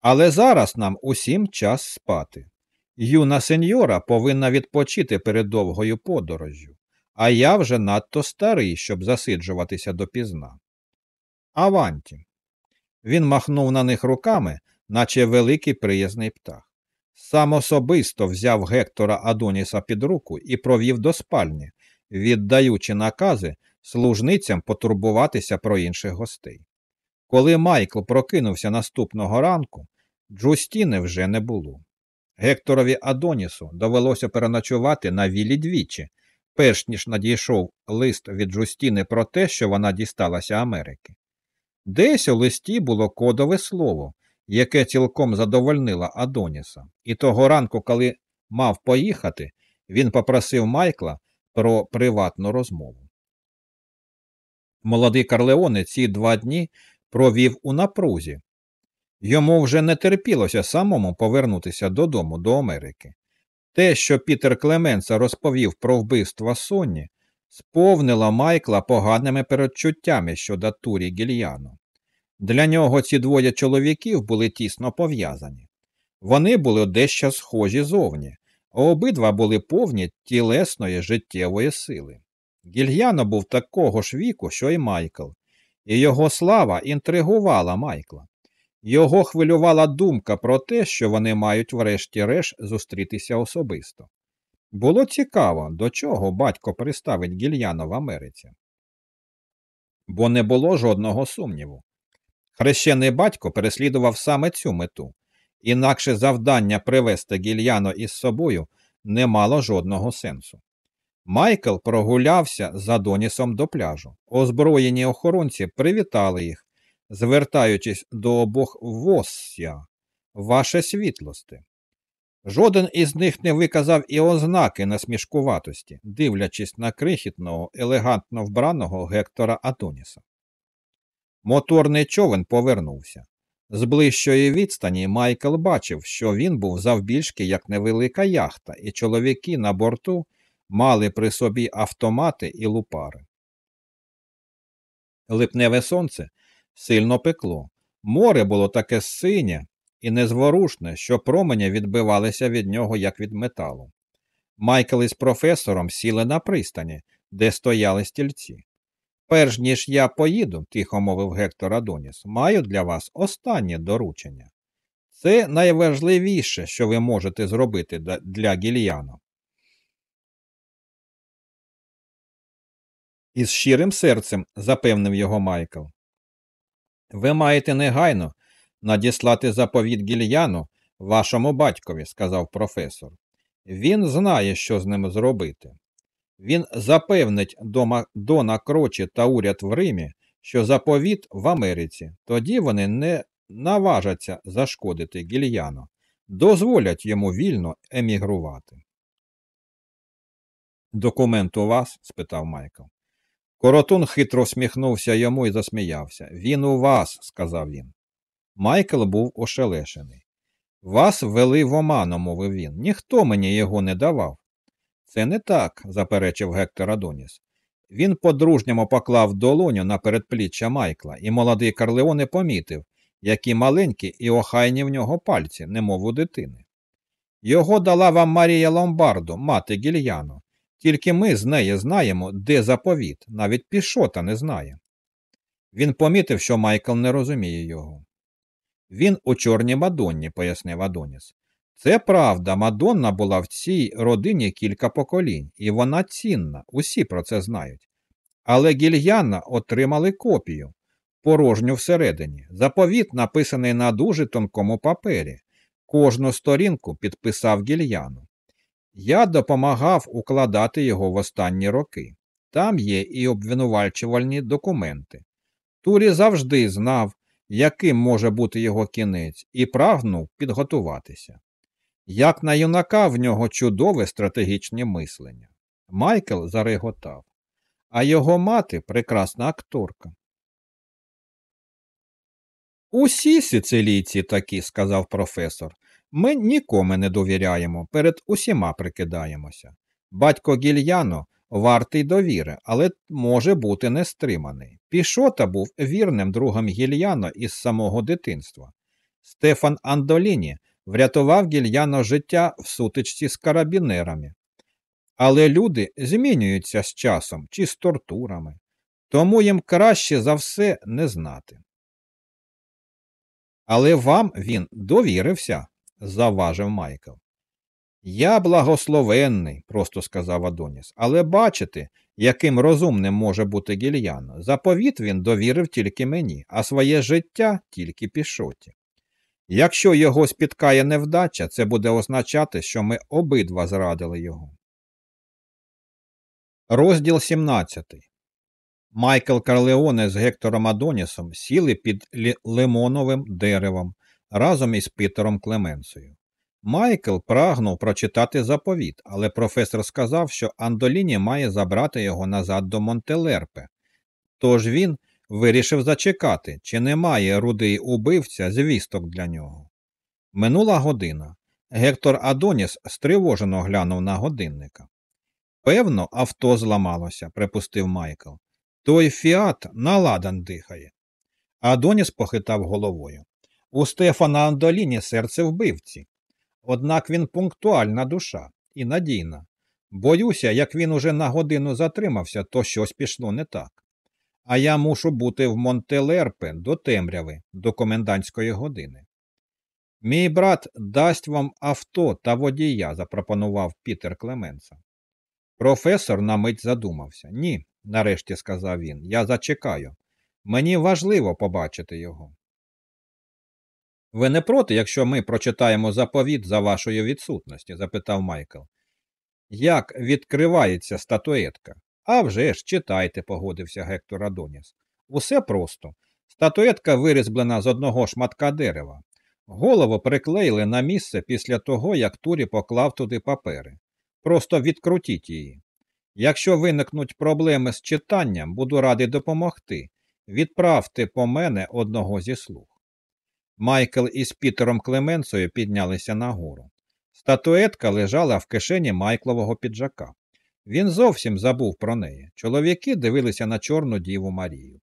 Але зараз нам усім час спати. Юна сеньора повинна відпочити перед довгою подорожжю, а я вже надто старий, щоб засиджуватися допізна. Аванті. Він махнув на них руками, наче великий приязний птах. Сам особисто взяв Гектора Адоніса під руку і провів до спальні, віддаючи накази служницям потурбуватися про інших гостей. Коли Майкл прокинувся наступного ранку, Джустіни вже не було. Гекторові Адонісу довелося переночувати на вілі двічі, перш ніж надійшов лист від Джустіни про те, що вона дісталася Америки. Десь у листі було кодове слово, яке цілком задовольнило Адоніса, і того ранку, коли мав поїхати, він попросив Майкла про приватну розмову. Молодий Карлеоне ці два дні провів у напрузі. Йому вже не терпілося самому повернутися додому до Америки. Те, що Пітер Клеменса розповів про вбивство Сонні, сповнило Майкла поганими передчуттями щодо Турі Гільяно. Для нього ці двоє чоловіків були тісно пов'язані. Вони були дещо схожі зовні, а обидва були повні тілесної життєвої сили. Гільяно був такого ж віку, що й Майкл, і його слава інтригувала Майкла. Його хвилювала думка про те, що вони мають врешті-решт зустрітися особисто. Було цікаво, до чого батько приставить гільяно в Америці. Бо не було жодного сумніву. Хрещений батько переслідував саме цю мету, інакше завдання привезти гільяно із собою не мало жодного сенсу. Майкл прогулявся за Донісом до пляжу. Озброєні охоронці привітали їх, звертаючись до обох восся, ваше світлосте. Жоден із них не виказав і ознаки насмішкуватості, дивлячись на крихітного, елегантно вбраного Гектора Атоніса. Моторний човен повернувся. З ближчої відстані Майкл бачив, що він був завбільшки як невелика яхта, і чоловіки на борту мали при собі автомати і лупари. Липневе сонце сильно пекло, Море було таке синє і незворушне, що промені відбивалися від нього, як від металу. Майкл із професором сіли на пристані, де стояли стільці. Перш ніж я поїду, тихо мовив Гектор Адоніс, маю для вас останнє доручення. Це найважливіше, що ви можете зробити для Гільяно. Із щирим серцем запевнив його Майкл. Ви маєте негайно надіслати заповіт гільяну вашому батькові, сказав професор. Він знає, що з ним зробити. Він запевнить Дона Крочі та уряд в Римі, що заповіт в Америці, тоді вони не наважаться зашкодити гільяну, дозволять йому вільно емігрувати. Документ у вас? спитав Майкл. Коротун хитро всміхнувся йому і засміявся. Він у вас, сказав він. Майкл був ошелешений. Вас ввели в оману, мовив він. Ніхто мені його не давав. Це не так, заперечив Гектор Адоніс. Він по-дружньому поклав долоню на передпліччя Майкла, і молодий Карлеоне помітив, які маленькі і охайні в нього пальці, немов у дитини. Його дала вам Марія Ломбардо, мати Гільяно. Тільки ми з неї знаємо, де заповіт, навіть пішота не знає. Він помітив, що Майкл не розуміє його. Він у чорній Мадонні, пояснив Адоніс. Це правда, Мадонна була в цій родині кілька поколінь, і вона цінна, усі про це знають. Але гільяна отримали копію, порожню всередині. Заповіт написаний на дуже тонкому папері. Кожну сторінку підписав гільяну. Я допомагав укладати його в останні роки. Там є і обвинувальчувальні документи. Турі завжди знав, яким може бути його кінець, і прагнув підготуватися. Як на юнака в нього чудове стратегічне мислення. Майкл зареготав, а його мати прекрасна акторка. Усі сицилійці такі, сказав професор. Ми нікому не довіряємо, перед усіма прикидаємося. Батько гільяно вартий довіри, але може бути нестриманий. Пішота був вірним другом гільяно із самого дитинства. Стефан Андоліні врятував гільяно життя в сутичці з карабінерами. Але люди змінюються з часом чи з тортурами, тому їм краще за все не знати. Але вам він довірився, заважив Майкл. Я благословенний, просто сказав Адоніс, але бачите, яким розумним може бути гільяно. Заповіт він довірив тільки мені, а своє життя тільки пішоті. Якщо його спіткає невдача, це буде означати, що ми обидва зрадили його. Розділ 17 Майкл Карлеоне з Гектором Адонісом сіли під лимоновим деревом разом із Пітером Клеменсою. Майкл прагнув прочитати заповіт, але професор сказав, що Андоліні має забрати його назад до Монтелерпе. Тож він вирішив зачекати, чи немає рудий убивця звісток для нього. Минула година. Гектор Адоніс стривожено глянув на годинника. Певно, авто зламалося, припустив Майкл. Той фіат наладан дихає. Адоніс похитав головою. У Стефана Андоліні серце вбивці. Однак він пунктуальна душа і надійна. Боюся, як він уже на годину затримався, то щось пішло не так. А я мушу бути в Монтелерпе до темряви, до комендантської години. Мій брат дасть вам авто та водія, запропонував Пітер Клеменса. Професор на мить задумався. Ні, нарешті сказав він, я зачекаю. Мені важливо побачити його. Ви не проти, якщо ми прочитаємо заповіт за вашої відсутності? запитав Майкл. Як відкривається статуетка? «А вже ж, читайте, погодився Гектор Адоніс. Усе просто. Статуетка вирізблена з одного шматка дерева. Голову приклеїли на місце після того, як Турі поклав туди папери. Просто відкрутіть її. Якщо виникнуть проблеми з читанням, буду радий допомогти. Відправте по мене одного зі слуг. Майкл із Пітером Клеменцею піднялися нагору. Статуетка лежала в кишені Майклового піджака. Він зовсім забув про неї. Чоловіки дивилися на Чорну Діву Марію.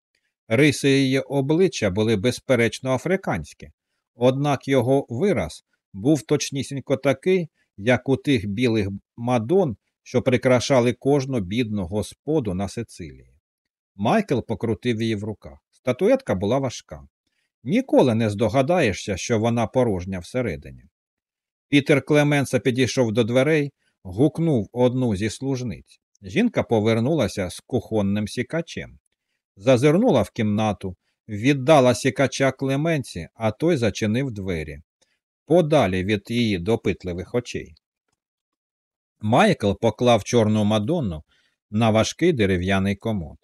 Риси її обличчя були безперечно африканські, однак його вираз був точнісінько такий, як у тих білих мадон, що прикрашали кожну бідну господу на Сицилії. Майкл покрутив її в руках. Статуетка була важка. Ніколи не здогадаєшся, що вона порожня всередині. Пітер Клеменса підійшов до дверей, гукнув одну зі служниць. Жінка повернулася з кухонним сікачем, зазирнула в кімнату, віддала сікача Клеменці, а той зачинив двері, подалі від її допитливих очей. Майкл поклав чорну мадонну на важкий дерев'яний комод.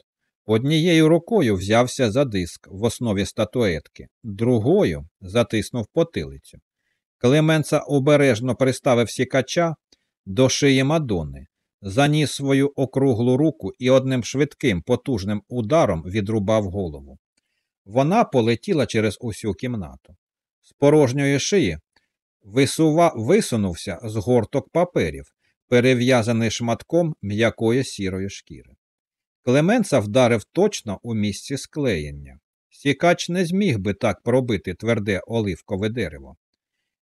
Однією рукою взявся за диск в основі статуетки, другою затиснув потилицю. Клеменца обережно приставив сікача до шиї Мадони, заніс свою округлу руку і одним швидким, потужним ударом відрубав голову. Вона полетіла через усю кімнату. З порожньої шиї висува... висунувся згорток паперів, перев'язаний шматком м'якої сірої шкіри. Клеменца вдарив точно у місці склеєння. Сікач не зміг би так пробити тверде оливкове дерево.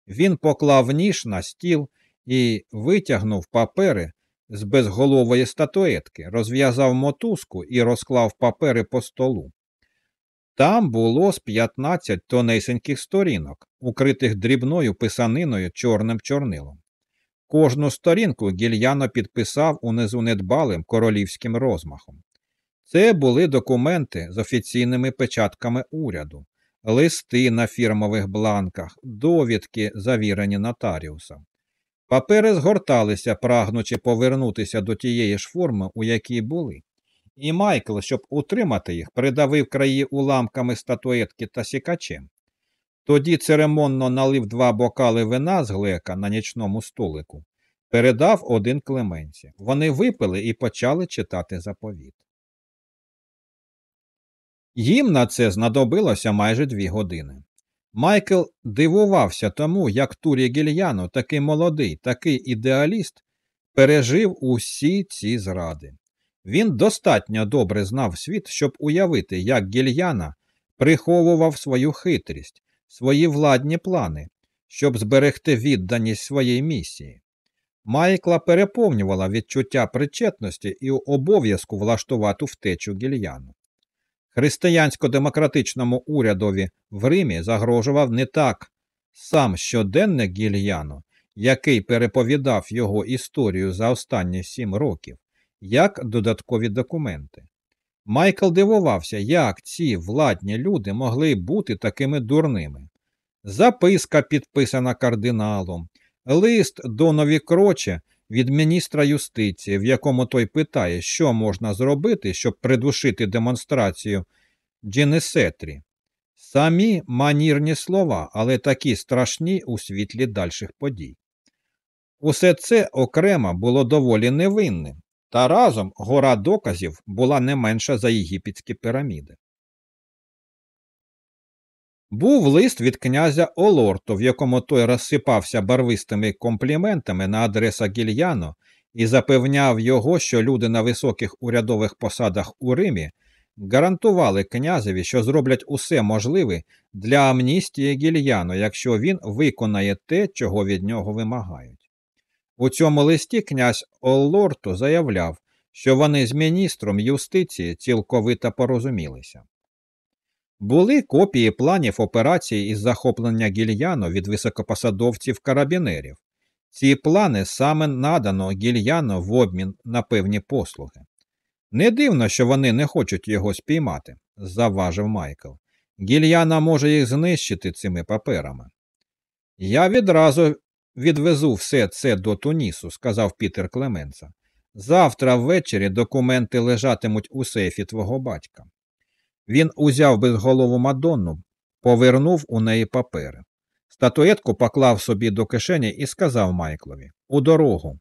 Він поклав ніж на стіл і витягнув папери з безголової статуетки, розв'язав мотузку і розклав папери по столу. Там було з 15 тонесеньких сторінок, укритих дрібною писаниною чорним чорнилом. Кожну сторінку гільяно підписав унизу недбалим королівським розмахом. Це були документи з офіційними печатками уряду, листи на фірмових бланках, довідки, завірені нотаріусом. Папери згорталися, прагнучи повернутися до тієї ж форми, у якій були. І Майкл, щоб утримати їх, придавив краї уламками статуетки та сікачем. Тоді церемонно налив два бокали вина з глека на нічному столику, передав один Клеменці. Вони випили і почали читати заповіт. Їм на це знадобилося майже дві години. Майкл дивувався тому, як Турі Гільяно, такий молодий, такий ідеаліст, пережив усі ці зради. Він достатньо добре знав світ, щоб уявити, як Гільяна приховував свою хитрість, свої владні плани, щоб зберегти відданість своїй місії. Майкла переповнювала відчуття причетності і обов'язку влаштувати втечу гільяну. Християнсько-демократичному урядові в Римі загрожував не так сам щоденник Гільяно, який переповідав його історію за останні сім років, як додаткові документи. Майкл дивувався, як ці владні люди могли бути такими дурними. Записка, підписана кардиналом, лист до Новікроче від міністра юстиції, в якому той питає, що можна зробити, щоб придушити демонстрацію Дженесетрі. Самі манірні слова, але такі страшні у світлі дальших подій. Усе це окремо було доволі невинним, та разом гора доказів була не менша за єгипетські піраміди. Був лист від князя Олорто, в якому той розсипався барвистими компліментами на адреса Гільяно і запевняв його, що люди на високих урядових посадах у Римі гарантували князеві, що зроблять усе можливе для амністії Гільяно, якщо він виконає те, чого від нього вимагають. У цьому листі князь Олорто заявляв, що вони з міністром юстиції цілковито порозумілися. Були копії планів операції із захоплення гільяно від високопосадовців карабінерів. Ці плани саме надано гільяно в обмін на певні послуги. Не дивно, що вони не хочуть його спіймати, завважив Майкл. Гільяна може їх знищити цими паперами. Я відразу відвезу все це до Тунісу, сказав Пітер Клеменца. Завтра ввечері документи лежатимуть у сейфі твого батька. Він узяв безголову Мадонну, повернув у неї папери. Статуетку поклав собі до кишені і сказав Майклові У дорогу.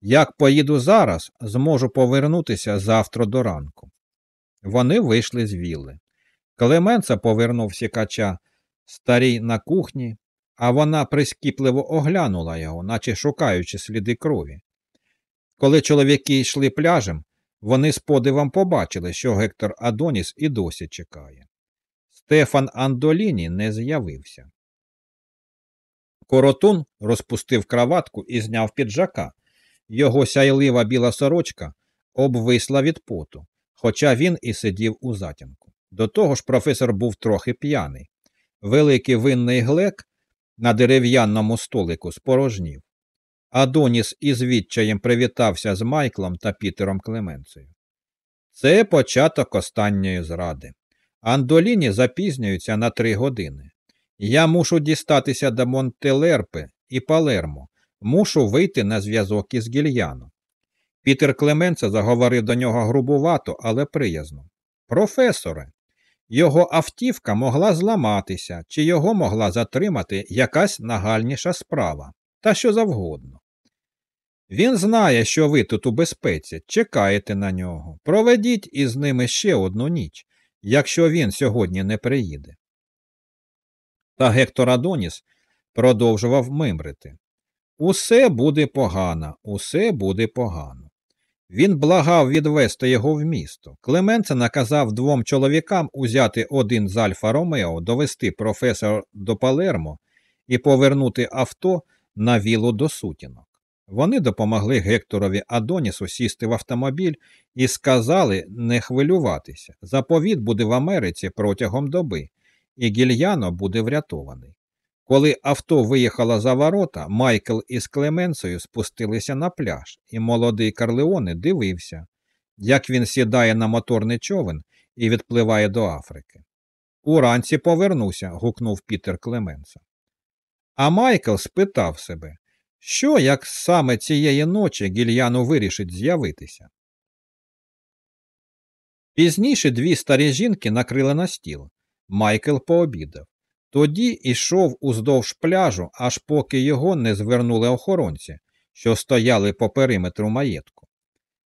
Як поїду зараз, зможу повернутися завтра до ранку. Вони вийшли з вілли. Клеменца повернув сікача старій на кухні, а вона прискіпливо оглянула його, наче шукаючи сліди крові. Коли чоловіки йшли пляжем, Вони з подивом побачили, що Гектор Адоніс і досі чекає. Стефан Андоліні не з'явився. Коротун розпустив краватку і зняв піджака. Його сяйлива біла сорочка обвисла від поту, хоча він і сидів у затінку. До того ж, професор був трохи п'яний. Великий винний глек на дерев'яному столику спорожнів. Адоніс із відчаєм привітався з Майклом та Пітером Клеменцею. Це початок останньої зради. Андоліні запізнюються на три години. Я мушу дістатися до Монтелерпи і Палермо, мушу вийти на зв'язок із Гільяно. Пітер Клеменце заговорив до нього грубувато, але приязно. Професоре, його автівка могла зламатися, чи його могла затримати якась нагальніша справа, та що завгодно. Він знає, що ви тут у безпеці, чекаєте на нього. Проведіть із ними ще одну ніч, якщо він сьогодні не приїде. Та Гектор Адоніс продовжував мимрити. Усе буде погано, усе буде погано. Він благав відвести його в місто. Клеменце наказав двом чоловікам узяти один з Альфа Ромео, довести професора до Палермо і повернути авто на вілу до сутінок. Вони допомогли Гекторові Адонісу сісти в автомобіль і сказали не хвилюватися. Заповіт буде в Америці протягом доби, і гільяно буде врятований. Коли авто виїхало за ворота, Майкл із Клеменцею спустилися на пляж, і молодий Карлеоне дивився, як він сідає на моторний човен і відпливає до Африки. Уранці повернуся, гукнув Пітер Клеменца. А Майкл спитав себе, що як саме цієї ночі гільяну вирішить з'явитися. Пізніше дві старі жінки накрили на стіл. Майкл пообідав. Тоді йшов уздовж пляжу, аж поки його не звернули охоронці, що стояли по периметру маєтку.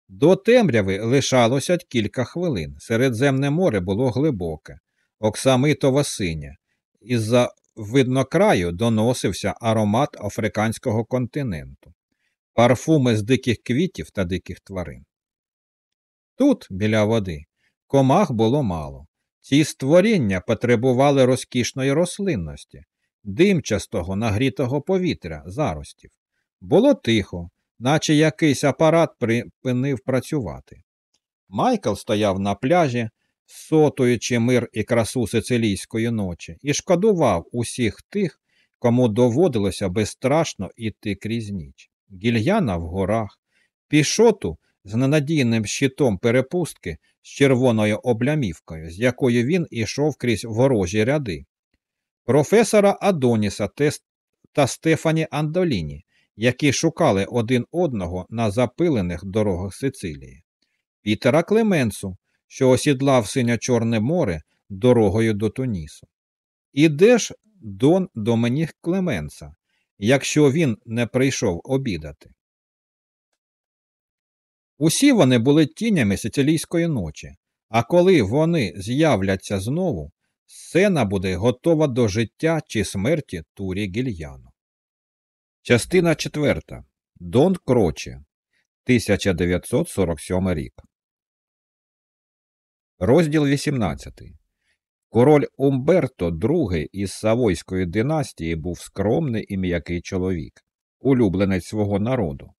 До темряви лишалося кілька хвилин. Середземне море було глибоке, оксамитово синє, із за виднокраю доносився аромат африканського континенту, парфуми з диких квітів та диких тварин. Тут, біля води, комах було мало. Ці створіння потребували розкішної рослинності, димчастого нагрітого повітря, заростів. Було тихо, наче якийсь апарат припинив працювати. Майкл стояв на пляжі, сотуючи мир і красу сицилійської ночі, і шкодував усіх тих, кому доводилося безстрашно іти крізь ніч. Гільяна в горах, пішоту з ненадійним щитом перепустки з червоною облямівкою, з якою він ішов крізь ворожі ряди, професора Адоніса та Стефані Андоліні, які шукали один одного на запилених дорогах Сицилії, Пітера Клеменцу, що осідлав синьо-чорне море дорогою до Тунісу. І де ж Дон Доменіх Клеменца, якщо він не прийшов обідати? Усі вони були тінями сицилійської ночі, а коли вони з'являться знову, сцена буде готова до життя чи смерті Турі Гільяно. Частина 4. Дон Крочі 1947 рік. Розділ 18. Король Умберто II із Савойської династії був скромний і м'який чоловік, улюбленець свого народу.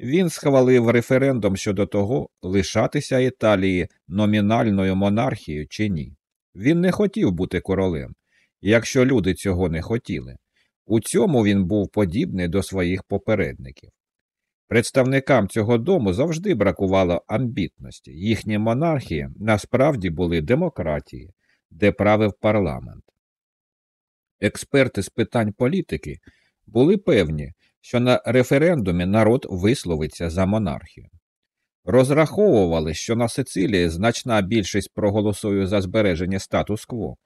Він схвалив референдум щодо того, лишатися Італії номінальною монархією чи ні. Він не хотів бути королем, якщо люди цього не хотіли. У цьому він був подібний до своїх попередників. Представникам цього дому завжди бракувало амбітності. Їхні монархії насправді були демократії, де правив парламент. Експерти з питань політики були певні, що на референдумі народ висловиться за монархію. Розраховували, що на Сицилії значна більшість проголосує за збереження статус-кво.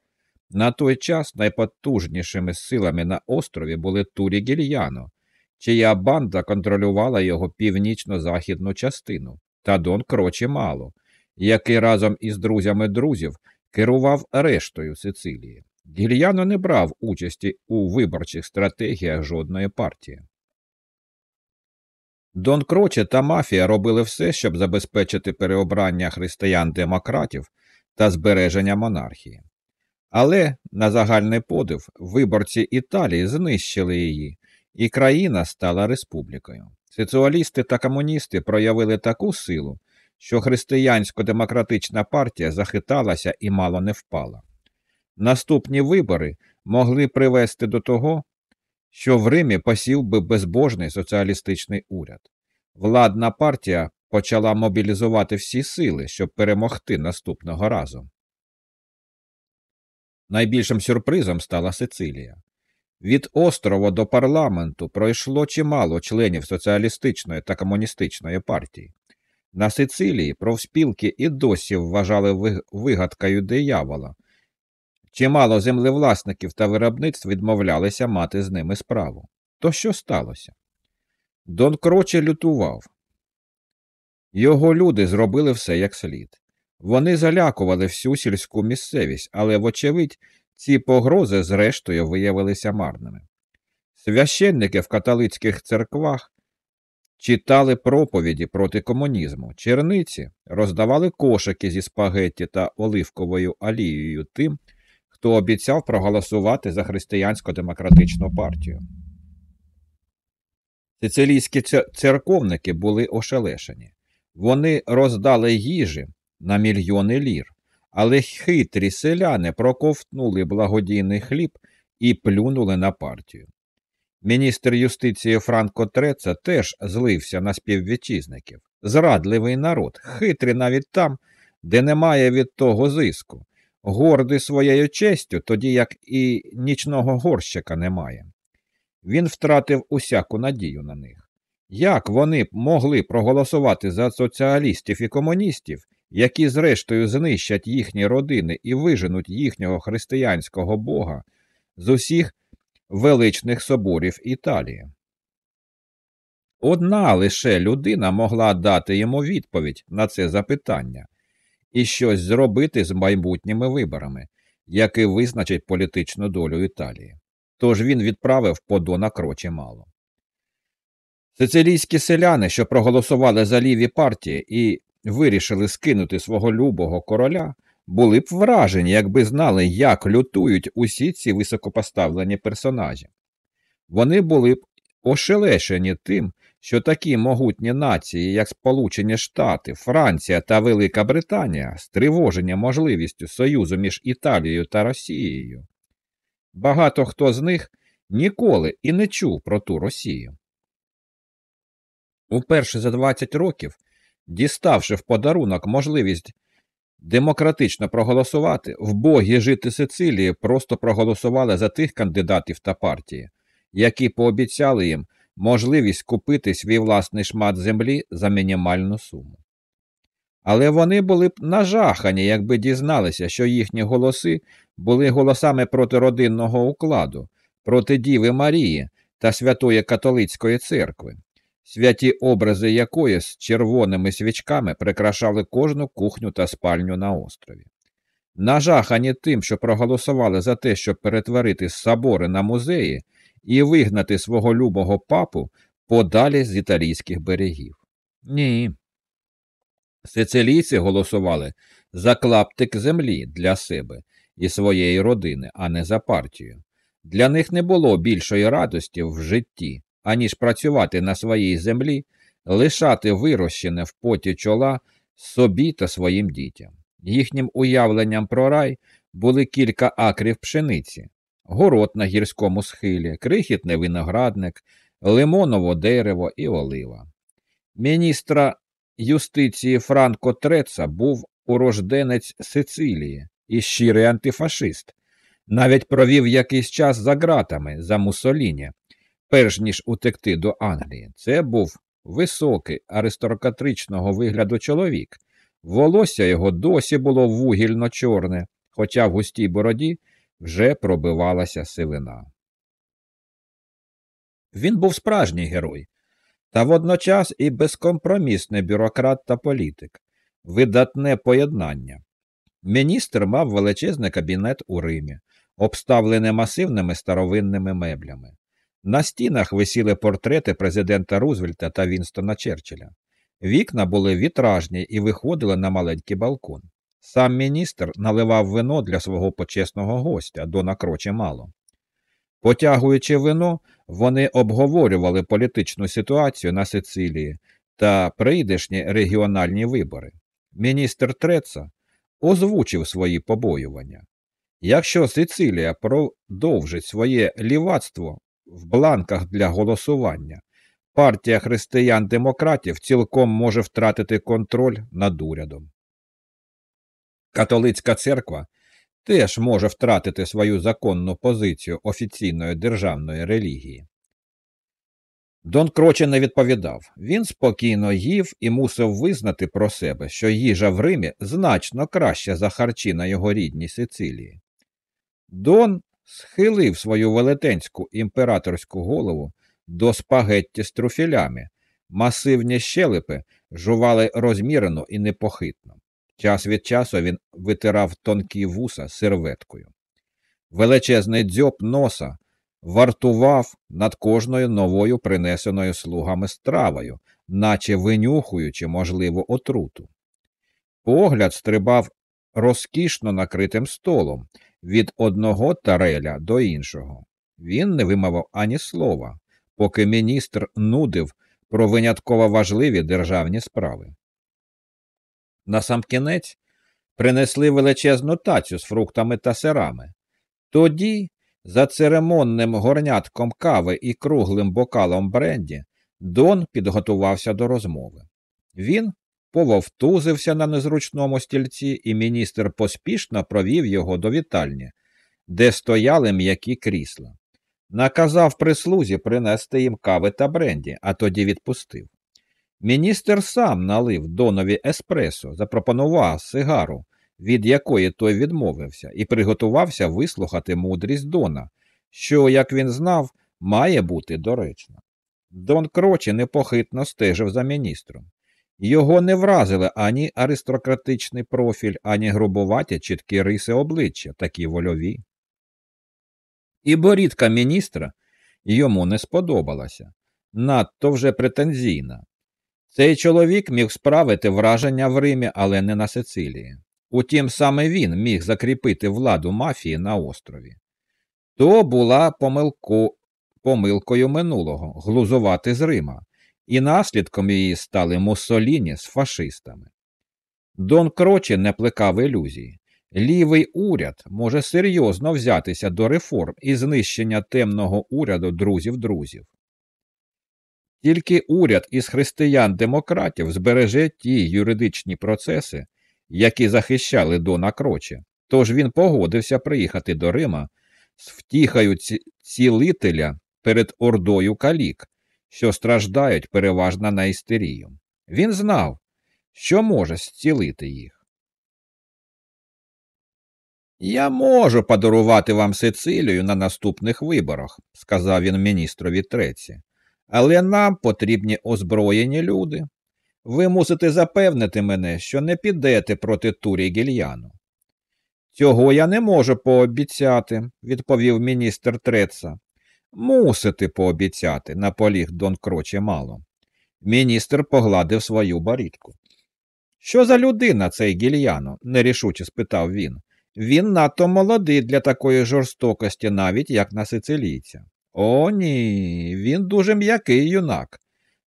На той час найпотужнішими силами на острові були Турі Гільяно, чия банда контролювала його північно-західну частину, та Дон Крочі Мало, який разом із друзями друзів керував рештою Сицилії. Гільяно не брав участі у виборчих стратегіях жодної партії. Дон Кроче та мафія робили все, щоб забезпечити переобрання християн-демократів та збереження монархії. Але на загальний подив виборці Італії знищили її, і країна стала республікою. Соціалісти та комуністи проявили таку силу, що християнсько-демократична партія захиталася і мало не впала. Наступні вибори могли привести до того, що в Римі посів би безбожний соціалістичний уряд. Владна партія почала мобілізувати всі сили, щоб перемогти наступного разу. Найбільшим сюрпризом стала Сицилія. Від острова до парламенту пройшло чимало членів соціалістичної та комуністичної партії. На Сицилії профспілки і досі вважали вигадкою диявола. Чимало землевласників та виробництв відмовлялися мати з ними справу. То що сталося? Дон Кроче лютував. Його люди зробили все як слід. Вони залякували всю сільську місцевість, але, вочевидь, ці погрози зрештою виявилися марними. Священники в католицьких церквах читали проповіді проти комунізму, черниці роздавали кошики зі спагетті та оливковою олією тим, хто обіцяв проголосувати за християнсько-демократичну партію. Сицилійські церковники були ошелешені. Вони роздали їжі на мільйони лір, але хитрі селяни проковтнули благодійний хліб і плюнули на партію. Міністр юстиції Франко Треца теж злився на співвітчизників. Зрадливий народ, хитрий навіть там, де немає від того зиску, гордий своєю честю, тоді як і нічного горщика немає. Він втратив усяку надію на них. Як вони могли проголосувати за соціалістів і комуністів, які зрештою знищать їхні родини і виженуть їхнього християнського бога з усіх величних соборів Італії? Одна лише людина могла дати йому відповідь на це запитання і щось зробити з майбутніми виборами, які визначать політичну долю Італії. Тож він відправив подона крочі мало. Сицилійські селяни, що проголосували за ліві партії і вирішили скинути свого любого короля, були б вражені, якби знали, як лютують усі ці високопоставлені персонажі. Вони були б ошелешені тим, що такі могутні нації, як Сполучені Штати, Франція та Велика Британія, стривожені можливістю союзу між Італією та Росією. Багато хто з них ніколи і не чув про ту Росію. Уперше за 20 років, діставши в подарунок можливість демократично проголосувати, вбогі жити Сицилії просто проголосували за тих кандидатів та партії, які пообіцяли їм можливість купити свій власний шмат землі за мінімальну суму. Але вони були б нажахані, якби дізналися, що їхні голоси були голосами проти родинного укладу, проти Діви Марії та Святої Католицької церкви, святі образи якої з червоними свічками прикрашали кожну кухню та спальню на острові. Нажахані тим, що проголосували за те, щоб перетворити собори на музеї і вигнати свого любого папу подалі з італійських берегів. Ні. Сицилійці голосували за клаптик землі для себе і своєї родини, а не за партію. Для них не було більшої радості в житті, аніж працювати на своїй землі, лишати вирощене в поті чола собі та своїм дітям. Їхнім уявленням про рай були кілька акрів пшениці, город на гірському схилі, крихітний виноградник, лимоново дерево і олива. Міністра юстиції Франко Треца був урожденець Сицилії і щирий антифашист, навіть провів якийсь час за ґратами за Муссоліні, перш ніж утекти до Англії. Це був високий аристократичного вигляду чоловік. Волосся його досі було вугільно чорне, хоча в густій бороді вже пробивалася сивина. Він був справжній герой, та водночас і безкомпромісний бюрократ та політик, видатне поєднання. Міністр мав величезний кабінет у Римі, обставлений масивними старовинними меблями. На стінах висіли портрети президента Рузвельта та Вінстона Черчилля. Вікна були вітражні і виходили на маленький балкон. Сам міністр наливав вино для свого почесного гостя до накроче мало. Потягуючи вино, вони обговорювали політичну ситуацію на Сицилії та прийдешні регіональні вибори. Міністр Треца озвучив свої побоювання. Якщо Сицилія продовжить своє лівацтво в бланках для голосування, партія християн-демократів цілком може втратити контроль над урядом. Католицька церква теж може втратити свою законну позицію офіційної державної релігії. Дон Кроче не відповідав. Він спокійно їв і мусив визнати про себе, що їжа в Римі значно краща за харчі на його рідній Сицилії. Дон схилив свою велетенську імператорську голову до спагетті з труфілями, масивні щелепи жували розмірено і непохитно. Час від часу він витирав тонкі вуса серветкою. Величезний дзьоб носа вартував над кожною новою принесеною слугами стравою, наче винюхуючи можливу отруту. Погляд стрибав розкішно накритим столом від одного тареля до іншого. Він не вимовив ані слова, поки міністр нудив про винятково важливі державні справи. Насамкінець принесли величезну тацю з фруктами та сирами. Тоді, за церемонним горнятком кави і круглим бокалом бренді, Дон підготувався до розмови. Він пововтузився на незручному стільці, і міністр поспішно провів його до вітальні, де стояли м'які крісла. Наказав прислузі принести їм кави та бренді, а тоді відпустив. Міністр сам налив донові еспресо, запропонував сигару, від якої той відмовився, і приготувався вислухати мудрість Дона, що, як він знав, має бути доречно. Дон Крочі непохитно стежив за міністром. Його не вразили ані аристократичний профіль, ані грубуваті чіткі риси обличчя, такі вольові. І борідка міністра йому не сподобалася, надто вже претензійна. Цей чоловік міг справити враження в Римі, але не на Сицилії. Утім, саме він міг закріпити владу мафії на острові. То була помилко... помилкою минулого глузувати з Рима, і наслідком її стали Муссоліні з фашистами. Дон Крочі не плекав ілюзій. Лівий уряд може серйозно взятися до реформ і знищення темного уряду друзів-друзів. Тільки уряд із християн-демократів збереже ті юридичні процеси, які захищали Дона Кроче, тож він погодився приїхати до Рима з втіхою цілителя перед ордою калік, що страждають переважно на істерію. Він знав, що може зцілити їх. Я можу подарувати вам Сицилію на наступних виборах, сказав він міністрові Треці. Але нам потрібні озброєні люди. Ви мусите запевнити мене, що не підете проти Турі Гільяну. Цього я не можу пообіцяти, відповів міністр Треца. Мусите пообіцяти, наполіг Дон Кроче мало. Міністр погладив свою барітку. Що за людина цей гільяно? нерішуче спитав він. Він надто молодий для такої жорстокості, навіть як на сицилійця. О, ні, він дуже м'який юнак,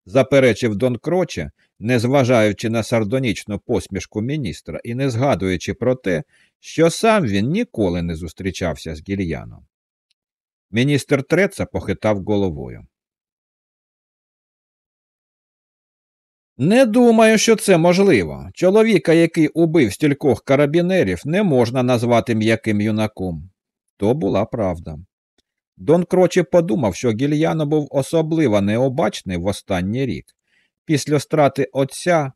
заперечив Дон Кроче, незважаючи на сардонічну посмішку міністра і не згадуючи про те, що сам він ніколи не зустрічався з гільяном. Міністр Треца похитав головою. Не думаю, що це можливо. Чоловіка, який убив стількох карабінерів, не можна назвати м'яким юнаком. То була правда. Дон Крочі подумав, що гільяно був особливо необачний в останній рік. Після страти отця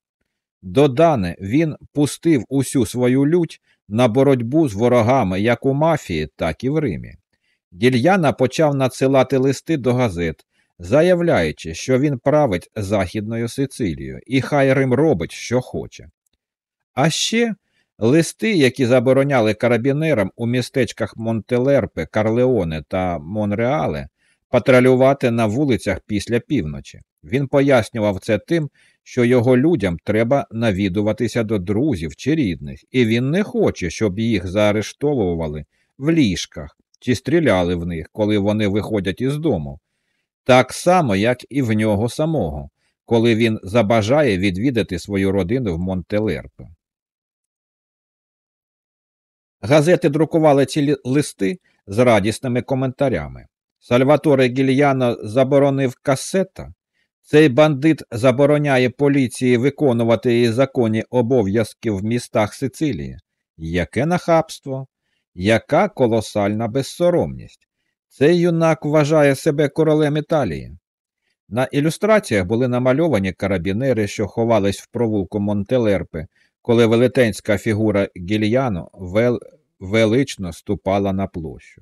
Додане він пустив усю свою лють на боротьбу з ворогами як у мафії, так і в Римі. Гільяна почав надсилати листи до газет, заявляючи, що він править Західною Сицилією, і хай Рим робить, що хоче. А ще листи, які забороняли карабінерам у містечках Монтелерпе, Карлеоне та Монреале патрулювати на вулицях після півночі. Він пояснював це тим, що його людям треба навідуватися до друзів чи рідних, і він не хоче, щоб їх заарештовували в ліжках чи стріляли в них, коли вони виходять із дому, так само, як і в нього самого, коли він забажає відвідати свою родину в Монтелерпе. Газети друкували ці листи з радісними коментарями. Сальваторе Гільяно заборонив касета. Цей бандит забороняє поліції виконувати її законні обов'язки в містах Сицилії. Яке нахабство, яка колосальна безсоромність. Цей юнак вважає себе королем Італії. На ілюстраціях були намальовані карабінери, що ховались в провулку Монтелерпе, коли велетенська фігура Гільяно вел... велично ступала на площу.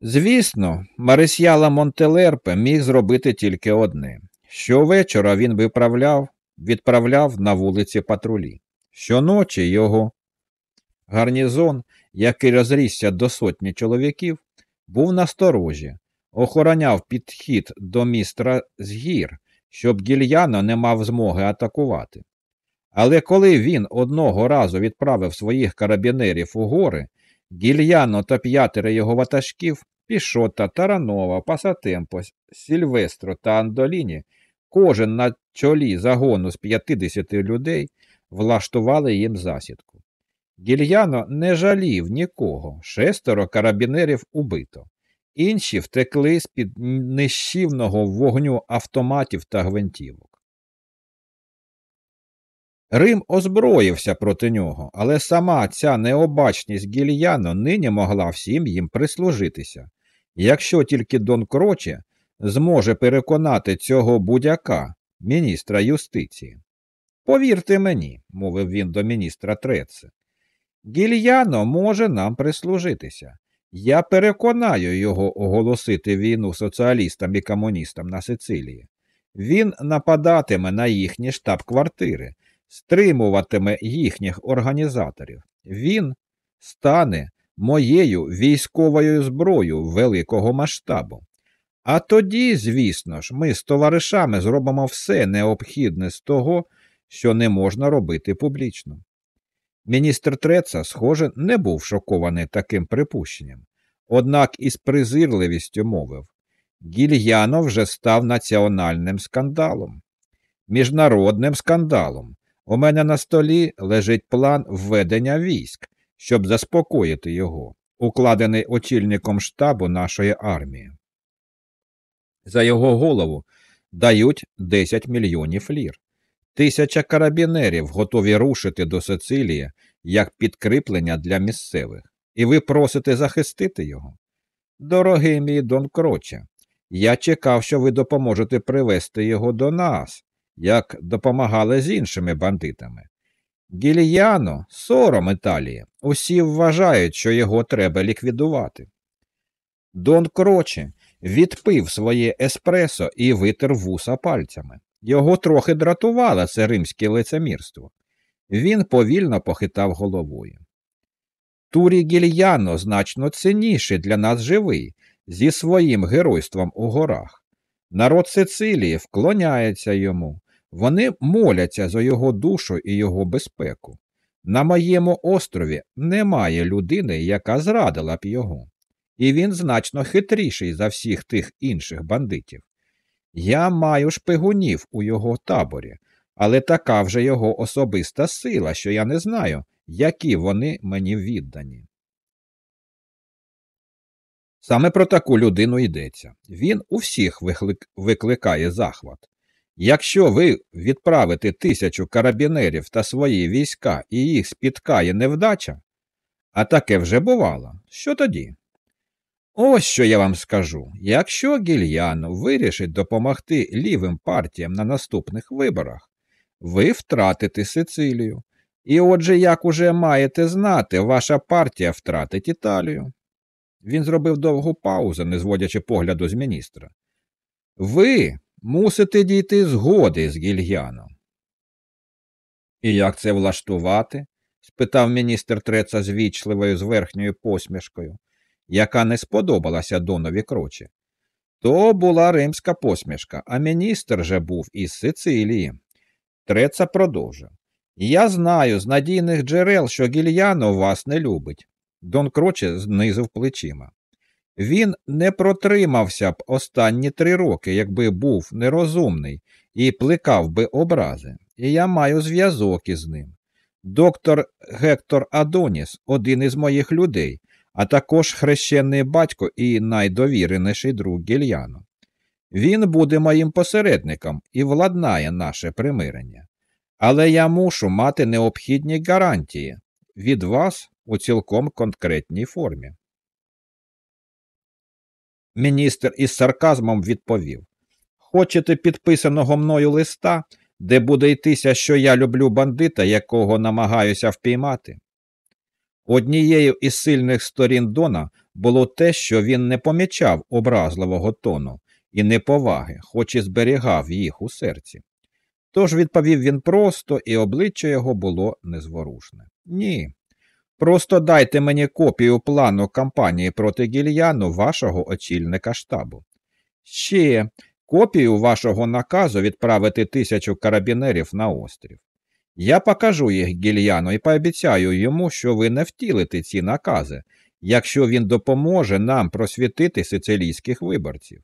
Звісно, Марисяла Монтелерпе міг зробити тільки одне щовечора він виправляв, відправляв на вулиці патрулі. Щоночі його гарнізон, який розрісся до сотні чоловіків, був насторожі, охороняв підхід до містра з гір, щоб гільяно не мав змоги атакувати. Але коли він одного разу відправив своїх карабінерів у гори, гільяно та п'ятеро його ватажків Пішота, Таранова, Пасатемпо, Сільвестро та Андоліні, кожен на чолі загону з 50 людей влаштували їм засідку. Гільяно не жалів нікого, шестеро карабінерів убито. Інші втекли з під нищівного вогню автоматів та гвинтівок. Рим озброївся проти нього, але сама ця необачність гільяно нині могла всім їм прислужитися. Якщо тільки Дон Кроче зможе переконати цього будяка, міністра юстиції. Повірте мені, мовив він до міністра Треце, Гільяно може нам прислужитися. Я переконаю його оголосити війну соціалістам і комуністам на Сицилії. Він нападатиме на їхні штаб-квартири, стримуватиме їхніх організаторів. Він стане моєю військовою зброєю великого масштабу. А тоді, звісно ж, ми з товаришами зробимо все необхідне з того, що не можна робити публічно. Міністр Треца, схоже, не був шокований таким припущенням, однак із презирливістю мовив Гільяно вже став національним скандалом, міжнародним скандалом. У мене на столі лежить план введення військ, щоб заспокоїти його, укладений очільником штабу нашої армії. За його голову дають 10 мільйонів лір. Тисяча карабінерів готові рушити до Сицилії як підкріплення для місцевих, і ви просите захистити його. Дорогий мій Дон Кроче, я чекав, що ви допоможете привести його до нас, як допомагали з іншими бандитами. Гіліяно, сором Італії, усі вважають, що його треба ліквідувати. Дон Кроче відпив своє еспресо і витер вуса пальцями. Його трохи дратувало це римське лицемірство. Він повільно похитав головою. Турі Гільяно значно цінніший для нас живий, зі своїм геройством у горах. Народ Сицилії вклоняється йому, вони моляться за його душу і його безпеку. На моєму острові немає людини, яка зрадила б його, і він значно хитріший за всіх тих інших бандитів. Я маю шпигунів у його таборі, але така вже його особиста сила, що я не знаю, які вони мені віддані. Саме про таку людину йдеться. Він у всіх викликає захват. Якщо ви відправите тисячу карабінерів та свої війська і їх спіткає невдача, а таке вже бувало, що тоді? Ось що я вам скажу. Якщо Гільян вирішить допомогти лівим партіям на наступних виборах, ви втратите Сицилію. І отже, як уже маєте знати, ваша партія втратить Італію. Він зробив довгу паузу, не зводячи погляду з міністра. Ви мусите дійти згоди з гільяном. І як це влаштувати? спитав міністр Треца з вічливою з верхньою посмішкою. Яка не сподобалася Донові крочі. То була римська посмішка, а міністр же був із Сицилії. Треца продовжив. Я знаю з надійних джерел, що гільяно вас не любить. Дон Кроче знизив плечима. Він не протримався б останні три роки, якби був нерозумний і плекав би образи, і я маю зв'язок із ним. Доктор Гектор Адоніс один із моїх людей, а також хрещений батько і найдовіреніший друг Гільяно. Він буде моїм посередником і владнає наше примирення. Але я мушу мати необхідні гарантії від вас у цілком конкретній формі. Міністр із сарказмом відповів Хочете підписаного мною листа, де буде йтися, що я люблю бандита, якого намагаюся впіймати? Однією із сильних сторін Дона було те, що він не помічав образливого тону і неповаги, хоч і зберігав їх у серці. Тож відповів він просто, і обличчя його було незворушне. Ні. Просто дайте мені копію плану кампанії проти гільяну вашого очільника штабу. Ще копію вашого наказу відправити тисячу карабінерів на острів. Я покажу їх гільяну і пообіцяю йому, що ви не втілите ці накази, якщо він допоможе нам просвітити сицилійських виборців.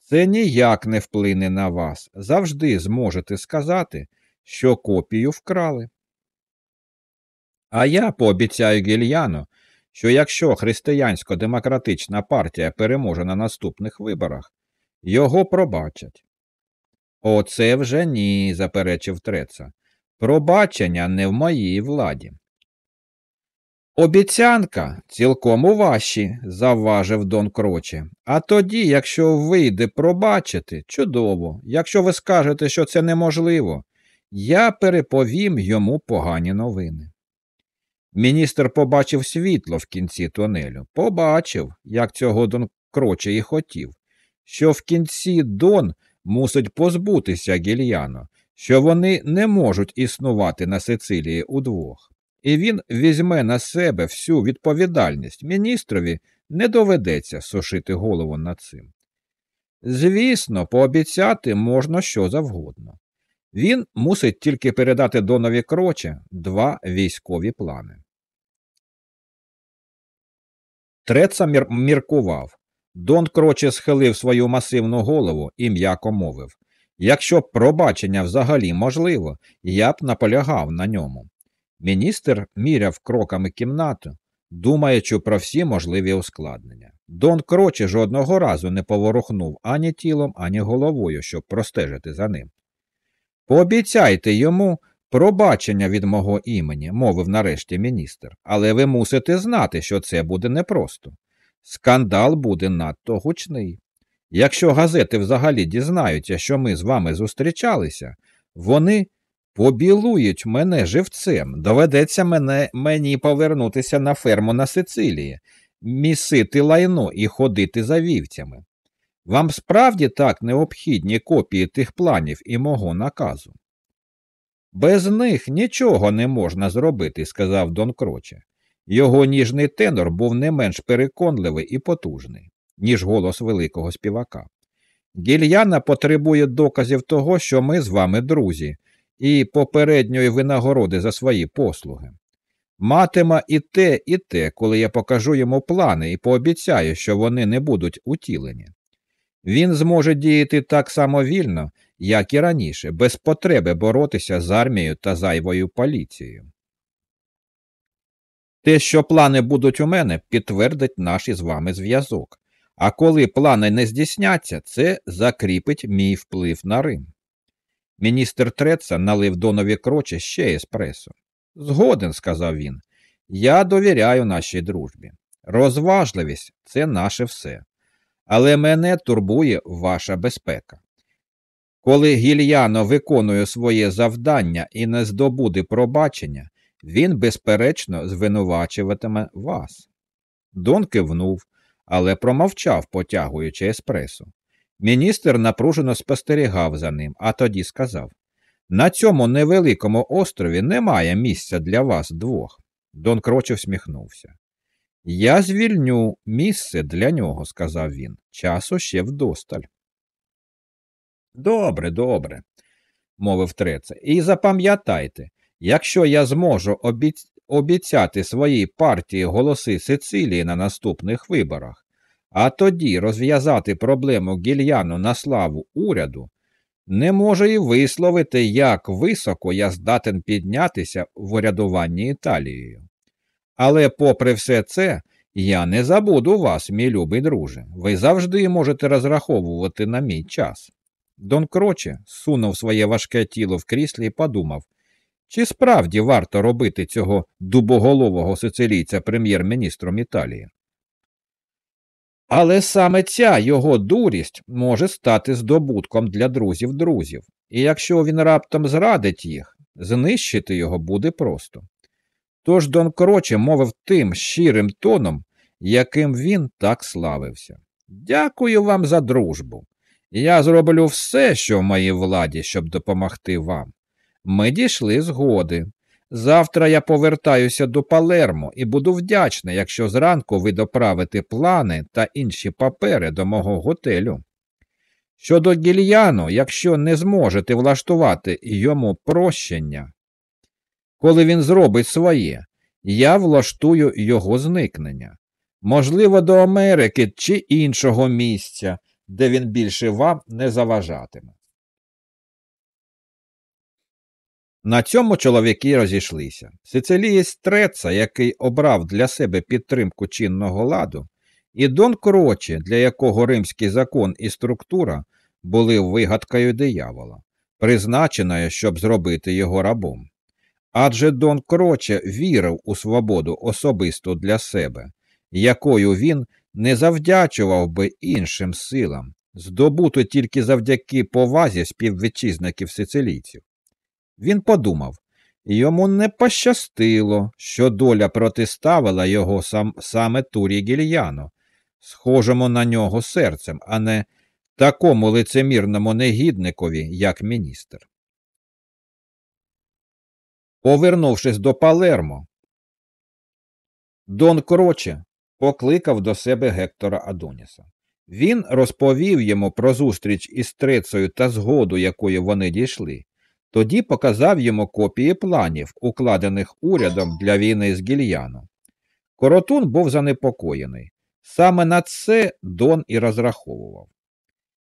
Це ніяк не вплине на вас. Завжди зможете сказати, що копію вкрали. А я пообіцяю гільяну, що якщо християнсько-демократична партія переможе на наступних виборах, його пробачать. Оце вже ні, заперечив Треца. Пробачення не в моїй владі. Обіцянка цілком у ваші, завважив Дон Кроче. А тоді, якщо вийде пробачити, чудово. Якщо ви скажете, що це неможливо, я переповім йому погані новини. Міністр побачив світло в кінці тунелю. Побачив, як цього Дон Кроче і хотів, що в кінці Дон мусить позбутися гільяно, що вони не можуть існувати на Сицилії удвох і він візьме на себе всю відповідальність. Міністрові не доведеться сушити голову над цим. Звісно, пообіцяти можна що завгодно. Він мусить тільки передати Донові кроче два військові плани. Треца мір... міркував. Дон кроче схилив свою масивну голову і м'яко мовив Якщо пробачення взагалі можливо, я б наполягав на ньому. Міністр міряв кроками кімнату, думаючи про всі можливі ускладнення. Дон Крочі жодного разу не поворухнув ані тілом, ані головою, щоб простежити за ним. Пообіцяйте йому пробачення від мого імені, мовив нарешті міністр, але ви мусите знати, що це буде непросто. Скандал буде надто гучний. Якщо газети взагалі дізнаються, що ми з вами зустрічалися, вони Побілують мене живцем, доведеться мене, мені повернутися на ферму на Сицилії, місити лайно і ходити за вівцями. Вам справді так необхідні копії тих планів і мого наказу? Без них нічого не можна зробити, сказав Дон Кроче. Його ніжний тенор був не менш переконливий і потужний, ніж голос великого співака. Гільяна потребує доказів того, що ми з вами друзі, і попередньої винагороди за свої послуги. Матиме і те, і те, коли я покажу йому плани і пообіцяю, що вони не будуть утілені. Він зможе діяти так само вільно, як і раніше, без потреби боротися з армією та зайвою поліцією. Те, що плани будуть у мене, підтвердить наш із вами зв'язок. А коли плани не здійсняться, це закріпить мій вплив на Рим. Міністр Треца налив донові кроче ще еспресо. Згоден, сказав він. Я довіряю нашій дружбі. Розважливість це наше все. Але мене турбує ваша безпека. Коли гільяно виконує своє завдання і не здобуде пробачення, він, безперечно, звинувачуватиме вас. Дон кивнув, але промовчав, потягуючи еспресо. Міністр напружено спостерігав за ним, а тоді сказав На цьому невеликому острові немає місця для вас двох. Дон Кроче всміхнувся. Я звільню місце для нього, сказав він. Часу ще вдосталь. Добре, добре, мовив Треце. І запам'ятайте, якщо я зможу обіць... обіцяти своїй партії голоси Сицилії на наступних виборах, а тоді розв'язати проблему гільяну на славу уряду, не можу і висловити, як високо я здатен піднятися в урядуванні Італією. Але, попри все це, я не забуду вас, мій любий друже. Ви завжди можете розраховувати на мій час. Дон Кроче сунув своє важке тіло в кріслі і подумав, чи справді варто робити цього дубоголового сицилійця прем'єр-міністром Італії? Але саме ця його дурість може стати здобутком для друзів друзів, і якщо він раптом зрадить їх, знищити його буде просто. Тож Дон Кроче мовив тим щирим тоном, яким він так славився. Дякую вам за дружбу. Я зроблю все, що в моїй владі, щоб допомогти вам. Ми дійшли згоди. Завтра я повертаюся до Палермо і буду вдячний, якщо зранку ви доправите плани та інші папери до мого готелю. Щодо гільяну, якщо не зможете влаштувати йому прощення, коли він зробить своє, я влаштую його зникнення, можливо, до Америки чи іншого місця, де він більше вам не заважатиме. На цьому чоловіки розійшлися. Сицилієць Треца, який обрав для себе підтримку чинного ладу, і Дон Кроче, для якого римський закон і структура були вигадкою диявола, призначеною, щоб зробити його рабом. Адже Дон Кроче вірив у свободу особисто для себе, якою він не завдячував би іншим силам, здобуту тільки завдяки повазі співвітчизників сицилійців. Він подумав йому не пощастило, що доля протиставила його сам, саме Турі Гільяно, схожому на нього серцем, а не такому лицемірному негідникові, як міністр. Повернувшись до Палермо, Дон Кроче покликав до себе Гектора Адоніса. Він розповів йому про зустріч із Трецею та згоду, якої вони дійшли. Тоді показав йому копії планів, укладених урядом для війни з Гільяно. Коротун був занепокоєний. Саме на це Дон і розраховував.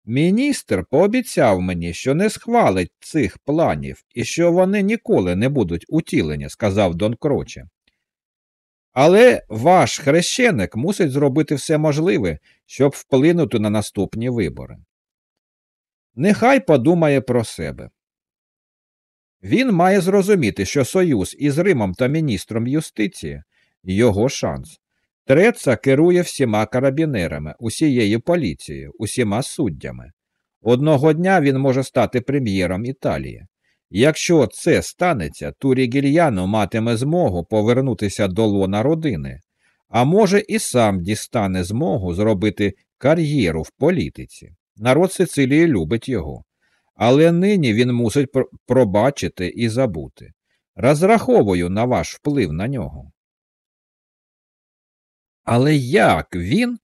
Міністр пообіцяв мені, що не схвалить цих планів і що вони ніколи не будуть утілені, сказав Дон Кроче. Але ваш хрещеник мусить зробити все можливе, щоб вплинути на наступні вибори. Нехай подумає про себе. Він має зрозуміти, що союз із Римом та міністром юстиції його шанс. Треца керує всіма карабінерами, усією поліцією, усіма суддями. Одного дня він може стати прем'єром Італії. Якщо це станеться, Турі Гільяно матиме змогу повернутися до лона родини, а може, і сам дістане змогу зробити кар'єру в політиці. Народ Сицилії любить його. Але нині він мусить пробачити і забути. Розраховую на ваш вплив на нього. Але як він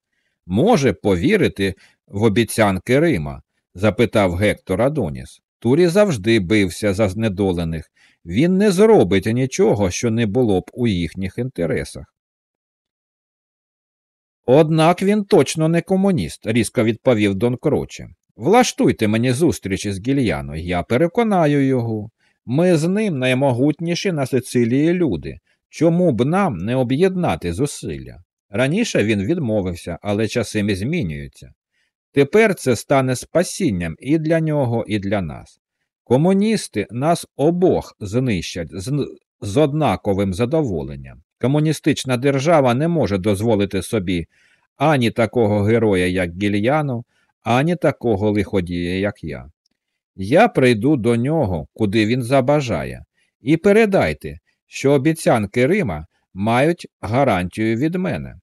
може повірити в обіцянки Рима? запитав Гектор Адоніс. Турі завжди бився за знедолених. Він не зробить нічого, що не було б у їхніх інтересах. Однак він точно не комуніст, різко відповів Дон Кроче. Влаштуйте мені зустріч із Гільяно, я переконаю його. Ми з ним наймогутніші на Сицилії люди. Чому б нам не об'єднати зусилля? Раніше він відмовився, але часи змінюються. Тепер це стане спасінням і для нього, і для нас. Комуністи нас обох знищать з, з однаковим задоволенням. Комуністична держава не може дозволити собі ані такого героя, як Гільяно, ані такого лиходія, як я. Я прийду до нього, куди він забажає, і передайте, що обіцянки Рима мають гарантію від мене.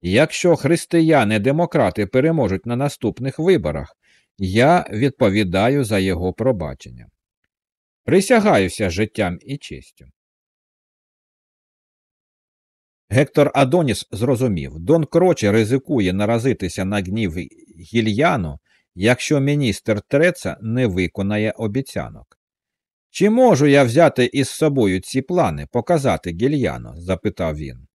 Якщо християни демократи переможуть на наступних виборах, я відповідаю за його пробачення. Присягаюся життям і честю. Гектор Адоніс зрозумів, Дон Кроче ризикує наразитися на гнів гільяну, якщо міністр Треца не виконає обіцянок. Чи можу я взяти із собою ці плани, показати гільяну? запитав він.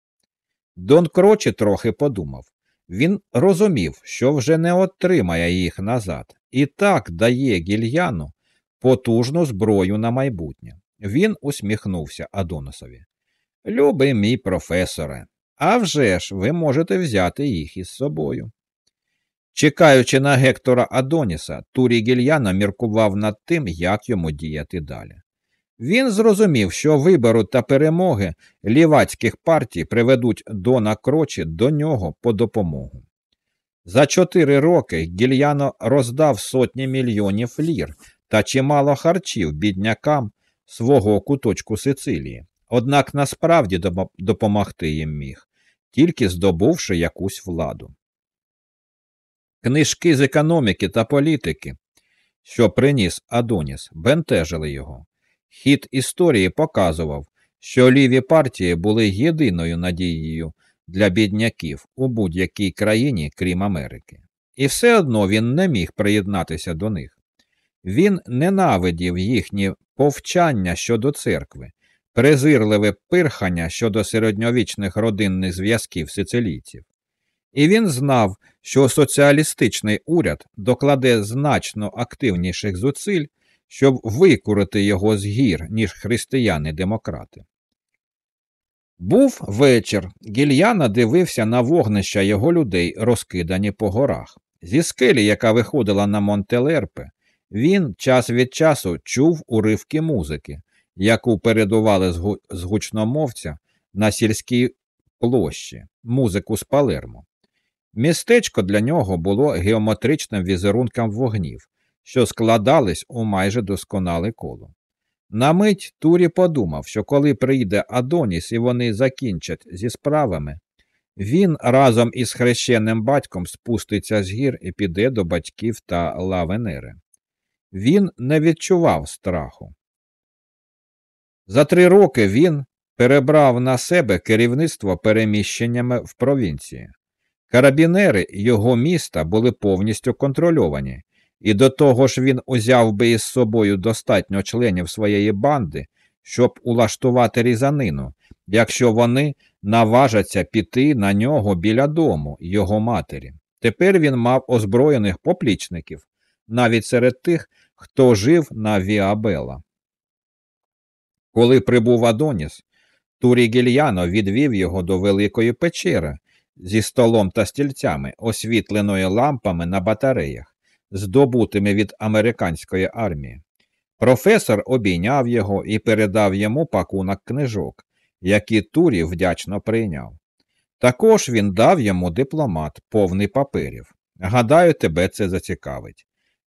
Дон Кроче трохи подумав. Він розумів, що вже не отримає їх назад, і так дає гільяну потужну зброю на майбутнє. Він усміхнувся Адоносові. Любий мій професоре, а вже ж ви можете взяти їх із собою. Чекаючи на Гектора Адоніса, Турі Гільяна міркував над тим, як йому діяти далі. Він зрозумів, що вибору та перемоги лівацьких партій приведуть Дона Крочі до нього по допомогу. За чотири роки Гільяно роздав сотні мільйонів лір та чимало харчів біднякам свого куточку Сицилії, однак насправді допомогти їм міг, тільки здобувши якусь владу. Книжки з економіки та політики, що приніс Адоніс, бентежили його. Хід історії показував, що ліві партії були єдиною надією для бідняків у будь-якій країні, крім Америки. І все одно він не міг приєднатися до них. Він ненавидів їхні повчання щодо церкви, презирливе пирхання щодо середньовічних родинних зв'язків сицилійців. І він знав, що соціалістичний уряд докладе значно активніших зусиль, щоб викурити його з гір, ніж християни-демократи. Був вечір. Гільяна дивився на вогнища його людей, розкидані по горах. Зі скелі, яка виходила на Монтелерпе, він час від часу чув уривки музики, яку передували з гучномовця на сільській площі, музику з Палермо. Містечко для нього було геометричним візерунком вогнів, що складались у майже досконале коло. На мить Турі подумав, що коли прийде Адоніс і вони закінчать зі справами, він разом із хрещеним батьком спуститься з гір і піде до батьків та лавенери. Він не відчував страху. За три роки він перебрав на себе керівництво переміщеннями в провінції. Карабінери його міста були повністю контрольовані, і до того ж він узяв би із собою достатньо членів своєї банди, щоб улаштувати різанину, якщо вони наважаться піти на нього біля дому його матері. Тепер він мав озброєних поплічників, навіть серед тих, хто жив на Віабела. Коли прибув Адоніс, Турі Гільяно відвів його до великої печери зі столом та стільцями, освітленої лампами на батареях, здобутими від американської армії. Професор обійняв його і передав йому пакунок книжок, які Турі вдячно прийняв. Також він дав йому дипломат, повний паперів. Гадаю, тебе це зацікавить.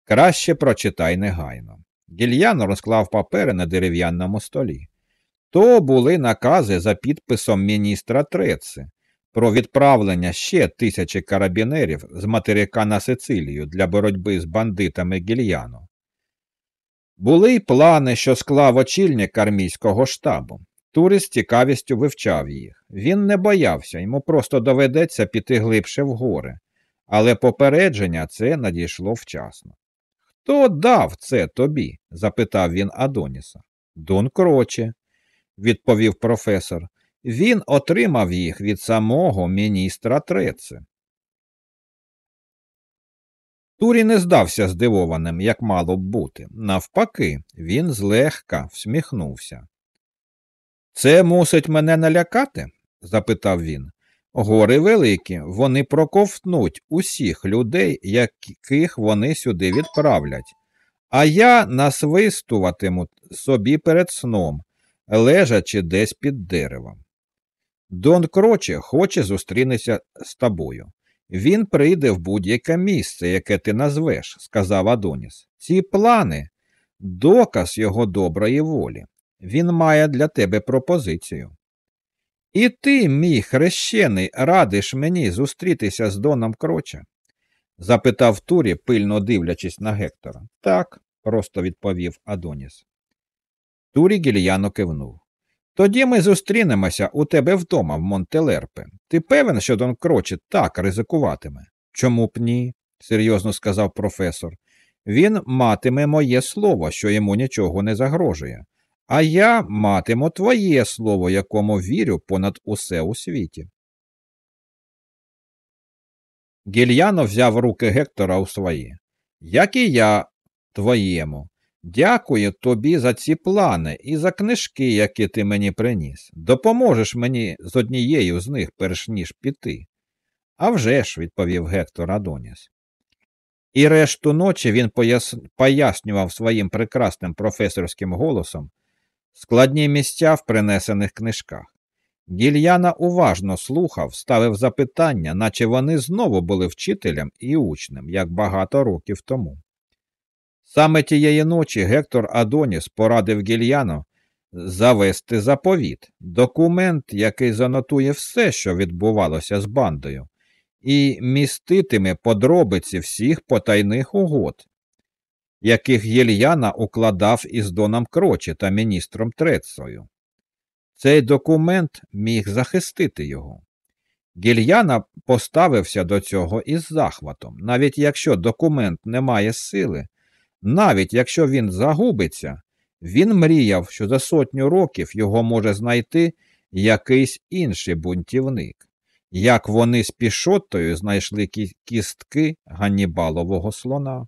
Краще прочитай негайно. Гільян розклав папери на дерев'яному столі. То були накази за підписом міністра Треци про відправлення ще тисячі карабінерів з материка на Сицилію для боротьби з бандитами гільяну. Були й плани, що склав очільник армійського штабу. Турі з цікавістю вивчав їх. Він не боявся, йому просто доведеться піти глибше в гори, але попередження це надійшло вчасно. Хто дав це тобі? запитав він Адоніса. Дон Кроче, відповів професор. Він отримав їх від самого міністра Треце. Турі не здався здивованим, як мало б бути. Навпаки, він злегка всміхнувся. Це мусить мене налякати? запитав він. Гори великі, вони проковтнуть усіх людей, яких вони сюди відправлять, а я насвистуватиму собі перед сном, лежачи десь під деревом. Дон Кроче хоче зустрінеться з тобою. Він прийде в будь-яке місце, яке ти назвеш, сказав Адоніс. Ці плани доказ його доброї волі. Він має для тебе пропозицію. І ти, мій хрещений, радиш мені зустрітися з Доном Кроча? запитав Турі, пильно дивлячись на Гектора. Так, просто відповів Адоніс. Турі гільяно кивнув. Тоді ми зустрінемося у тебе вдома в Монтелерпе. Ти певен, що Дон Крочі так ризикуватиме? Чому б ні? серйозно сказав професор. Він матиме моє слово, що йому нічого не загрожує, а я матиму твоє слово, якому вірю понад усе у світі. Гільяно взяв руки Гектора у свої. Як і я твоєму. Дякую тобі за ці плани і за книжки, які ти мені приніс. Допоможеш мені з однією з них, перш ніж піти. «А вже ж», – відповів Гектор Адоніс. І решту ночі він пояс... пояснював своїм прекрасним професорським голосом складні місця в принесених книжках. Гільяна уважно слухав, ставив запитання, наче вони знову були вчителем і учнем, як багато років тому. Саме тієї ночі Гектор Адоніс порадив Гільяну завести заповіт, документ, який занотує все, що відбувалося з бандою, і міститиме подробиці всіх потайних угод, яких Єльяна укладав із Доном Крочі та міністром Трецою. Цей документ міг захистити його. Гільяна поставився до цього із захватом, навіть якщо документ не має сили, навіть якщо він загубиться, він мріяв, що за сотню років його може знайти якийсь інший бунтівник, як вони з пішотою знайшли кістки Ганнібалового слона.